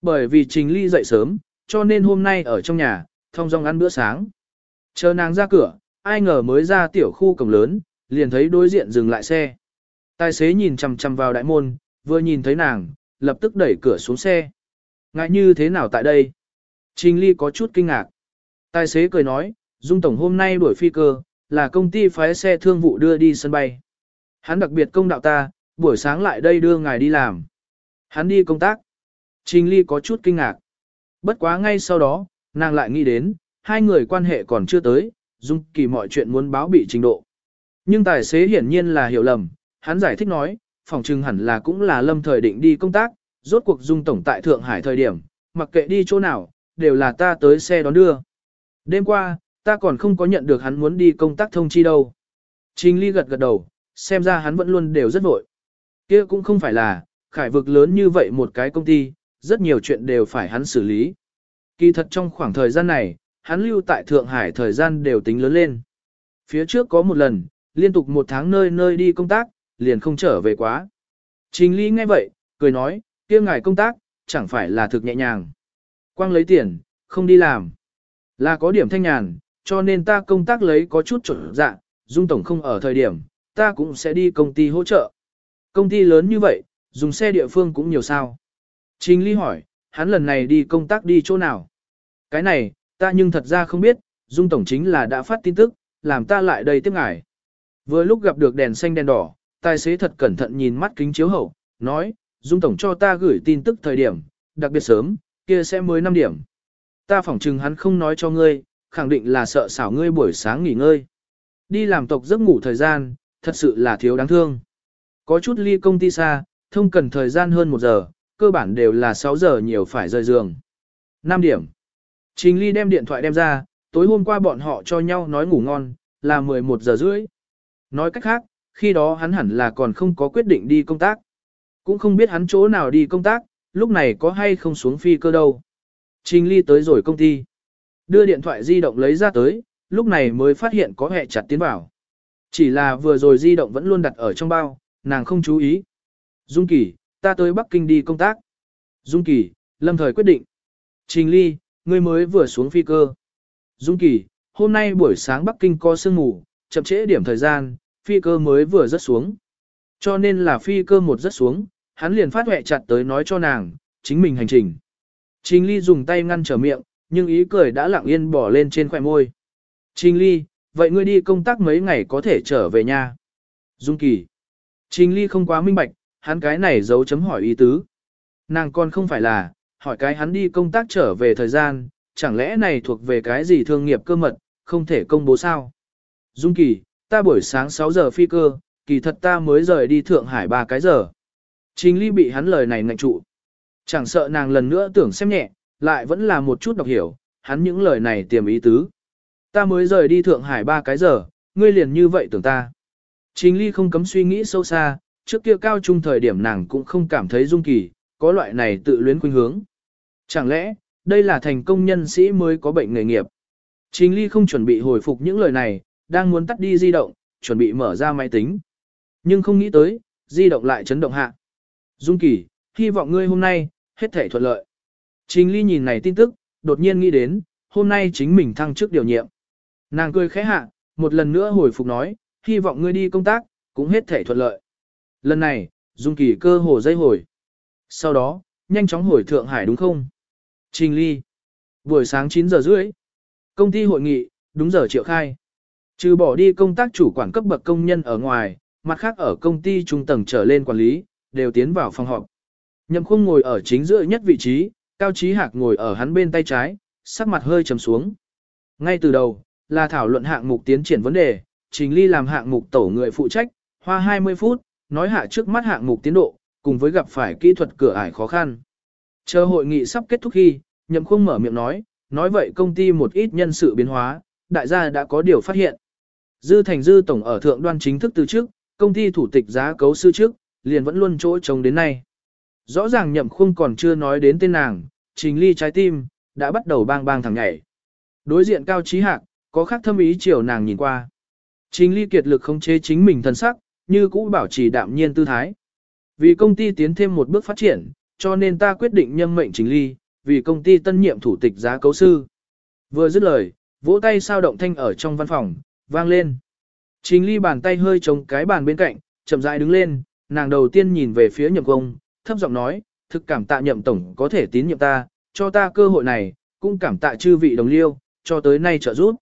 Bởi vì Trình Ly dậy sớm, cho nên hôm nay ở trong nhà, thông dong ăn bữa sáng. Chờ nàng ra cửa, ai ngờ mới ra tiểu khu cổng lớn, liền thấy đối diện dừng lại xe. Tài xế nhìn chằm chằm vào đại môn, vừa nhìn thấy nàng, lập tức đẩy cửa xuống xe. Ngại như thế nào tại đây? Trình Ly có chút kinh ngạc. Tài xế cười nói, Dung Tổng hôm nay đuổi phi cơ, là công ty phái xe thương vụ đưa đi sân bay. Hắn đặc biệt công đạo ta, buổi sáng lại đây đưa ngài đi làm. Hắn đi công tác. Trình Ly có chút kinh ngạc. Bất quá ngay sau đó, nàng lại nghĩ đến, hai người quan hệ còn chưa tới, Dung Kỳ mọi chuyện muốn báo bị trình độ. Nhưng tài xế hiển nhiên là hiểu lầm, hắn giải thích nói, phòng trừng hẳn là cũng là lâm thời định đi công tác, rốt cuộc Dung Tổng tại Thượng Hải thời điểm, mặc kệ đi chỗ nào, đều là ta tới xe đón đưa. Đêm qua, ta còn không có nhận được hắn muốn đi công tác thông chi đâu. Trình Ly gật gật đầu, xem ra hắn vẫn luôn đều rất vội. kia cũng không phải là, khải vực lớn như vậy một cái công ty, rất nhiều chuyện đều phải hắn xử lý. Kỳ thật trong khoảng thời gian này, hắn lưu tại Thượng Hải thời gian đều tính lớn lên. Phía trước có một lần, liên tục một tháng nơi nơi đi công tác, liền không trở về quá. Trình Ly nghe vậy, cười nói, kia ngài công tác, chẳng phải là thực nhẹ nhàng. Quang lấy tiền, không đi làm. Là có điểm thanh nhàn, cho nên ta công tác lấy có chút trở dạ, Dung Tổng không ở thời điểm, ta cũng sẽ đi công ty hỗ trợ. Công ty lớn như vậy, dùng xe địa phương cũng nhiều sao. Trình Ly hỏi, hắn lần này đi công tác đi chỗ nào? Cái này, ta nhưng thật ra không biết, Dung Tổng chính là đã phát tin tức, làm ta lại đây tiếp ngài. Vừa lúc gặp được đèn xanh đèn đỏ, tài xế thật cẩn thận nhìn mắt kính chiếu hậu, nói, Dung Tổng cho ta gửi tin tức thời điểm, đặc biệt sớm, kia sẽ mới 5 điểm. Ta phỏng chừng hắn không nói cho ngươi, khẳng định là sợ xảo ngươi buổi sáng nghỉ ngơi. Đi làm tộc giấc ngủ thời gian, thật sự là thiếu đáng thương. Có chút ly công ty xa, thông cần thời gian hơn 1 giờ, cơ bản đều là 6 giờ nhiều phải rời giường. 5 điểm. Trình Ly đem điện thoại đem ra, tối hôm qua bọn họ cho nhau nói ngủ ngon, là 11 giờ rưỡi. Nói cách khác, khi đó hắn hẳn là còn không có quyết định đi công tác. Cũng không biết hắn chỗ nào đi công tác, lúc này có hay không xuống phi cơ đâu. Trình Ly tới rồi công ty. Đưa điện thoại di động lấy ra tới, lúc này mới phát hiện có hệ chặt tiến vào. Chỉ là vừa rồi di động vẫn luôn đặt ở trong bao, nàng không chú ý. Dung Kỳ, ta tới Bắc Kinh đi công tác. Dung Kỳ, lâm thời quyết định. Trình Ly, ngươi mới vừa xuống phi cơ. Dung Kỳ, hôm nay buổi sáng Bắc Kinh có sương mù, chậm trễ điểm thời gian, phi cơ mới vừa rớt xuống. Cho nên là phi cơ một rớt xuống, hắn liền phát huệ chặt tới nói cho nàng, chính mình hành trình. Trình Ly dùng tay ngăn trở miệng, nhưng ý cười đã lặng yên bỏ lên trên khỏe môi. Trình Ly, vậy ngươi đi công tác mấy ngày có thể trở về nhà. Dung Kỳ. Trình Ly không quá minh bạch, hắn cái này giấu chấm hỏi ý tứ. Nàng còn không phải là, hỏi cái hắn đi công tác trở về thời gian, chẳng lẽ này thuộc về cái gì thương nghiệp cơ mật, không thể công bố sao? Dung Kỳ, ta buổi sáng 6 giờ phi cơ, kỳ thật ta mới rời đi Thượng Hải ba cái giờ. Trình Ly bị hắn lời này ngạnh trụ. Chẳng sợ nàng lần nữa tưởng xem nhẹ, lại vẫn là một chút đọc hiểu, hắn những lời này tiềm ý tứ. Ta mới rời đi Thượng Hải ba cái giờ, ngươi liền như vậy tưởng ta. Trình Ly không cấm suy nghĩ sâu xa, trước kia cao trung thời điểm nàng cũng không cảm thấy dung kỳ, có loại này tự luyến khuynh hướng. Chẳng lẽ, đây là thành công nhân sĩ mới có bệnh nghề nghiệp? Trình Ly không chuẩn bị hồi phục những lời này, đang muốn tắt đi di động, chuẩn bị mở ra máy tính. Nhưng không nghĩ tới, di động lại chấn động hạ. Dung Kỳ, hy vọng ngươi hôm nay, hết thể thuận lợi. Trình Ly nhìn này tin tức, đột nhiên nghĩ đến, hôm nay chính mình thăng chức điều nhiệm. Nàng cười khẽ hạ, một lần nữa hồi phục nói, hy vọng ngươi đi công tác, cũng hết thể thuận lợi. Lần này, Dung Kỳ cơ hồ dây hồi. Sau đó, nhanh chóng hồi Thượng Hải đúng không? Trình Ly. Buổi sáng 9 giờ rưỡi. Công ty hội nghị, đúng giờ triệu khai. Trừ bỏ đi công tác chủ quản cấp bậc công nhân ở ngoài, mặt khác ở công ty trung tầng trở lên quản lý, đều tiến vào phòng họp. Nhậm khung ngồi ở chính giữa nhất vị trí, Cao Chí Hạc ngồi ở hắn bên tay trái, sắc mặt hơi trầm xuống. Ngay từ đầu, là thảo luận hạng mục tiến triển vấn đề, Trình Ly làm hạng mục tổ người phụ trách, hoa 20 phút, nói hạ trước mắt hạng mục tiến độ, cùng với gặp phải kỹ thuật cửa ải khó khăn. Chờ hội nghị sắp kết thúc khi, Nhậm khung mở miệng nói, nói vậy công ty một ít nhân sự biến hóa, đại gia đã có điều phát hiện. Dư Thành Dư Tổng ở thượng đoan chính thức từ trước, công ty thủ tịch giá cấu sư trước, liền vẫn luôn chỗ trống đến nay. Rõ ràng nhậm khung còn chưa nói đến tên nàng, trình ly trái tim, đã bắt đầu bang bang thẳng nhảy. Đối diện cao trí hạc, có khác thâm ý chiều nàng nhìn qua. Trình ly kiệt lực không chế chính mình thân sắc, như cũ bảo trì đạm nhiên tư thái. Vì công ty tiến thêm một bước phát triển, cho nên ta quyết định nhâm mệnh trình ly, vì công ty tân nhiệm thủ tịch giá cấu sư. Vừa dứt lời, vỗ tay sao động thanh ở trong văn phòng, vang lên. Trình ly bàn tay hơi chống cái bàn bên cạnh, chậm rãi đứng lên, nàng đầu tiên nhìn về phía nhậm công, thấp giọng nói, thực cảm tạ nhậm tổng có thể tín nhiệm ta, cho ta cơ hội này, cũng cảm tạ chư vị đồng liêu, cho tới nay trợ giúp.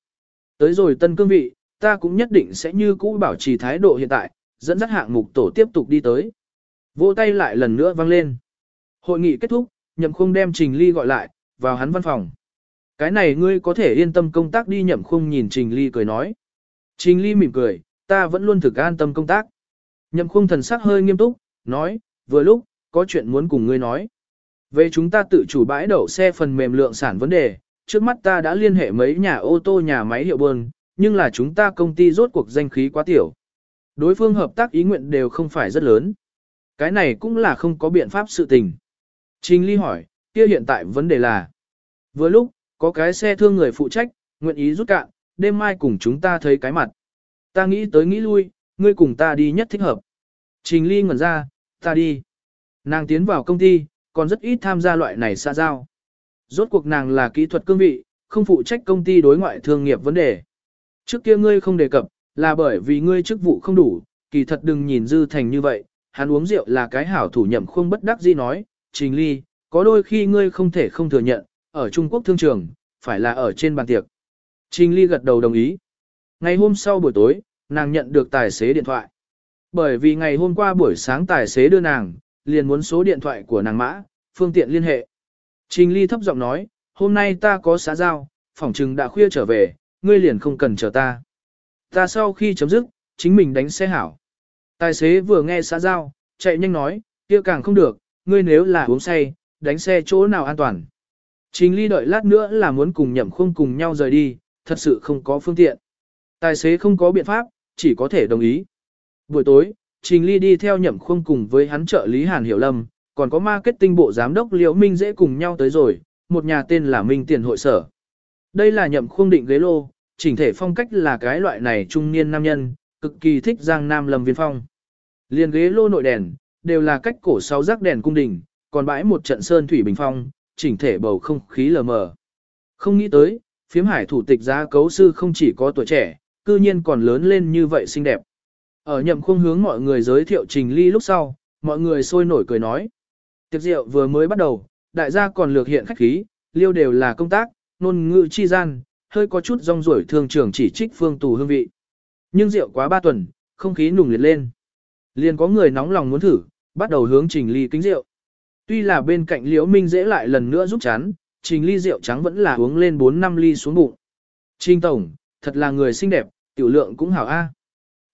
Tới rồi tân cương vị, ta cũng nhất định sẽ như cũ bảo trì thái độ hiện tại, dẫn dắt hạng mục tổ tiếp tục đi tới. Vỗ tay lại lần nữa vang lên. Hội nghị kết thúc, nhậm khung đem Trình Ly gọi lại, vào hắn văn phòng. Cái này ngươi có thể yên tâm công tác đi nhậm khung nhìn Trình Ly cười nói. Trình Ly mỉm cười, ta vẫn luôn thực an tâm công tác. Nhậm khung thần sắc hơi nghiêm túc, nói, vừa lúc, có chuyện muốn cùng ngươi nói. Về chúng ta tự chủ bãi đậu xe phần mềm lượng sản vấn đề, trước mắt ta đã liên hệ mấy nhà ô tô nhà máy hiệu bơn, nhưng là chúng ta công ty rốt cuộc danh khí quá tiểu. Đối phương hợp tác ý nguyện đều không phải rất lớn. Cái này cũng là không có biện pháp sự tình. Trình Ly hỏi, kia hiện tại vấn đề là, vừa lúc, có cái xe thương người phụ trách, nguyện ý rút cạn, đêm mai cùng chúng ta thấy cái mặt. Ta nghĩ tới nghĩ lui, ngươi cùng ta đi nhất thích hợp. Trình Ly ngẩn ra, ta đi. Nàng tiến vào công ty, còn rất ít tham gia loại này xã giao. Rốt cuộc nàng là kỹ thuật cương vị, không phụ trách công ty đối ngoại thương nghiệp vấn đề. Trước kia ngươi không đề cập, là bởi vì ngươi chức vụ không đủ, kỳ thật đừng nhìn dư thành như vậy, hắn uống rượu là cái hảo thủ nhậm không bất đắc dĩ nói, trình ly, có đôi khi ngươi không thể không thừa nhận, ở Trung Quốc thương trường, phải là ở trên bàn tiệc. Trình ly gật đầu đồng ý. Ngày hôm sau buổi tối, nàng nhận được tài xế điện thoại. Bởi vì ngày hôm qua buổi sáng tài xế đưa nàng, liền muốn số điện thoại của nàng mã, phương tiện liên hệ. Trình ly thấp giọng nói, hôm nay ta có xã giao, phỏng chừng đã khuya trở về, ngươi liền không cần chờ ta. Ta sau khi chấm dứt, chính mình đánh xe hảo. Tài xế vừa nghe xã giao, chạy nhanh nói, kia càng không được, ngươi nếu là uống say, đánh xe chỗ nào an toàn. Trình ly đợi lát nữa là muốn cùng nhậm không cùng nhau rời đi, thật sự không có phương tiện. Tài xế không có biện pháp, chỉ có thể đồng ý. Buổi tối, Trình Ly đi theo nhậm khuôn cùng với hắn trợ lý Hàn Hiểu Lâm, còn có marketing bộ giám đốc Liễu Minh dễ cùng nhau tới rồi, một nhà tên là Minh Tiền Hội Sở. Đây là nhậm khuôn định ghế lô, chỉnh thể phong cách là cái loại này trung niên nam nhân, cực kỳ thích Giang Nam Lâm Viên Phong. Liên ghế lô nội đèn, đều là cách cổ sáu rác đèn cung đình, còn bãi một trận sơn thủy bình phong, chỉnh thể bầu không khí lờ mờ. Không nghĩ tới, phiếm hải thủ tịch giá cấu sư không chỉ có tuổi trẻ, cư nhiên còn lớn lên như vậy xinh đẹp. Ở nhậm khung hướng mọi người giới thiệu trình ly lúc sau, mọi người sôi nổi cười nói. Tiệc rượu vừa mới bắt đầu, đại gia còn lược hiện khách khí, liêu đều là công tác, nôn ngự chi gian, hơi có chút rong ruổi thương trưởng chỉ trích phương tù hương vị. Nhưng rượu quá ba tuần, không khí nùng liệt lên. Liền có người nóng lòng muốn thử, bắt đầu hướng trình ly kính rượu. Tuy là bên cạnh liễu minh dễ lại lần nữa giúp chán, trình ly rượu trắng vẫn là uống lên 4 năm ly xuống bụng. Trình tổng, thật là người xinh đẹp, tiểu lượng cũng hảo a.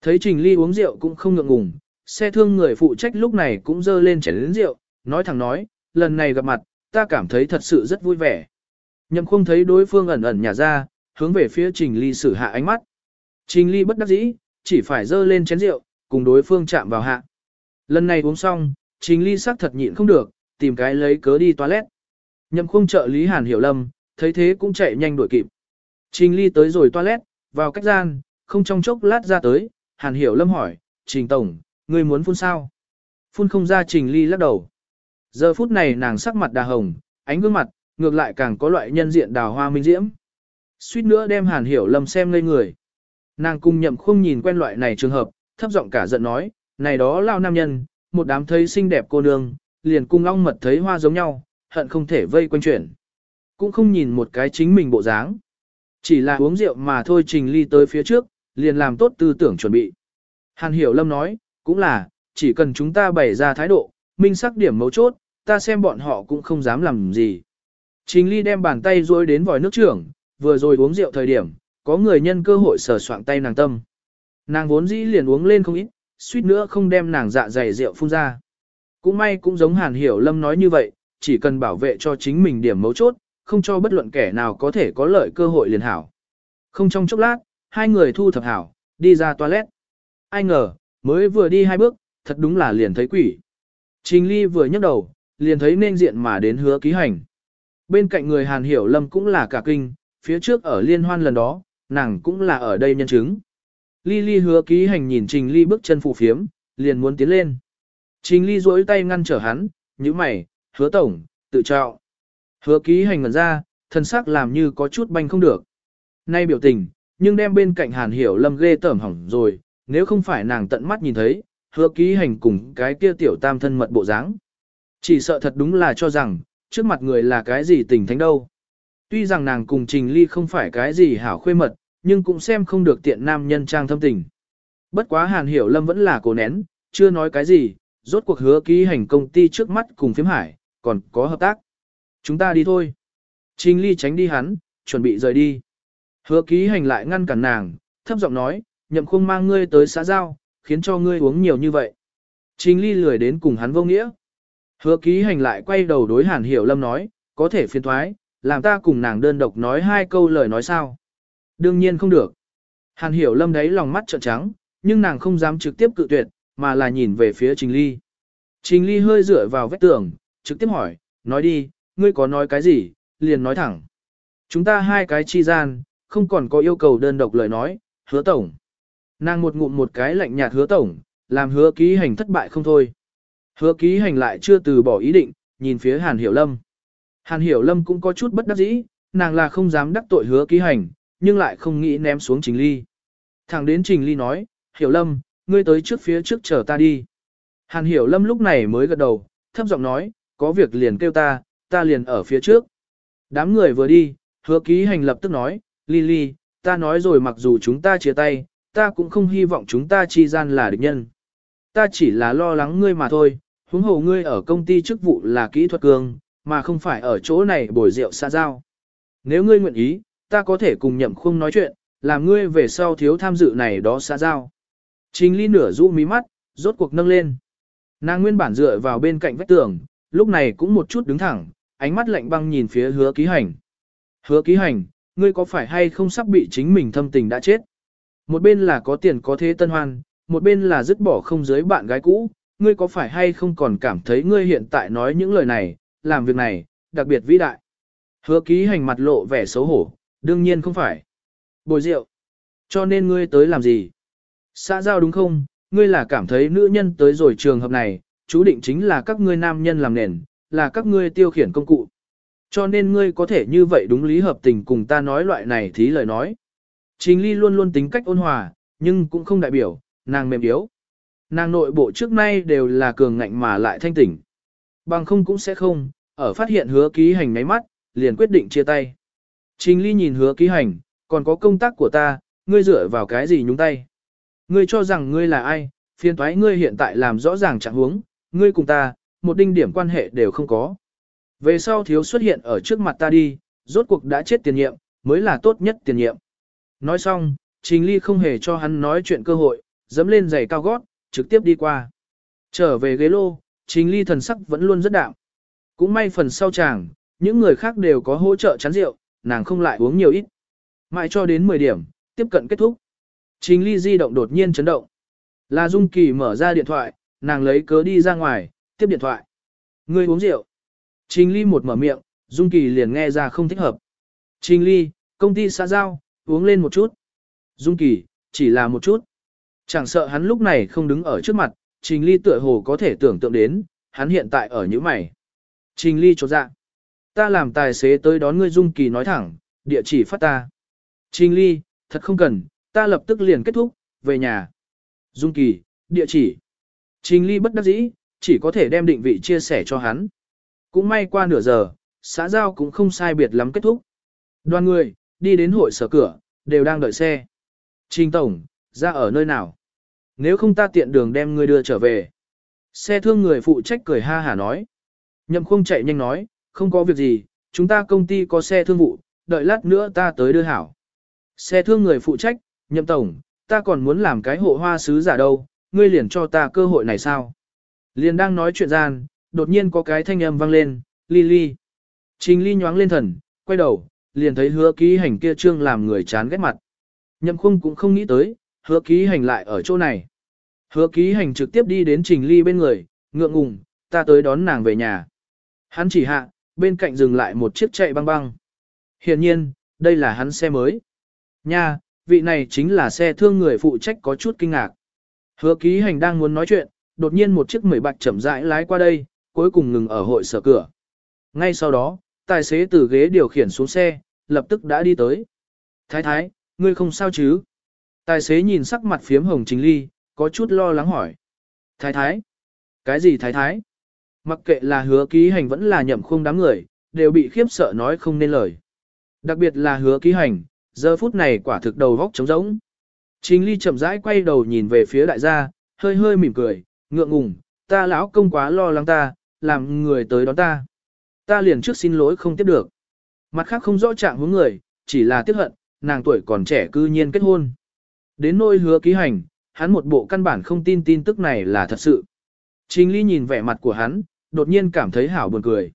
Thấy Trình Ly uống rượu cũng không ngượng ngùng, xe thương người phụ trách lúc này cũng dơ lên chén lớn rượu, nói thẳng nói, lần này gặp mặt, ta cảm thấy thật sự rất vui vẻ. Nhậm không thấy đối phương ẩn ẩn nhả ra, hướng về phía Trình Ly sử hạ ánh mắt. Trình Ly bất đắc dĩ, chỉ phải dơ lên chén rượu, cùng đối phương chạm vào hạ. Lần này uống xong, Trình Ly sắc thật nhịn không được, tìm cái lấy cớ đi toilet. Nhậm Khung trợ lý Hàn Hiểu Lâm, thấy thế cũng chạy nhanh đuổi kịp. Trình Ly tới rồi toilet, vào cách gian, không trong chốc lát ra tới, Hàn Hiểu Lâm hỏi, Trình Tổng, người muốn phun sao? Phun không ra Trình Ly lắc đầu. Giờ phút này nàng sắc mặt đà hồng, ánh gương mặt, ngược lại càng có loại nhân diện đào hoa minh diễm. Suýt nữa đem Hàn Hiểu Lâm xem ngây người. Nàng cung nhậm không nhìn quen loại này trường hợp, thấp giọng cả giận nói, này đó lao nam nhân, một đám thấy xinh đẹp cô nương, liền cung long mật thấy hoa giống nhau, hận không thể vây quanh chuyển. Cũng không nhìn một cái chính mình bộ dáng. Chỉ là uống rượu mà thôi Trình Ly tới phía trước, liền làm tốt tư tưởng chuẩn bị. Hàn Hiểu Lâm nói, cũng là, chỉ cần chúng ta bày ra thái độ, minh sắc điểm mấu chốt, ta xem bọn họ cũng không dám làm gì. Trình Ly đem bàn tay rối đến vòi nước trưởng, vừa rồi uống rượu thời điểm, có người nhân cơ hội sờ soạng tay nàng tâm. Nàng vốn dĩ liền uống lên không ít, suýt nữa không đem nàng dạ dày rượu phun ra. Cũng may cũng giống Hàn Hiểu Lâm nói như vậy, chỉ cần bảo vệ cho chính mình điểm mấu chốt, không cho bất luận kẻ nào có thể có lợi cơ hội liền hảo. Không trong chốc lát, hai người thu thập hảo, đi ra toilet. Ai ngờ, mới vừa đi hai bước, thật đúng là liền thấy quỷ. Trình Ly vừa nhấc đầu, liền thấy nên diện mà đến hứa ký hành. Bên cạnh người Hàn Hiểu Lâm cũng là cả kinh, phía trước ở liên hoan lần đó, nàng cũng là ở đây nhân chứng. Ly Ly hứa ký hành nhìn Trình Ly bước chân phù phiếm, liền muốn tiến lên. Trình Ly duỗi tay ngăn trở hắn, như mày, hứa tổng, tự trọng. Hứa ký hành ngẩn ra, thân sắc làm như có chút banh không được. Nay biểu tình, nhưng đem bên cạnh Hàn Hiểu Lâm ghê tởm hỏng rồi, nếu không phải nàng tận mắt nhìn thấy, hứa ký hành cùng cái kia tiểu tam thân mật bộ dáng. Chỉ sợ thật đúng là cho rằng, trước mặt người là cái gì tình thánh đâu. Tuy rằng nàng cùng Trình Ly không phải cái gì hảo khuê mật, nhưng cũng xem không được tiện nam nhân trang thâm tình. Bất quá Hàn Hiểu Lâm vẫn là cố nén, chưa nói cái gì, rốt cuộc hứa ký hành công ty trước mắt cùng phím hải, còn có hợp tác. Chúng ta đi thôi. Trình Ly tránh đi hắn, chuẩn bị rời đi. Hứa ký hành lại ngăn cản nàng, thấp giọng nói, nhậm khung mang ngươi tới xã giao, khiến cho ngươi uống nhiều như vậy. Trình ly lười đến cùng hắn vô nghĩa. Hứa ký hành lại quay đầu đối hàn hiểu lâm nói, có thể phiền thoái, làm ta cùng nàng đơn độc nói hai câu lời nói sao. Đương nhiên không được. Hàn hiểu lâm đấy lòng mắt trợn trắng, nhưng nàng không dám trực tiếp cự tuyệt, mà là nhìn về phía trình ly. Trình ly hơi dựa vào vách tường, trực tiếp hỏi, nói đi, ngươi có nói cái gì, liền nói thẳng. Chúng ta hai cái chi gian, không còn có yêu cầu đơn độc lời nói, hứa tổng. Nàng một ngụm một cái lạnh nhạt hứa tổng, làm hứa ký hành thất bại không thôi. Hứa ký hành lại chưa từ bỏ ý định, nhìn phía Hàn Hiểu Lâm. Hàn Hiểu Lâm cũng có chút bất đắc dĩ, nàng là không dám đắc tội hứa ký hành, nhưng lại không nghĩ ném xuống Trình Ly. Thẳng đến Trình Ly nói, Hiểu Lâm, ngươi tới trước phía trước chờ ta đi. Hàn Hiểu Lâm lúc này mới gật đầu, thấp giọng nói, có việc liền kêu ta, ta liền ở phía trước. Đám người vừa đi, hứa ký hành lập tức nói, Lily, ta nói rồi mặc dù chúng ta chia tay, ta cũng không hy vọng chúng ta chi gian là địch nhân. Ta chỉ là lo lắng ngươi mà thôi, huống hồ ngươi ở công ty chức vụ là kỹ thuật cường, mà không phải ở chỗ này bồi rượu xa giao. Nếu ngươi nguyện ý, ta có thể cùng nhậm khung nói chuyện, làm ngươi về sau thiếu tham dự này đó xa giao. Trình ly nửa rũ mí mắt, rốt cuộc nâng lên. Nàng nguyên bản dựa vào bên cạnh vách tường, lúc này cũng một chút đứng thẳng, ánh mắt lạnh băng nhìn phía hứa ký hành. Hứa ký hành, ngươi có phải hay không sắp bị chính mình thâm tình đã chết? Một bên là có tiền có thế tân hoan, một bên là dứt bỏ không giới bạn gái cũ, ngươi có phải hay không còn cảm thấy ngươi hiện tại nói những lời này, làm việc này, đặc biệt vĩ đại. Hứa ký hành mặt lộ vẻ xấu hổ, đương nhiên không phải. Bồi rượu. Cho nên ngươi tới làm gì? Xã giao đúng không? Ngươi là cảm thấy nữ nhân tới rồi trường hợp này, chú định chính là các ngươi nam nhân làm nền, là các ngươi tiêu khiển công cụ. Cho nên ngươi có thể như vậy đúng lý hợp tình cùng ta nói loại này thí lời nói. Trình ly luôn luôn tính cách ôn hòa, nhưng cũng không đại biểu, nàng mềm yếu. Nàng nội bộ trước nay đều là cường ngạnh mà lại thanh tỉnh. Bằng không cũng sẽ không, ở phát hiện hứa ký hành ngáy mắt, liền quyết định chia tay. Trình ly nhìn hứa ký hành, còn có công tác của ta, ngươi dựa vào cái gì nhúng tay. Ngươi cho rằng ngươi là ai, Phiên thoái ngươi hiện tại làm rõ ràng trạng huống, ngươi cùng ta, một đinh điểm quan hệ đều không có. Về sau thiếu xuất hiện ở trước mặt ta đi, rốt cuộc đã chết tiền nhiệm, mới là tốt nhất tiền nhiệm. Nói xong, Trình Ly không hề cho hắn nói chuyện cơ hội, dẫm lên giày cao gót, trực tiếp đi qua. Trở về ghế lô, Trình Ly thần sắc vẫn luôn rất đạm. Cũng may phần sau chàng, những người khác đều có hỗ trợ chán rượu, nàng không lại uống nhiều ít. Mãi cho đến 10 điểm, tiếp cận kết thúc. Trình Ly di động đột nhiên chấn động. Là Dung Kỳ mở ra điện thoại, nàng lấy cớ đi ra ngoài, tiếp điện thoại. Ngươi uống rượu. Trình Ly một mở miệng, Dung Kỳ liền nghe ra không thích hợp. Trình Ly, công ty xã giao, uống lên một chút. Dung Kỳ, chỉ là một chút. Chẳng sợ hắn lúc này không đứng ở trước mặt, Trình Ly tựa hồ có thể tưởng tượng đến, hắn hiện tại ở những mày. Trình Ly chột dạ. Ta làm tài xế tới đón ngươi Dung Kỳ nói thẳng, địa chỉ phát ta. Trình Ly, thật không cần, ta lập tức liền kết thúc, về nhà. Dung Kỳ, địa chỉ. Trình Ly bất đắc dĩ, chỉ có thể đem định vị chia sẻ cho hắn. Cũng may qua nửa giờ, xã giao cũng không sai biệt lắm kết thúc. Đoàn người, đi đến hội sở cửa, đều đang đợi xe. Trình Tổng, ra ở nơi nào? Nếu không ta tiện đường đem ngươi đưa trở về. Xe thương người phụ trách cười ha hả nói. Nhậm không chạy nhanh nói, không có việc gì, chúng ta công ty có xe thương vụ, đợi lát nữa ta tới đưa hảo. Xe thương người phụ trách, nhậm tổng, ta còn muốn làm cái hộ hoa sứ giả đâu, ngươi liền cho ta cơ hội này sao? Liền đang nói chuyện gian, đột nhiên có cái thanh âm vang lên, ly ly. Trình ly nhoáng lên thần, quay đầu, liền thấy hứa ký hành kia trương làm người chán ghét mặt. Nhậm khung cũng không nghĩ tới, hứa ký hành lại ở chỗ này. Hứa ký hành trực tiếp đi đến trình ly bên người, ngượng ngùng, ta tới đón nàng về nhà. Hắn chỉ hạ, bên cạnh dừng lại một chiếc chạy băng băng. Hiện nhiên, đây là hắn xe mới. Nha, vị này chính là xe thương người phụ trách có chút kinh ngạc. Hứa ký hành đang muốn nói chuyện, đột nhiên một chiếc mười bạch chậm rãi lái qua đây, cuối cùng ngừng ở hội sở cửa. Ngay sau đó, tài xế từ ghế điều khiển xuống xe, lập tức đã đi tới. Thái thái, ngươi không sao chứ? Tài xế nhìn sắc mặt phiếm hồng chính ly, có chút lo lắng hỏi. Thái thái? Cái gì thái thái? Mặc kệ là hứa ký hành vẫn là nhậm khung đám người, đều bị khiếp sợ nói không nên lời. Đặc biệt là hứa ký hành, giờ phút này quả thực đầu vóc trống rỗng. Trình ly chậm rãi quay đầu nhìn về phía đại gia, hơi hơi mỉm cười, ngượng ngùng, ta lão công quá lo lắng ta, làm người tới đón ta. Ta liền trước xin lỗi không tiếp được. Mặt khác không rõ trạng hướng người, chỉ là tiếc hận, nàng tuổi còn trẻ cư nhiên kết hôn. Đến nôi hứa ký hành, hắn một bộ căn bản không tin tin tức này là thật sự. Trình ly nhìn vẻ mặt của hắn, đột nhiên cảm thấy hảo buồn cười.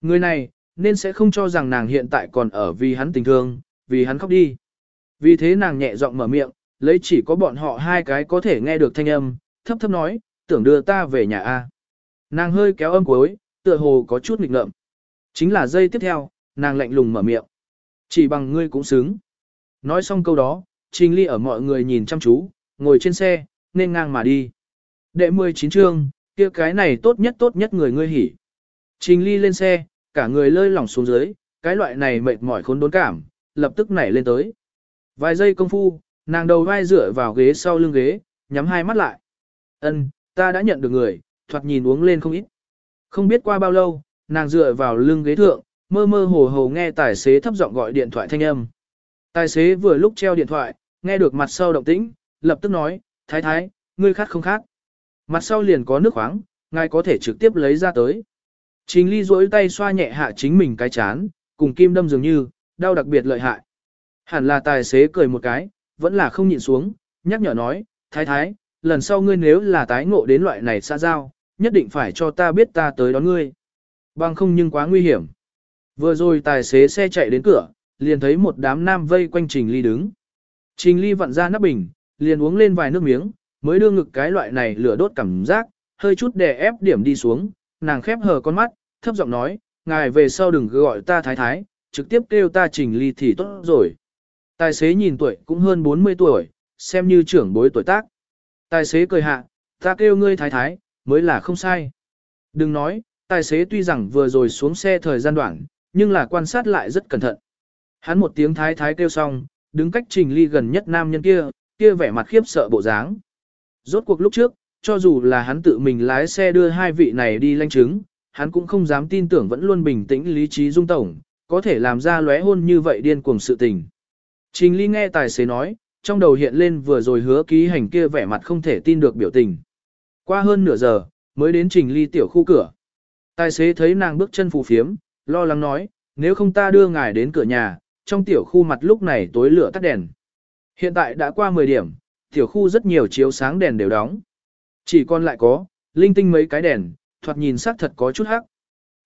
Người này, nên sẽ không cho rằng nàng hiện tại còn ở vì hắn tình thương, vì hắn khóc đi. Vì thế nàng nhẹ giọng mở miệng, lấy chỉ có bọn họ hai cái có thể nghe được thanh âm, thấp thấp nói, tưởng đưa ta về nhà A. Nàng hơi kéo âm cuối, tựa hồ có chút nghịch ngợm. Chính là giây tiếp theo, nàng lạnh lùng mở miệng. Chỉ bằng ngươi cũng xứng. Nói xong câu đó, Trình Ly ở mọi người nhìn chăm chú, ngồi trên xe, nên ngang mà đi. Đệ 19 chương, kia cái này tốt nhất tốt nhất người ngươi hỉ. Trình ly lên xe, cả người lơi lỏng xuống dưới, cái loại này mệt mỏi khốn đốn cảm, lập tức nảy lên tới. Vài giây công phu, nàng đầu vai dựa vào ghế sau lưng ghế, nhắm hai mắt lại. Ân, ta đã nhận được người, thoạt nhìn uống lên không ít. Không biết qua bao lâu, nàng dựa vào lưng ghế thượng, mơ mơ hồ hồ nghe tài xế thấp giọng gọi điện thoại thanh âm. Tài xế vừa lúc treo điện thoại, nghe được mặt sau động tĩnh, lập tức nói, thái thái, ngươi khát không khát. Mặt sau liền có nước khoáng, ngài có thể trực tiếp lấy ra tới. Trình ly duỗi tay xoa nhẹ hạ chính mình cái chán, cùng kim đâm dường như, đau đặc biệt lợi hại. Hẳn là tài xế cười một cái, vẫn là không nhịn xuống, nhắc nhở nói, thái thái, lần sau ngươi nếu là tái ngộ đến loại này xa giao, nhất định phải cho ta biết ta tới đón ngươi. Bằng không nhưng quá nguy hiểm. Vừa rồi tài xế xe chạy đến cửa, liền thấy một đám nam vây quanh Trình Ly đứng. Trình Ly vặn ra nắp bình, liền uống lên vài nước miếng, mới đưa ngực cái loại này lửa đốt cảm giác, hơi chút đè ép điểm đi xuống, nàng khép hờ con mắt, thấp giọng nói, ngài về sau đừng gọi ta thái thái, trực tiếp kêu ta Trình Ly thì tốt rồi. Tài xế nhìn tuổi cũng hơn 40 tuổi, xem như trưởng bối tuổi tác. Tài xế cười hạ, ta kêu ngươi thái thái, mới là không sai. Đừng nói, tài xế tuy rằng vừa rồi xuống xe thời gian đoạn, nhưng là quan sát lại rất cẩn thận. Hắn một tiếng thái thái kêu xong, đứng cách trình ly gần nhất nam nhân kia, kia vẻ mặt khiếp sợ bộ dáng. Rốt cuộc lúc trước, cho dù là hắn tự mình lái xe đưa hai vị này đi lanh chứng, hắn cũng không dám tin tưởng vẫn luôn bình tĩnh lý trí dung tổng, có thể làm ra lóe hôn như vậy điên cuồng sự tình. Trình ly nghe tài xế nói, trong đầu hiện lên vừa rồi hứa ký hành kia vẻ mặt không thể tin được biểu tình. Qua hơn nửa giờ, mới đến trình ly tiểu khu cửa. Tài xế thấy nàng bước chân phù phiếm, lo lắng nói, nếu không ta đưa ngài đến cửa nhà, trong tiểu khu mặt lúc này tối lửa tắt đèn. Hiện tại đã qua 10 điểm, tiểu khu rất nhiều chiếu sáng đèn đều đóng. Chỉ còn lại có, linh tinh mấy cái đèn, thoạt nhìn sắc thật có chút hắc.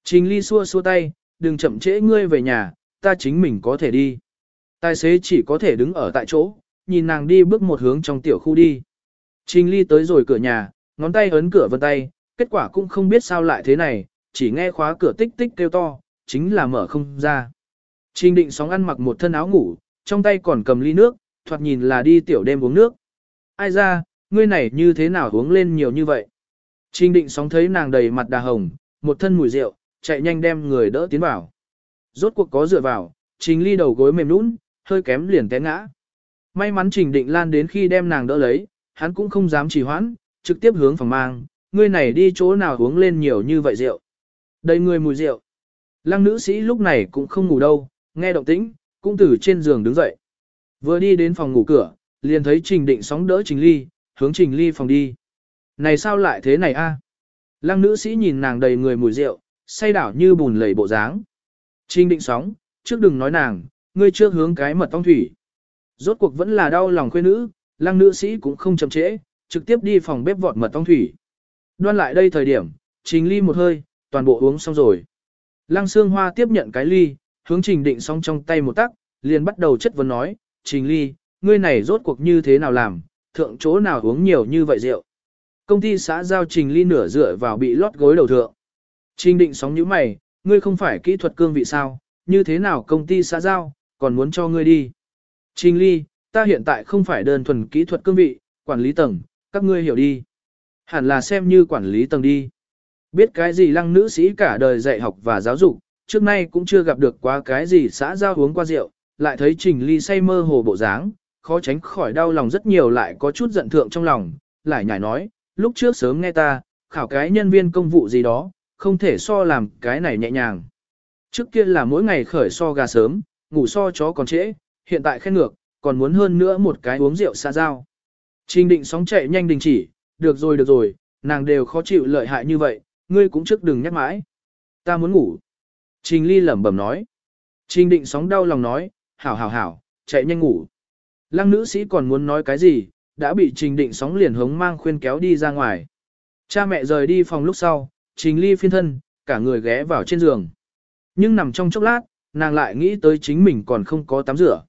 Trình ly xua xua tay, đừng chậm trễ ngươi về nhà, ta chính mình có thể đi. Tài xế chỉ có thể đứng ở tại chỗ, nhìn nàng đi bước một hướng trong tiểu khu đi. Trình ly tới rồi cửa nhà, ngón tay ấn cửa vân tay, kết quả cũng không biết sao lại thế này, chỉ nghe khóa cửa tích tích kêu to, chính là mở không ra. Trình định sóng ăn mặc một thân áo ngủ, trong tay còn cầm ly nước, thoạt nhìn là đi tiểu đêm uống nước. Ai ra, ngươi này như thế nào uống lên nhiều như vậy? Trình định sóng thấy nàng đầy mặt đà hồng, một thân mùi rượu, chạy nhanh đem người đỡ tiến vào. Rốt cuộc có dựa vào, trình ly đầu gối mềm nũng, hơi kém liền té ngã. May mắn trình định lan đến khi đem nàng đỡ lấy, hắn cũng không dám trì hoãn, trực tiếp hướng phòng mang, ngươi này đi chỗ nào uống lên nhiều như vậy rượu. Đầy người mùi rượu. Lăng nữ sĩ lúc này cũng không ngủ đâu, nghe động tĩnh, cũng từ trên giường đứng dậy. Vừa đi đến phòng ngủ cửa, liền thấy Trình Định sóng đỡ Trình Ly, hướng Trình Ly phòng đi. Này sao lại thế này a? Lăng nữ sĩ nhìn nàng đầy người mùi rượu, say đảo như bùn lầy bộ dáng. Trình Định sóng, trước đừng nói nàng, ngươi trước hướng cái mật tông thủy. Rốt cuộc vẫn là đau lòng khuê nữ, lăng nữ sĩ cũng không chậm trễ, trực tiếp đi phòng bếp vọt mật tông thủy. Đoan lại đây thời điểm, Trình Ly một hơi, toàn bộ uống xong rồi. Lăng xương Hoa tiếp nhận cái ly, hướng Trình Định xong trong tay một tắc, liền bắt đầu chất vấn nói, Trình Ly, ngươi này rốt cuộc như thế nào làm, thượng chỗ nào uống nhiều như vậy rượu. Công ty xã giao Trình Ly nửa dựa vào bị lót gối đầu thượng. Trình Định sóng như mày, ngươi không phải kỹ thuật cương vị sao, như thế nào công ty xã giao, còn muốn cho ngươi đi. Trình Ly, ta hiện tại không phải đơn thuần kỹ thuật cương vị, quản lý tầng, các ngươi hiểu đi. Hẳn là xem như quản lý tầng đi. Biết cái gì lăng nữ sĩ cả đời dạy học và giáo dục, trước nay cũng chưa gặp được quá cái gì xã giao uống qua rượu, lại thấy Trình Ly say mơ hồ bộ dáng, khó tránh khỏi đau lòng rất nhiều lại có chút giận thượng trong lòng, lại nhảy nói, lúc trước sớm nghe ta, khảo cái nhân viên công vụ gì đó, không thể so làm cái này nhẹ nhàng. Trước kia là mỗi ngày khởi so gà sớm, ngủ so chó còn trễ, hiện tại khen ngược, còn muốn hơn nữa một cái uống rượu xa giao. Trình định sóng chạy nhanh đình chỉ, được rồi được rồi, nàng đều khó chịu lợi hại như vậy, ngươi cũng trước đừng nhắc mãi. Ta muốn ngủ. Trình ly lẩm bẩm nói. Trình định sóng đau lòng nói, hảo hảo hảo, chạy nhanh ngủ. Lăng nữ sĩ còn muốn nói cái gì, đã bị trình định sóng liền hống mang khuyên kéo đi ra ngoài. Cha mẹ rời đi phòng lúc sau, trình ly phiên thân, cả người ghé vào trên giường. Nhưng nằm trong chốc lát, nàng lại nghĩ tới chính mình còn không có tắm rửa.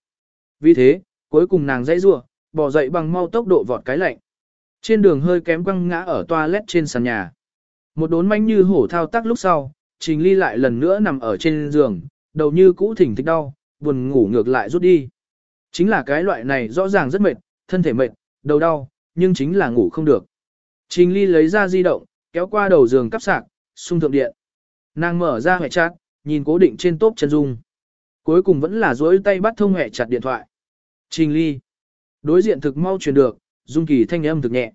Vì thế, cuối cùng nàng dãy rua, bỏ dậy bằng mau tốc độ vọt cái lạnh. Trên đường hơi kém quăng ngã ở toilet trên sàn nhà. Một đốn manh như hổ thao tác lúc sau, Trình Ly lại lần nữa nằm ở trên giường, đầu như cũ thỉnh thích đau, buồn ngủ ngược lại rút đi. Chính là cái loại này rõ ràng rất mệt, thân thể mệt, đầu đau, nhưng chính là ngủ không được. Trình Ly lấy ra di động, kéo qua đầu giường cắp sạc, xung thượng điện. Nàng mở ra hệ chat, nhìn cố định trên tốp chân dung. Cuối cùng vẫn là duỗi tay bắt thông hệ chặt điện thoại. Trình Ly. Đối diện thực mau truyền được, Dung Kỳ thanh âm thực nhẹ.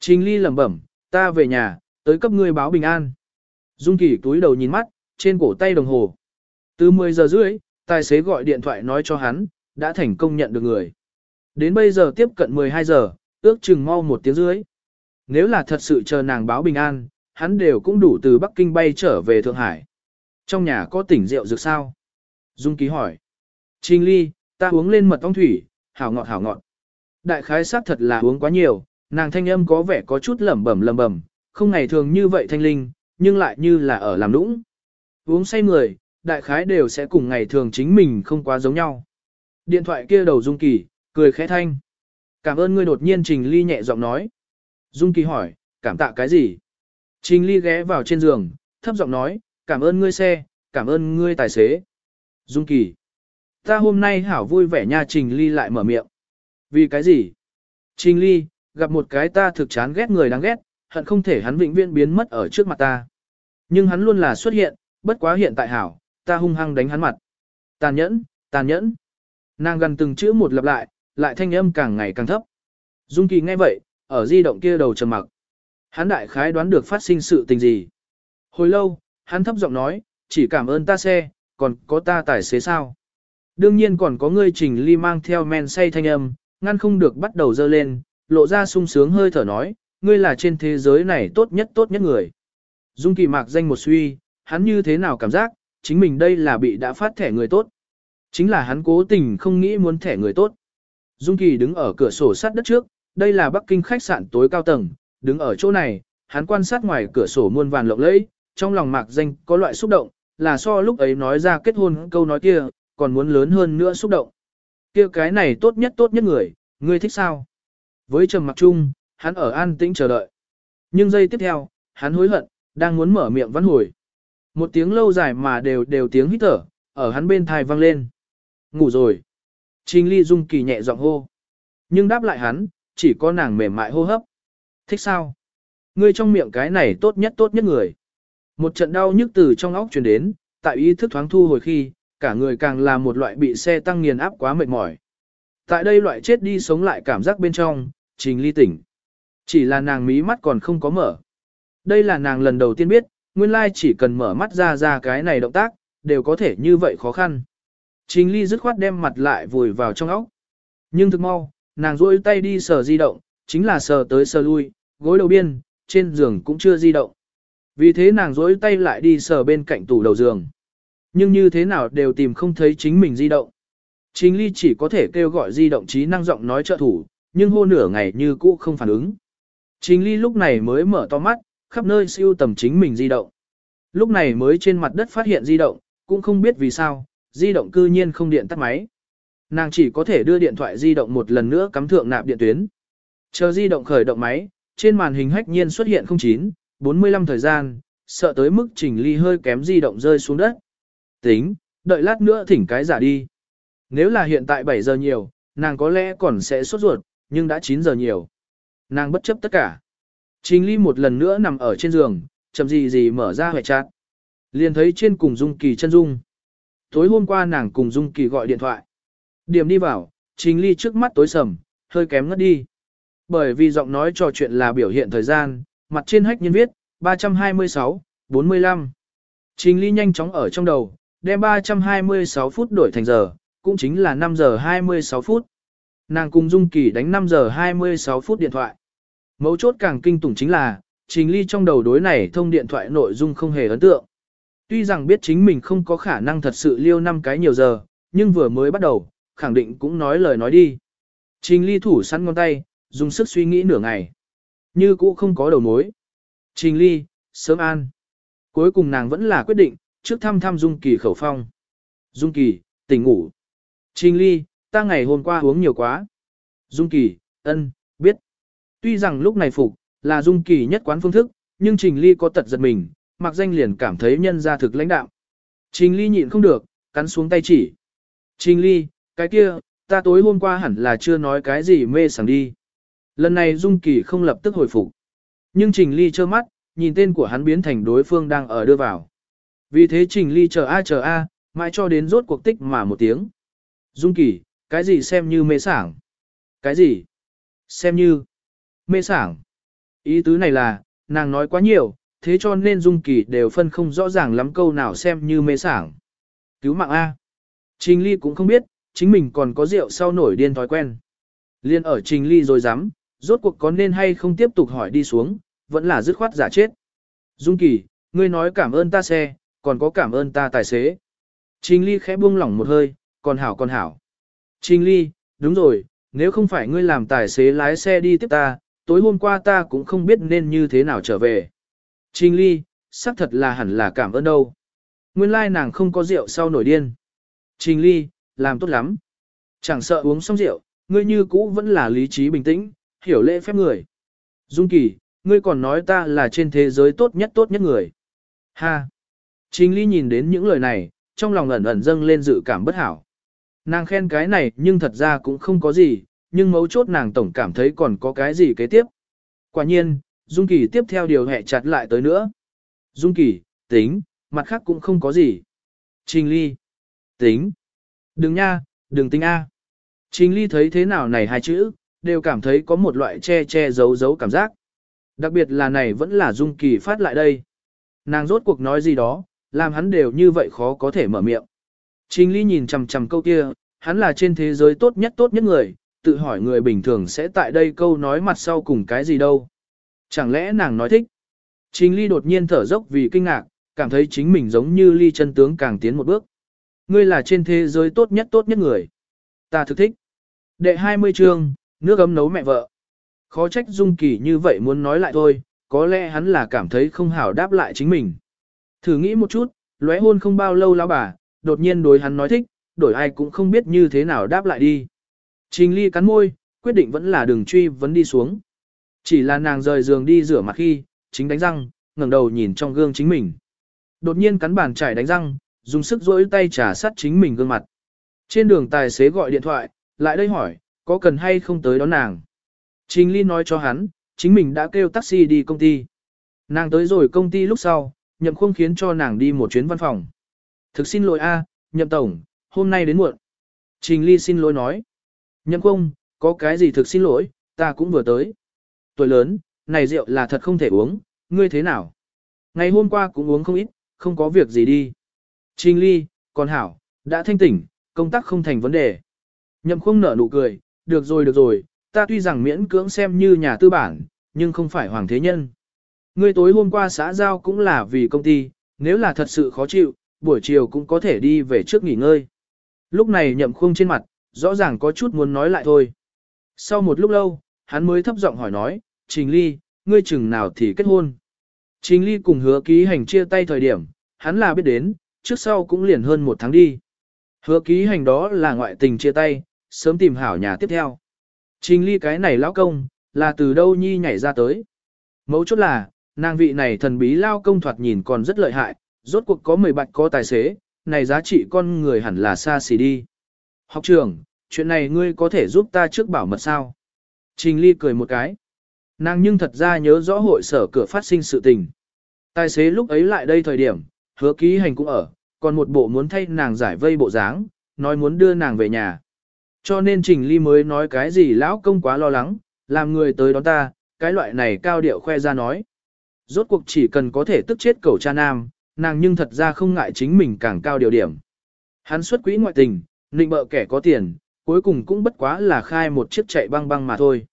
Trình Ly lẩm bẩm, ta về nhà, tới cấp ngươi báo bình an. Dung Kỳ túi đầu nhìn mắt, trên cổ tay đồng hồ. Từ 10 giờ rưỡi, tài xế gọi điện thoại nói cho hắn, đã thành công nhận được người. Đến bây giờ tiếp cận 12 giờ, ước chừng mau một tiếng rưỡi. Nếu là thật sự chờ nàng báo bình an, hắn đều cũng đủ từ Bắc Kinh bay trở về Thượng Hải. Trong nhà có tỉnh rượu dược sao? Dung Ký hỏi. Trình Ly, ta uống lên mật ong thủy, hảo ngọt hảo ngọt. Đại khái sát thật là uống quá nhiều, nàng thanh âm có vẻ có chút lẩm bẩm lẩm bẩm, không ngày thường như vậy thanh linh, nhưng lại như là ở làm nũng. Uống say người, đại khái đều sẽ cùng ngày thường chính mình không quá giống nhau. Điện thoại kia đầu Dung Kỳ, cười khẽ thanh. Cảm ơn ngươi đột nhiên Trình Ly nhẹ giọng nói. Dung Kỳ hỏi, cảm tạ cái gì? Trình Ly ghé vào trên giường, thấp giọng nói, cảm ơn ngươi xe, cảm ơn ngươi tài xế. Dung Kỳ. Ta hôm nay hảo vui vẻ nha Trình Ly lại mở miệng. Vì cái gì? Trình Ly, gặp một cái ta thực chán ghét người đáng ghét, hận không thể hắn vĩnh viễn biến mất ở trước mặt ta. Nhưng hắn luôn là xuất hiện, bất quá hiện tại hảo, ta hung hăng đánh hắn mặt. Tàn nhẫn, tàn nhẫn. Nàng gần từng chữ một lặp lại, lại thanh âm càng ngày càng thấp. Dung Kỳ nghe vậy, ở di động kia đầu trầm mặc. Hắn đại khái đoán được phát sinh sự tình gì. Hồi lâu, hắn thấp giọng nói, chỉ cảm ơn ta xe, còn có ta tài xế sao. Đương nhiên còn có ngươi trình ly mang theo men say thanh âm, ngăn không được bắt đầu dơ lên, lộ ra sung sướng hơi thở nói, ngươi là trên thế giới này tốt nhất tốt nhất người. Dung kỳ mạc danh một suy, hắn như thế nào cảm giác, chính mình đây là bị đã phát thẻ người tốt. Chính là hắn cố tình không nghĩ muốn thẻ người tốt. Dung kỳ đứng ở cửa sổ sắt đất trước, đây là Bắc Kinh khách sạn tối cao tầng, đứng ở chỗ này, hắn quan sát ngoài cửa sổ muôn vàn lộng lẫy, trong lòng mạc danh có loại xúc động, là so lúc ấy nói ra kết hôn câu nói kia, còn muốn lớn hơn nữa xúc động. Kia cái này tốt nhất tốt nhất người, ngươi thích sao? Với trầm mặc chung, hắn ở an tĩnh chờ đợi. Nhưng giây tiếp theo, hắn hối hận, đang muốn mở miệng văn hồi. Một tiếng lâu dài mà đều đều tiếng hít thở, ở hắn bên thai vang lên. Ngủ rồi. Trình ly dung kỳ nhẹ giọng hô. Nhưng đáp lại hắn, chỉ có nàng mềm mại hô hấp. Thích sao? Ngươi trong miệng cái này tốt nhất tốt nhất người. Một trận đau nhức từ trong óc truyền đến, tại ý thức thoáng thu hồi khi, cả người càng là một loại bị xe tăng nghiền áp quá mệt mỏi. Tại đây loại chết đi sống lại cảm giác bên trong, trình ly tỉnh. Chỉ là nàng mí mắt còn không có mở. Đây là nàng lần đầu tiên biết, nguyên lai chỉ cần mở mắt ra ra cái này động tác, đều có thể như vậy khó khăn. Trình ly dứt khoát đem mặt lại vùi vào trong óc. Nhưng thực mau, nàng duỗi tay đi sờ di động, chính là sờ tới sờ lui, gối đầu biên, trên giường cũng chưa di động. Vì thế nàng duỗi tay lại đi sờ bên cạnh tủ đầu giường. Nhưng như thế nào đều tìm không thấy chính mình di động. chính ly chỉ có thể kêu gọi di động trí năng giọng nói trợ thủ, nhưng hô nửa ngày như cũ không phản ứng. chính ly lúc này mới mở to mắt, khắp nơi siêu tầm chính mình di động. Lúc này mới trên mặt đất phát hiện di động, cũng không biết vì sao, di động cư nhiên không điện tắt máy. Nàng chỉ có thể đưa điện thoại di động một lần nữa cắm thượng nạp điện tuyến. Chờ di động khởi động máy, trên màn hình hách nhiên xuất hiện 09, 45 thời gian, sợ tới mức trình ly hơi kém di động rơi xuống đất. Tính, đợi lát nữa thỉnh cái giả đi. Nếu là hiện tại 7 giờ nhiều, nàng có lẽ còn sẽ sốt ruột, nhưng đã 9 giờ nhiều. Nàng bất chấp tất cả. Trình ly một lần nữa nằm ở trên giường, chậm gì gì mở ra hệ chát. Liền thấy trên cùng Dung Kỳ chân Dung. Tối hôm qua nàng cùng Dung Kỳ gọi điện thoại. Điểm đi vào, trình ly trước mắt tối sầm, hơi kém ngất đi. Bởi vì giọng nói trò chuyện là biểu hiện thời gian, mặt trên hách nhân viết, 326, 45. Trình ly nhanh chóng ở trong đầu, đem 326 phút đổi thành giờ, cũng chính là 5 giờ 26 phút. Nàng cùng Dung Kỳ đánh 5 giờ 26 phút điện thoại. Mấu chốt càng kinh tủng chính là, Trình Ly trong đầu đối này thông điện thoại nội dung không hề ấn tượng. Tuy rằng biết chính mình không có khả năng thật sự liêu năm cái nhiều giờ, nhưng vừa mới bắt đầu, khẳng định cũng nói lời nói đi. Trình Ly thủ sẵn ngón tay, dùng sức suy nghĩ nửa ngày. Như cũ không có đầu mối. Trình Ly, sớm an. Cuối cùng nàng vẫn là quyết định, trước thăm thăm Dung Kỳ khẩu phong. Dung Kỳ, tỉnh ngủ. Trình Ly, ta ngày hôm qua uống nhiều quá. Dung Kỳ, ân, biết. Tuy rằng lúc này phục, là Dung Kỳ nhất quán phương thức, nhưng Trình Ly có tật giật mình, mặc danh liền cảm thấy nhân ra thực lãnh đạo. Trình Ly nhịn không được, cắn xuống tay chỉ. Trình Ly, cái kia, ta tối hôm qua hẳn là chưa nói cái gì mê sảng đi. Lần này Dung Kỳ không lập tức hồi phục. Nhưng Trình Ly trơ mắt, nhìn tên của hắn biến thành đối phương đang ở đưa vào. Vì thế Trình Ly chờ a chờ a, mãi cho đến rốt cuộc tích mà một tiếng. Dung Kỳ, cái gì xem như mê sảng? Cái gì? Xem như mê sảng. Ý tứ này là, nàng nói quá nhiều, thế cho nên Dung Kỳ đều phân không rõ ràng lắm câu nào xem như mê sảng. Cứu mạng A. Trình Ly cũng không biết, chính mình còn có rượu sau nổi điên thói quen. Liên ở Trình Ly rồi dám, rốt cuộc có nên hay không tiếp tục hỏi đi xuống, vẫn là dứt khoát giả chết. Dung Kỳ, ngươi nói cảm ơn ta xe, còn có cảm ơn ta tài xế. Trình Ly khẽ buông lỏng một hơi, còn hảo còn hảo. Trình Ly, đúng rồi, nếu không phải ngươi làm tài xế lái xe đi tiếp ta, tối hôm qua ta cũng không biết nên như thế nào trở về. Trình Ly, xác thật là hẳn là cảm ơn đâu. Nguyên lai nàng không có rượu sau nổi điên. Trình Ly, làm tốt lắm. Chẳng sợ uống xong rượu, ngươi như cũ vẫn là lý trí bình tĩnh, hiểu lễ phép người. Dung Kỳ, ngươi còn nói ta là trên thế giới tốt nhất tốt nhất người. Ha! Trình Ly nhìn đến những lời này, trong lòng ẩn ẩn dâng lên dự cảm bất hảo. Nàng khen cái này nhưng thật ra cũng không có gì, nhưng mấu chốt nàng tổng cảm thấy còn có cái gì kế tiếp. Quả nhiên, Dung Kỳ tiếp theo điều hẹ chặt lại tới nữa. Dung Kỳ, tính, mặt khác cũng không có gì. Trình Ly, tính. Đừng nha, đừng tính A. Trình Ly thấy thế nào này hai chữ, đều cảm thấy có một loại che che giấu giấu cảm giác. Đặc biệt là này vẫn là Dung Kỳ phát lại đây. Nàng rốt cuộc nói gì đó, làm hắn đều như vậy khó có thể mở miệng. Trình Ly nhìn chằm chằm câu kia, hắn là trên thế giới tốt nhất tốt nhất người, tự hỏi người bình thường sẽ tại đây câu nói mặt sau cùng cái gì đâu. Chẳng lẽ nàng nói thích? Trình Ly đột nhiên thở dốc vì kinh ngạc, cảm thấy chính mình giống như Ly chân tướng càng tiến một bước. Ngươi là trên thế giới tốt nhất tốt nhất người. Ta thực thích. Đệ 20 chương, nước ấm nấu mẹ vợ. Khó trách Dung Kỳ như vậy muốn nói lại thôi, có lẽ hắn là cảm thấy không hảo đáp lại chính mình. Thử nghĩ một chút, lóe hôn không bao lâu lão bà, đột nhiên đối hắn nói thích, đổi ai cũng không biết như thế nào đáp lại đi. Trình ly cắn môi, quyết định vẫn là đường truy vấn đi xuống. Chỉ là nàng rời giường đi rửa mặt khi, chính đánh răng, ngẩng đầu nhìn trong gương chính mình. Đột nhiên cắn bàn chải đánh răng, dùng sức rỗi tay trả sát chính mình gương mặt. Trên đường tài xế gọi điện thoại, lại đây hỏi, có cần hay không tới đón nàng. Trình ly nói cho hắn, chính mình đã kêu taxi đi công ty. Nàng tới rồi công ty lúc sau, nhậm không khiến cho nàng đi một chuyến văn phòng. Thực xin lỗi a, nhậm tổng, hôm nay đến muộn. Trình ly xin lỗi nói. Nhậm không, có cái gì thực xin lỗi, ta cũng vừa tới. Tuổi lớn, này rượu là thật không thể uống, ngươi thế nào? Ngày hôm qua cũng uống không ít, không có việc gì đi. Trình ly, còn hảo, đã thanh tỉnh, công tác không thành vấn đề. Nhậm không nở nụ cười, được rồi được rồi, ta tuy rằng miễn cưỡng xem như nhà tư bản, nhưng không phải hoàng thế nhân. Ngươi tối hôm qua xã giao cũng là vì công ty, nếu là thật sự khó chịu, buổi chiều cũng có thể đi về trước nghỉ ngơi. Lúc này nhậm khung trên mặt, rõ ràng có chút muốn nói lại thôi. Sau một lúc lâu, hắn mới thấp giọng hỏi nói, Trình Ly, ngươi chừng nào thì kết hôn. Trình Ly cùng hứa ký hành chia tay thời điểm, hắn là biết đến, trước sau cũng liền hơn một tháng đi. Hứa ký hành đó là ngoại tình chia tay, sớm tìm hảo nhà tiếp theo. Trình Ly cái này lão công, là từ đâu nhi nhảy ra tới. Mấu chốt là, nàng vị này thần bí lao công thoạt nhìn còn rất lợi hại, rốt cuộc có 10 bạch có tài xế, này giá trị con người hẳn là xa xỉ đi. Học trưởng, chuyện này ngươi có thể giúp ta trước bảo mật sao? Trình Ly cười một cái. Nàng nhưng thật ra nhớ rõ hội sở cửa phát sinh sự tình. Tài xế lúc ấy lại đây thời điểm, hứa ký hành cũng ở, còn một bộ muốn thay nàng giải vây bộ dáng, nói muốn đưa nàng về nhà. Cho nên Trình Ly mới nói cái gì lão công quá lo lắng, làm người tới đón ta, cái loại này cao điệu khoe ra nói. Rốt cuộc chỉ cần có thể tức chết cầu cha nam, nàng nhưng thật ra không ngại chính mình càng cao điều điểm. Hắn xuất quỹ ngoại tình, nịnh bợ kẻ có tiền, cuối cùng cũng bất quá là khai một chiếc chạy băng băng mà thôi.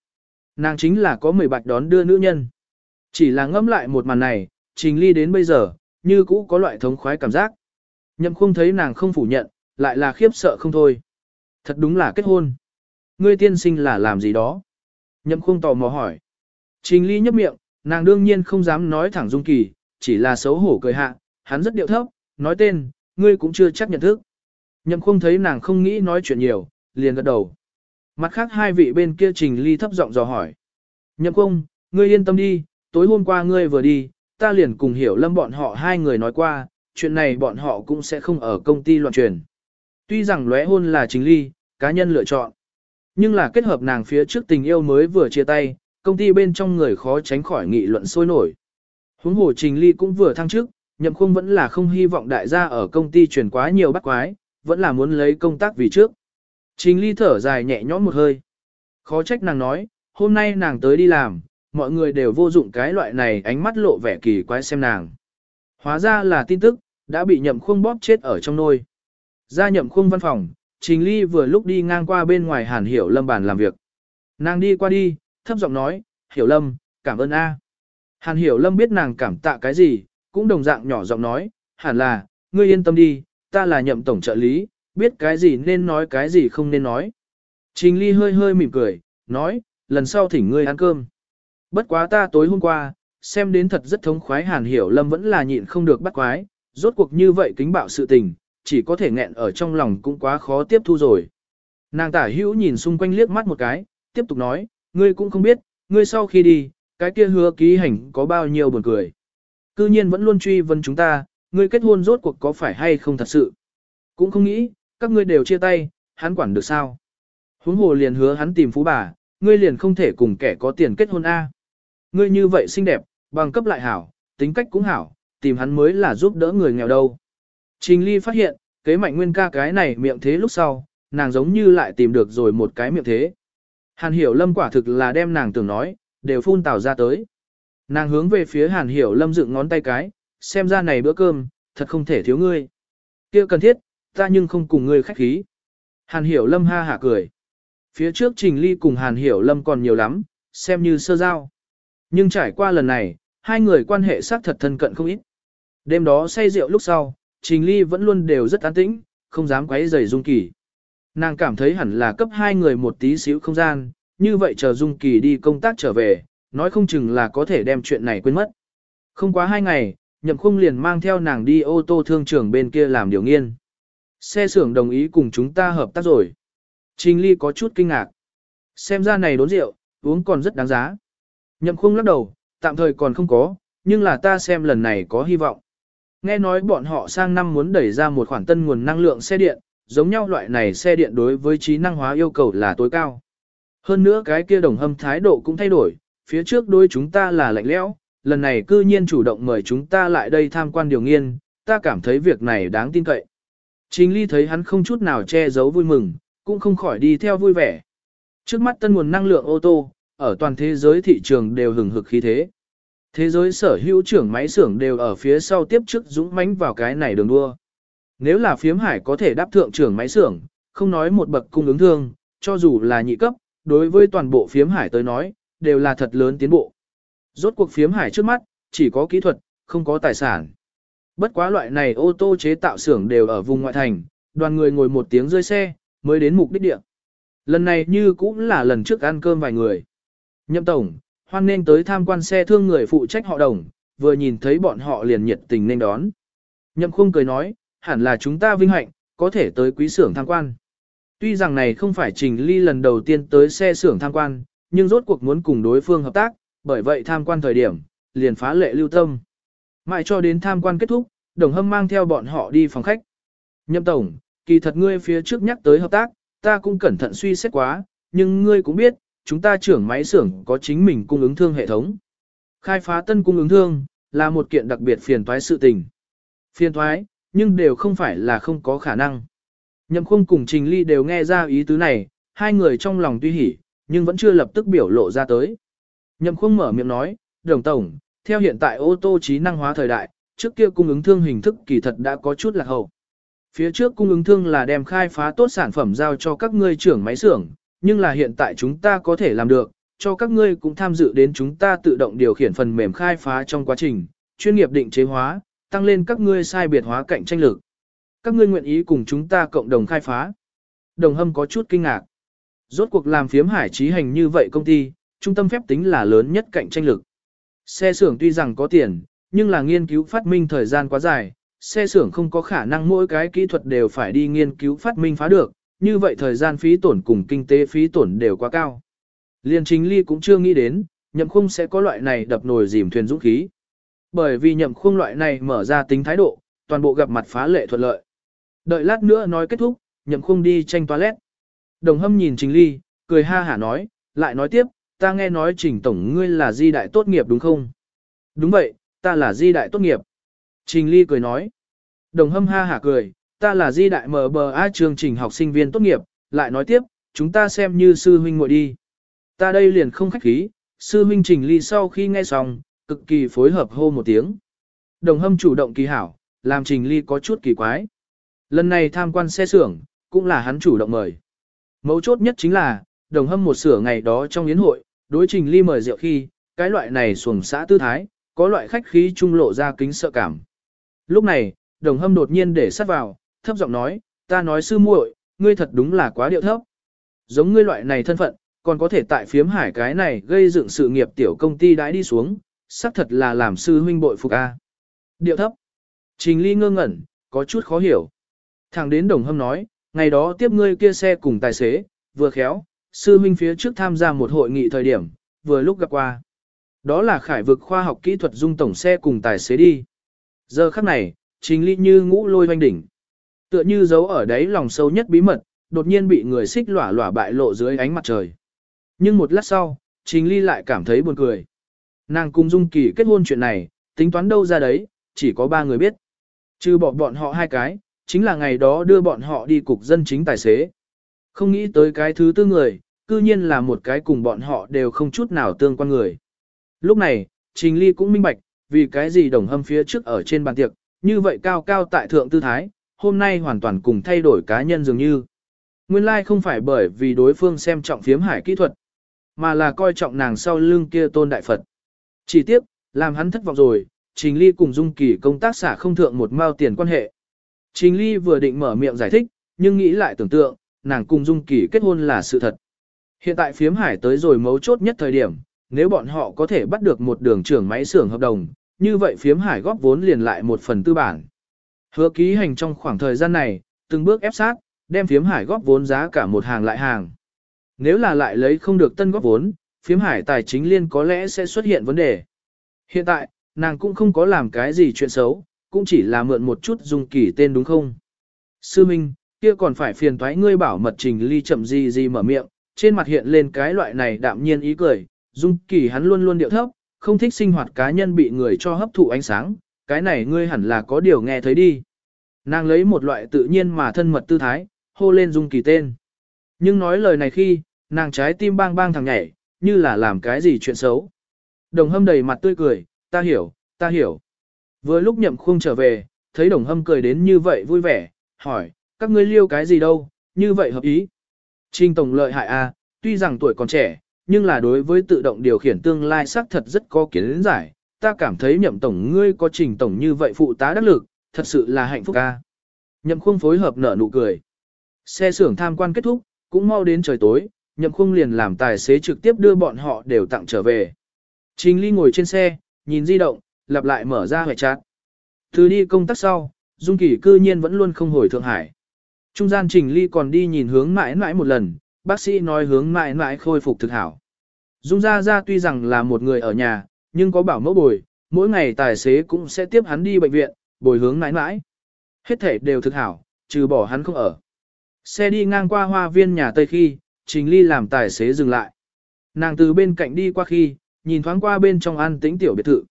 Nàng chính là có 10 bạch đón đưa nữ nhân. Chỉ là ngẫm lại một màn này, trình ly đến bây giờ, như cũ có loại thống khoái cảm giác. Nhậm không thấy nàng không phủ nhận, lại là khiếp sợ không thôi. Thật đúng là kết hôn. Ngươi tiên sinh là làm gì đó? Nhậm Khung tò mò hỏi. Trình ly nhấp miệng, nàng đương nhiên không dám nói thẳng dung kỳ, chỉ là xấu hổ cười hạ, hắn rất điệu thấp, nói tên, ngươi cũng chưa chắc nhận thức. Nhậm Khung thấy nàng không nghĩ nói chuyện nhiều, liền gật đầu. Mặt khác hai vị bên kia trình ly thấp giọng dò hỏi. Nhậm Khung, ngươi yên tâm đi, tối hôm qua ngươi vừa đi, ta liền cùng hiểu lâm bọn họ hai người nói qua, chuyện này bọn họ cũng sẽ không ở công ty loạn truyền. Tuy rằng lóe hôn là chính ly, cá nhân lựa chọn. Nhưng là kết hợp nàng phía trước tình yêu mới vừa chia tay, công ty bên trong người khó tránh khỏi nghị luận sôi nổi. Huống hồ Trình Ly cũng vừa thăng chức, nhậm khung vẫn là không hy vọng đại gia ở công ty chuyển quá nhiều bắt quái, vẫn là muốn lấy công tác vì trước. Trình Ly thở dài nhẹ nhõm một hơi. Khó trách nàng nói, hôm nay nàng tới đi làm, mọi người đều vô dụng cái loại này ánh mắt lộ vẻ kỳ quái xem nàng. Hóa ra là tin tức, đã bị nhậm khung bóp chết ở trong nôi. Ra nhậm khung văn phòng, Trình Ly vừa lúc đi ngang qua bên ngoài Hàn Hiểu Lâm bàn làm việc. Nàng đi qua đi, thấp giọng nói, Hiểu Lâm, cảm ơn A. Hàn Hiểu Lâm biết nàng cảm tạ cái gì, cũng đồng dạng nhỏ giọng nói, hẳn là, ngươi yên tâm đi, ta là nhậm tổng trợ lý, biết cái gì nên nói cái gì không nên nói. Trình Ly hơi hơi mỉm cười, nói, lần sau thỉnh ngươi ăn cơm. Bất quá ta tối hôm qua, xem đến thật rất thống khoái Hàn Hiểu Lâm vẫn là nhịn không được bắt quái, rốt cuộc như vậy kính bạo sự tình, chỉ có thể nghẹn ở trong lòng cũng quá khó tiếp thu rồi. Nàng tả hữu nhìn xung quanh liếc mắt một cái, tiếp tục nói, ngươi cũng không biết, ngươi sau khi đi, cái kia hứa ký hành có bao nhiêu buồn cười. Cư nhiên vẫn luôn truy vấn chúng ta, ngươi kết hôn rốt cuộc có phải hay không thật sự. Cũng không nghĩ, các ngươi đều chia tay, hắn quản được sao. Huống hồ liền hứa hắn tìm phú bà, ngươi liền không thể cùng kẻ có tiền kết hôn A. Ngươi như vậy xinh đẹp, bằng cấp lại hảo, tính cách cũng hảo, tìm hắn mới là giúp đỡ người nghèo đâu. Trình Ly phát hiện, kế mạnh nguyên ca cái này miệng thế lúc sau, nàng giống như lại tìm được rồi một cái miệng thế. Hàn hiểu lâm quả thực là đem nàng tưởng nói, đều phun tào ra tới. Nàng hướng về phía hàn hiểu lâm dựng ngón tay cái, xem ra này bữa cơm, thật không thể thiếu ngươi. kia cần thiết, ta nhưng không cùng ngươi khách khí. Hàn hiểu lâm ha hả cười. Phía trước trình ly cùng hàn hiểu lâm còn nhiều lắm, xem như sơ giao. Nhưng trải qua lần này, hai người quan hệ xác thật thân cận không ít. Đêm đó say rượu lúc sau, Trình Ly vẫn luôn đều rất an tĩnh, không dám quấy rầy Dung Kỳ. Nàng cảm thấy hẳn là cấp hai người một tí xíu không gian, như vậy chờ Dung Kỳ đi công tác trở về, nói không chừng là có thể đem chuyện này quên mất. Không quá hai ngày, Nhậm Khung liền mang theo nàng đi ô tô thương trường bên kia làm điều nghiên. Xe xưởng đồng ý cùng chúng ta hợp tác rồi. Trình Ly có chút kinh ngạc. Xem ra này đốn rượu, uống còn rất đáng giá. Nhậm Khung lắc đầu, tạm thời còn không có, nhưng là ta xem lần này có hy vọng. Nghe nói bọn họ sang năm muốn đẩy ra một khoản tân nguồn năng lượng xe điện, giống nhau loại này xe điện đối với trí năng hóa yêu cầu là tối cao. Hơn nữa cái kia đồng hâm thái độ cũng thay đổi, phía trước đôi chúng ta là lạnh lẽo, lần này cư nhiên chủ động mời chúng ta lại đây tham quan điều nghiên, ta cảm thấy việc này đáng tin cậy. Chính Ly thấy hắn không chút nào che giấu vui mừng, cũng không khỏi đi theo vui vẻ. Trước mắt tân nguồn năng lượng ô tô, ở toàn thế giới thị trường đều hừng hực khí thế. Thế giới sở hữu trưởng máy xưởng đều ở phía sau tiếp chức dũng mãnh vào cái này đường đua. Nếu là phiếm hải có thể đáp thượng trưởng máy xưởng, không nói một bậc cung ứng thương, cho dù là nhị cấp, đối với toàn bộ phiếm hải tới nói, đều là thật lớn tiến bộ. Rốt cuộc phiếm hải trước mắt, chỉ có kỹ thuật, không có tài sản. Bất quá loại này ô tô chế tạo xưởng đều ở vùng ngoại thành, đoàn người ngồi một tiếng rơi xe, mới đến mục đích địa. Lần này như cũng là lần trước ăn cơm vài người. Nhậm tổng, hoan nên tới tham quan xe thương người phụ trách họ đồng, vừa nhìn thấy bọn họ liền nhiệt tình nên đón. Nhậm khung cười nói, hẳn là chúng ta vinh hạnh, có thể tới quý xưởng tham quan. Tuy rằng này không phải Trình Ly lần đầu tiên tới xe xưởng tham quan, nhưng rốt cuộc muốn cùng đối phương hợp tác, bởi vậy tham quan thời điểm, liền phá lệ lưu tâm. Mãi cho đến tham quan kết thúc, đồng hâm mang theo bọn họ đi phòng khách. Nhậm tổng, kỳ thật ngươi phía trước nhắc tới hợp tác, ta cũng cẩn thận suy xét quá, nhưng ngươi cũng biết, chúng ta trưởng máy xưởng có chính mình cung ứng thương hệ thống. Khai phá tân cung ứng thương, là một kiện đặc biệt phiền toái sự tình. Phiền toái, nhưng đều không phải là không có khả năng. Nhậm khung cùng Trình Ly đều nghe ra ý tứ này, hai người trong lòng tuy hỉ, nhưng vẫn chưa lập tức biểu lộ ra tới. Nhậm khung mở miệng nói, đồng tổng, theo hiện tại ô tô trí năng hóa thời đại, trước kia cung ứng thương hình thức kỳ thật đã có chút lạc hậu. Phía trước cung ứng thương là đem khai phá tốt sản phẩm giao cho các ngươi trưởng máy xưởng, nhưng là hiện tại chúng ta có thể làm được, cho các ngươi cũng tham dự đến chúng ta tự động điều khiển phần mềm khai phá trong quá trình, chuyên nghiệp định chế hóa, tăng lên các ngươi sai biệt hóa cạnh tranh lực. Các ngươi nguyện ý cùng chúng ta cộng đồng khai phá. Đồng hâm có chút kinh ngạc. Rốt cuộc làm phiếm hải trí hành như vậy công ty, trung tâm phép tính là lớn nhất cạnh tranh lực. Xe xưởng tuy rằng có tiền, nhưng là nghiên cứu phát minh thời gian quá dài, xe xưởng không có khả năng mỗi cái kỹ thuật đều phải đi nghiên cứu phát minh phá được, như vậy thời gian phí tổn cùng kinh tế phí tổn đều quá cao. Liên chính ly cũng chưa nghĩ đến, nhậm khung sẽ có loại này đập nồi dìm thuyền dũng khí. Bởi vì nhậm khung loại này mở ra tính thái độ, toàn bộ gặp mặt phá lệ thuận lợi. Đợi lát nữa nói kết thúc, nhậm khung đi tranh toilet. Đồng hâm nhìn trình ly, cười ha hả nói, lại nói tiếp, ta nghe nói trình tổng ngươi là di đại tốt nghiệp đúng không? Đúng vậy, ta là di đại tốt nghiệp. Trình Ly cười nói. Đồng hâm ha hả cười, ta là di đại MBA chương trình học sinh viên tốt nghiệp, lại nói tiếp, chúng ta xem như sư huynh ngồi đi. Ta đây liền không khách khí, sư huynh Trình Ly sau khi nghe xong, cực kỳ phối hợp hô một tiếng. Đồng hâm chủ động kỳ hảo, làm Trình Ly có chút kỳ quái. Lần này tham quan xe xưởng, cũng là hắn chủ động mời. Mấu chốt nhất chính là, đồng hâm một sửa ngày đó trong yến hội, đối Trình Ly mời rượu khi, cái loại này xuồng xã tư thái, có loại khách khí trung lộ ra kính sợ cảm. Lúc này, đồng hâm đột nhiên để sát vào, thấp giọng nói, ta nói sư muội, ngươi thật đúng là quá điệu thấp. Giống ngươi loại này thân phận, còn có thể tại phiếm hải cái này gây dựng sự nghiệp tiểu công ty đãi đi xuống, xác thật là làm sư huynh bội phục a. Điệu thấp. Trình ly ngơ ngẩn, có chút khó hiểu. Thẳng đến đồng hâm nói, ngày đó tiếp ngươi kia xe cùng tài xế, vừa khéo, sư huynh phía trước tham gia một hội nghị thời điểm, vừa lúc gặp qua. Đó là khải vực khoa học kỹ thuật dung tổng xe cùng tài xế đi. Giờ khắc này, trình ly như ngũ lôi hoanh đỉnh. Tựa như giấu ở đáy lòng sâu nhất bí mật, đột nhiên bị người xích lỏa lỏa bại lộ dưới ánh mặt trời. Nhưng một lát sau, trình ly lại cảm thấy buồn cười. Nàng cùng Dung Kỳ kết hôn chuyện này, tính toán đâu ra đấy, chỉ có ba người biết. Trừ bỏ bọn họ hai cái, chính là ngày đó đưa bọn họ đi cục dân chính tài xế. Không nghĩ tới cái thứ tư người, cư nhiên là một cái cùng bọn họ đều không chút nào tương quan người. Lúc này, Trình Ly cũng minh bạch, vì cái gì đồng hâm phía trước ở trên bàn tiệc, như vậy cao cao tại thượng tư thái, hôm nay hoàn toàn cùng thay đổi cá nhân dường như. Nguyên lai like không phải bởi vì đối phương xem trọng phiếm hải kỹ thuật, mà là coi trọng nàng sau lưng kia tôn đại Phật. Chỉ tiếp, làm hắn thất vọng rồi, Trình Ly cùng Dung Kỳ công tác xả không thượng một mao tiền quan hệ. Trình Ly vừa định mở miệng giải thích, nhưng nghĩ lại tưởng tượng, nàng cùng Dung Kỳ kết hôn là sự thật. Hiện tại phiếm hải tới rồi mấu chốt nhất thời điểm, nếu bọn họ có thể bắt được một đường trưởng máy xưởng hợp đồng, như vậy phiếm hải góp vốn liền lại một phần tư bản. Hứa ký hành trong khoảng thời gian này, từng bước ép sát, đem phiếm hải góp vốn giá cả một hàng lại hàng. Nếu là lại lấy không được tân góp vốn, phiếm hải tài chính liên có lẽ sẽ xuất hiện vấn đề. Hiện tại, nàng cũng không có làm cái gì chuyện xấu, cũng chỉ là mượn một chút dung kỳ tên đúng không? Sư Minh, kia còn phải phiền thoái ngươi bảo mật trình ly chậm gì gì mở miệng, trên mặt hiện lên cái loại này đạm nhiên ý cười, dung kỳ hắn luôn luôn điệu thấp, không thích sinh hoạt cá nhân bị người cho hấp thụ ánh sáng, cái này ngươi hẳn là có điều nghe thấy đi. Nàng lấy một loại tự nhiên mà thân mật tư thái, hô lên dung kỳ tên. Nhưng nói lời này khi, nàng trái tim bang bang thằng nhảy, như là làm cái gì chuyện xấu. Đồng hâm đầy mặt tươi cười, ta hiểu, ta hiểu. Vừa lúc nhậm khung trở về, thấy đồng hâm cười đến như vậy vui vẻ, hỏi, các ngươi liêu cái gì đâu, như vậy hợp ý. Trình tổng lợi hại a, à, tuy rằng tuổi còn trẻ, nhưng là đối với tự động điều khiển tương lai xác thật rất có kiến giải, ta cảm thấy nhậm tổng ngươi có trình tổng như vậy phụ tá đắc lực, thật sự là hạnh phúc ca. Nhậm khung phối hợp nở nụ cười. Xe xưởng tham quan kết thúc, cũng mau đến trời tối, nhậm khung liền làm tài xế trực tiếp đưa bọn họ đều tặng trở về. Trình Ly ngồi trên xe, nhìn di động, lặp lại mở ra hệ chat. Từ đi công tác sau, Dung Kỳ cư nhiên vẫn luôn không hồi Thượng Hải. Trung gian Trình Ly còn đi nhìn hướng mãi mãi một lần, bác sĩ nói hướng mãi mãi khôi phục thực hảo. Dung Gia Gia tuy rằng là một người ở nhà, nhưng có bảo mẫu bồi, mỗi ngày tài xế cũng sẽ tiếp hắn đi bệnh viện, bồi hướng mãi mãi. Hết thể đều thực hảo, trừ bỏ hắn không ở. Xe đi ngang qua hoa viên nhà Tây khi, Trình Ly làm tài xế dừng lại. Nàng từ bên cạnh đi qua khi, nhìn thoáng qua bên trong an tĩnh tiểu biệt thự.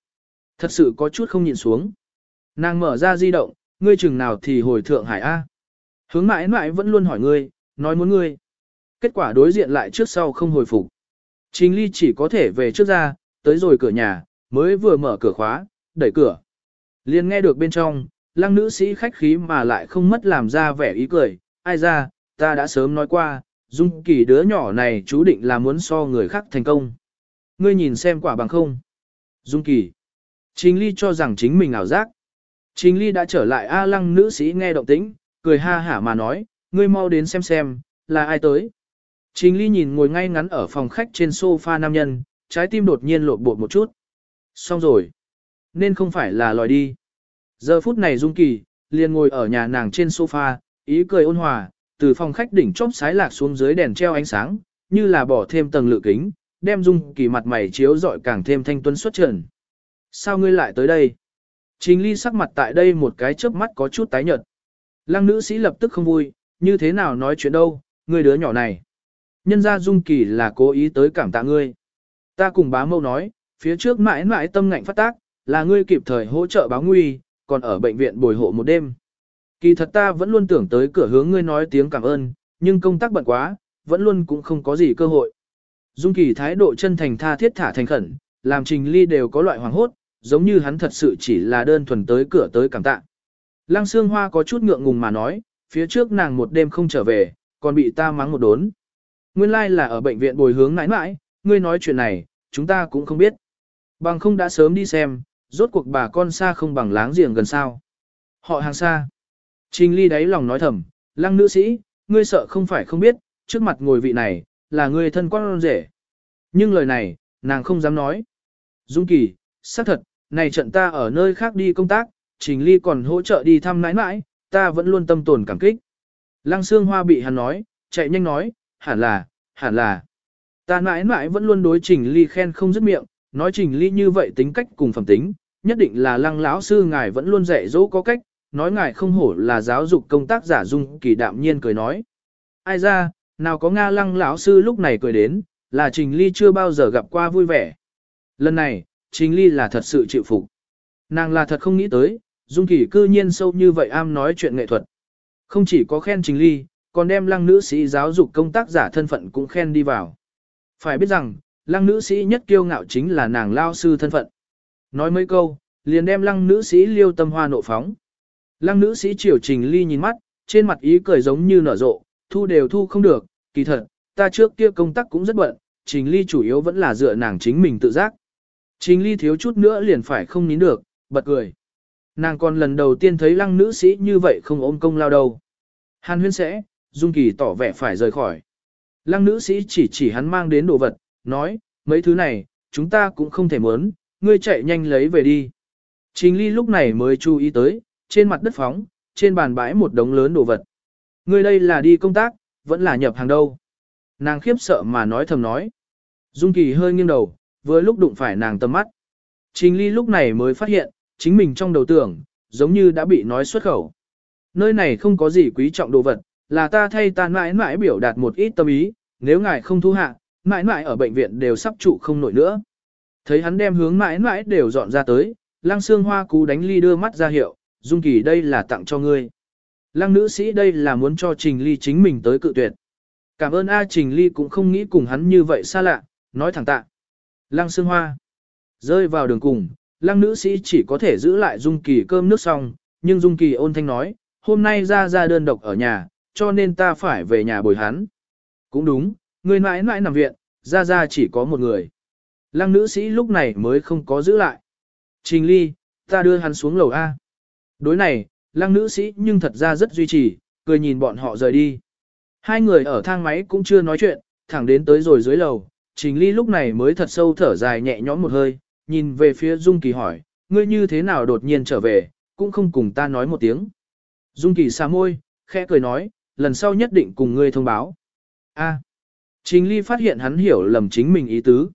Thật sự có chút không nhìn xuống. Nàng mở ra di động, ngươi chừng nào thì hồi Thượng Hải A. Hướng mãi mãi vẫn luôn hỏi ngươi, nói muốn ngươi. Kết quả đối diện lại trước sau không hồi phục. Trình Ly chỉ có thể về trước ra, tới rồi cửa nhà, mới vừa mở cửa khóa, đẩy cửa. liền nghe được bên trong, lăng nữ sĩ khách khí mà lại không mất làm ra vẻ ý cười, ai ra, ta đã sớm nói qua, dung kỳ đứa nhỏ này chú định là muốn so người khác thành công. Ngươi nhìn xem quả bằng không. Dung kỳ. Trình Ly cho rằng chính mình ảo giác. Trình Ly đã trở lại A lăng nữ sĩ nghe động tĩnh, cười ha hả mà nói, ngươi mau đến xem xem, là ai tới. Trình Ly nhìn ngồi ngay ngắn ở phòng khách trên sofa nam nhân, trái tim đột nhiên lột bột một chút. Xong rồi. Nên không phải là lòi đi. Giờ phút này Dung Kỳ, liền ngồi ở nhà nàng trên sofa, ý cười ôn hòa, từ phòng khách đỉnh chóp sái lạc xuống dưới đèn treo ánh sáng, như là bỏ thêm tầng lự kính, đem Dung Kỳ mặt mày chiếu rọi càng thêm thanh tuấn xuất trần. Sao ngươi lại tới đây? Trình Ly sắc mặt tại đây một cái chớp mắt có chút tái nhợt. Lăng nữ sĩ lập tức không vui, như thế nào nói chuyện đâu, ngươi đứa nhỏ này. Nhân ra Dung Kỳ là cố ý tới cảm tạ ngươi. Ta cùng bá mâu nói, phía trước mãi mãi tâm ngạnh phát tác, là ngươi kịp thời hỗ trợ báo nguy, còn ở bệnh viện bồi hộ một đêm. Kỳ thật ta vẫn luôn tưởng tới cửa hướng ngươi nói tiếng cảm ơn, nhưng công tác bận quá, vẫn luôn cũng không có gì cơ hội. Dung Kỳ thái độ chân thành tha thiết thả thành khẩn, làm Trình Ly đều có loại hoàng hốt, giống như hắn thật sự chỉ là đơn thuần tới cửa tới cảm tạ. Lăng Sương Hoa có chút ngượng ngùng mà nói, phía trước nàng một đêm không trở về, còn bị ta mắng một đốn. Nguyên lai like là ở bệnh viện bồi hướng nãi nãi, ngươi nói chuyện này, chúng ta cũng không biết. Bằng không đã sớm đi xem, rốt cuộc bà con xa không bằng láng giềng gần sao. Họ hàng xa. Trình Ly đáy lòng nói thầm, lăng nữ sĩ, ngươi sợ không phải không biết, trước mặt ngồi vị này, là người thân quan rể. Nhưng lời này, nàng không dám nói. Dung Kỳ, xác thật, này trận ta ở nơi khác đi công tác, Trình Ly còn hỗ trợ đi thăm nãi nãi, ta vẫn luôn tâm tồn cảm kích. Lăng xương Hoa bị hắn nói, chạy nhanh nói, hẳn là, hẳn là. Ta mãi mãi vẫn luôn đối Trình Ly khen không dứt miệng, nói Trình Ly như vậy tính cách cùng phẩm tính, nhất định là lăng lão sư ngài vẫn luôn dạy dỗ có cách, nói ngài không hổ là giáo dục công tác giả dung kỳ đạm nhiên cười nói. Ai ra, nào có Nga lăng lão sư lúc này cười đến, là Trình Ly chưa bao giờ gặp qua vui vẻ. Lần này, Trình Ly là thật sự chịu phục. Nàng là thật không nghĩ tới, Dung Kỳ cư nhiên sâu như vậy am nói chuyện nghệ thuật. Không chỉ có khen Trình Ly, còn đem lăng nữ sĩ giáo dục công tác giả thân phận cũng khen đi vào. Phải biết rằng, lăng nữ sĩ nhất kiêu ngạo chính là nàng lao sư thân phận. Nói mấy câu, liền đem lăng nữ sĩ liêu tâm hoa nộ phóng. Lăng nữ sĩ triều Trình Ly nhìn mắt, trên mặt ý cười giống như nở rộ, thu đều thu không được, kỳ thật, ta trước kia công tác cũng rất bận, Trình Ly chủ yếu vẫn là dựa nàng chính mình tự giác. Trình Ly thiếu chút nữa liền phải không nín được, bật cười. Nàng còn lần đầu tiên thấy lăng nữ sĩ như vậy không ôm công lao đâu. Hàn huyên sẽ, Dung Kỳ tỏ vẻ phải rời khỏi. Lăng nữ sĩ chỉ chỉ hắn mang đến đồ vật, nói, mấy thứ này, chúng ta cũng không thể muốn, ngươi chạy nhanh lấy về đi. Trình Ly lúc này mới chú ý tới, trên mặt đất phóng, trên bàn bãi một đống lớn đồ vật. Ngươi đây là đi công tác, vẫn là nhập hàng đâu. Nàng khiếp sợ mà nói thầm nói. Dung Kỳ hơi nghiêng đầu, vừa lúc đụng phải nàng tầm mắt. Trình Ly lúc này mới phát hiện, chính mình trong đầu tưởng, giống như đã bị nói xuất khẩu. Nơi này không có gì quý trọng đồ vật, là ta thay ta mãi mãi biểu đạt một ít tâm ý, nếu ngài không thu hạ, mãi mãi ở bệnh viện đều sắp trụ không nổi nữa. Thấy hắn đem hướng mãi mãi đều dọn ra tới, lăng xương hoa cú đánh ly đưa mắt ra hiệu, Dung Kỳ đây là tặng cho ngươi. Lăng nữ sĩ đây là muốn cho Trình Ly chính mình tới cự tuyệt. Cảm ơn A Trình Ly cũng không nghĩ cùng hắn như vậy xa lạ, nói thẳng tạ. Lăng Sương Hoa. Rơi vào đường cùng, lăng nữ sĩ chỉ có thể giữ lại Dung Kỳ cơm nước xong, nhưng Dung Kỳ ôn thanh nói, hôm nay ra ra đơn độc ở nhà, cho nên ta phải về nhà bồi hắn. Cũng đúng, người mãi mãi nằm viện, ra ra chỉ có một người. Lăng nữ sĩ lúc này mới không có giữ lại. Trình Ly, ta đưa hắn xuống lầu A. Đối này, lăng nữ sĩ nhưng thật ra rất duy trì, cười nhìn bọn họ rời đi. Hai người ở thang máy cũng chưa nói chuyện, thẳng đến tới rồi dưới lầu, Trình Ly lúc này mới thật sâu thở dài nhẹ nhõm một hơi, nhìn về phía Dung Kỳ hỏi, ngươi như thế nào đột nhiên trở về, cũng không cùng ta nói một tiếng. Dung Kỳ xa môi, khẽ cười nói, lần sau nhất định cùng ngươi thông báo. A. Trình Ly phát hiện hắn hiểu lầm chính mình ý tứ.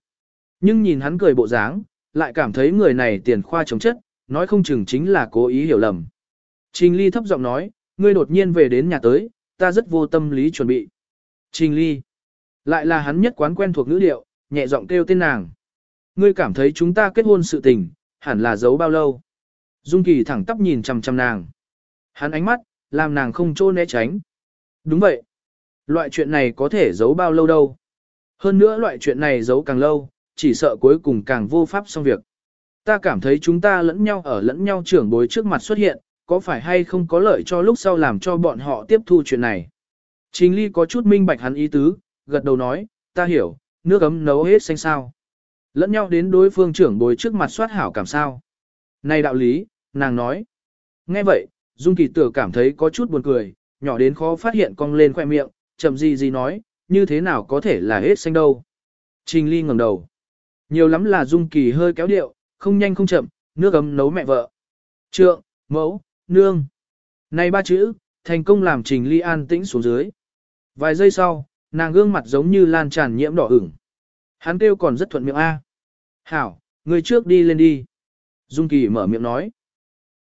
Nhưng nhìn hắn cười bộ dáng, lại cảm thấy người này tiền khoa chống chất, nói không chừng chính là cố ý hiểu lầm. Trình Ly thấp giọng nói, ngươi đột nhiên về đến nhà tới, ta rất vô tâm lý chuẩn bị. Trình Ly. Lại là hắn nhất quán quen thuộc ngữ điệu, nhẹ giọng kêu tên nàng. Ngươi cảm thấy chúng ta kết hôn sự tình, hẳn là giấu bao lâu. Dung Kỳ thẳng tắp nhìn chằm chằm nàng. Hắn ánh mắt, làm nàng không trô né tránh. Đúng vậy. Loại chuyện này có thể giấu bao lâu đâu. Hơn nữa loại chuyện này giấu càng lâu, chỉ sợ cuối cùng càng vô pháp xong việc. Ta cảm thấy chúng ta lẫn nhau ở lẫn nhau trưởng bối trước mặt xuất hiện, có phải hay không có lợi cho lúc sau làm cho bọn họ tiếp thu chuyện này. Trình Ly có chút minh bạch hắn ý tứ, gật đầu nói, ta hiểu, nước ấm nấu hết xanh sao. Lẫn nhau đến đối phương trưởng bối trước mặt soát hảo cảm sao. Này đạo lý, nàng nói. Nghe vậy, Dung Kỳ Tử cảm thấy có chút buồn cười, nhỏ đến khó phát hiện cong lên khoe miệng, chậm gì gì nói, như thế nào có thể là hết xanh đâu. Trình Ly ngẩng đầu. Nhiều lắm là Dung Kỳ hơi kéo điệu, không nhanh không chậm, nước ấm nấu mẹ vợ. Trượng, mẫu, nương. Này ba chữ, thành công làm Trình Ly an tĩnh xuống dưới. Vài giây sau, nàng gương mặt giống như lan tràn nhiễm đỏ ửng. Hắn kêu còn rất thuận miệng A. Hảo, người trước đi lên đi. Dung Kỳ mở miệng nói.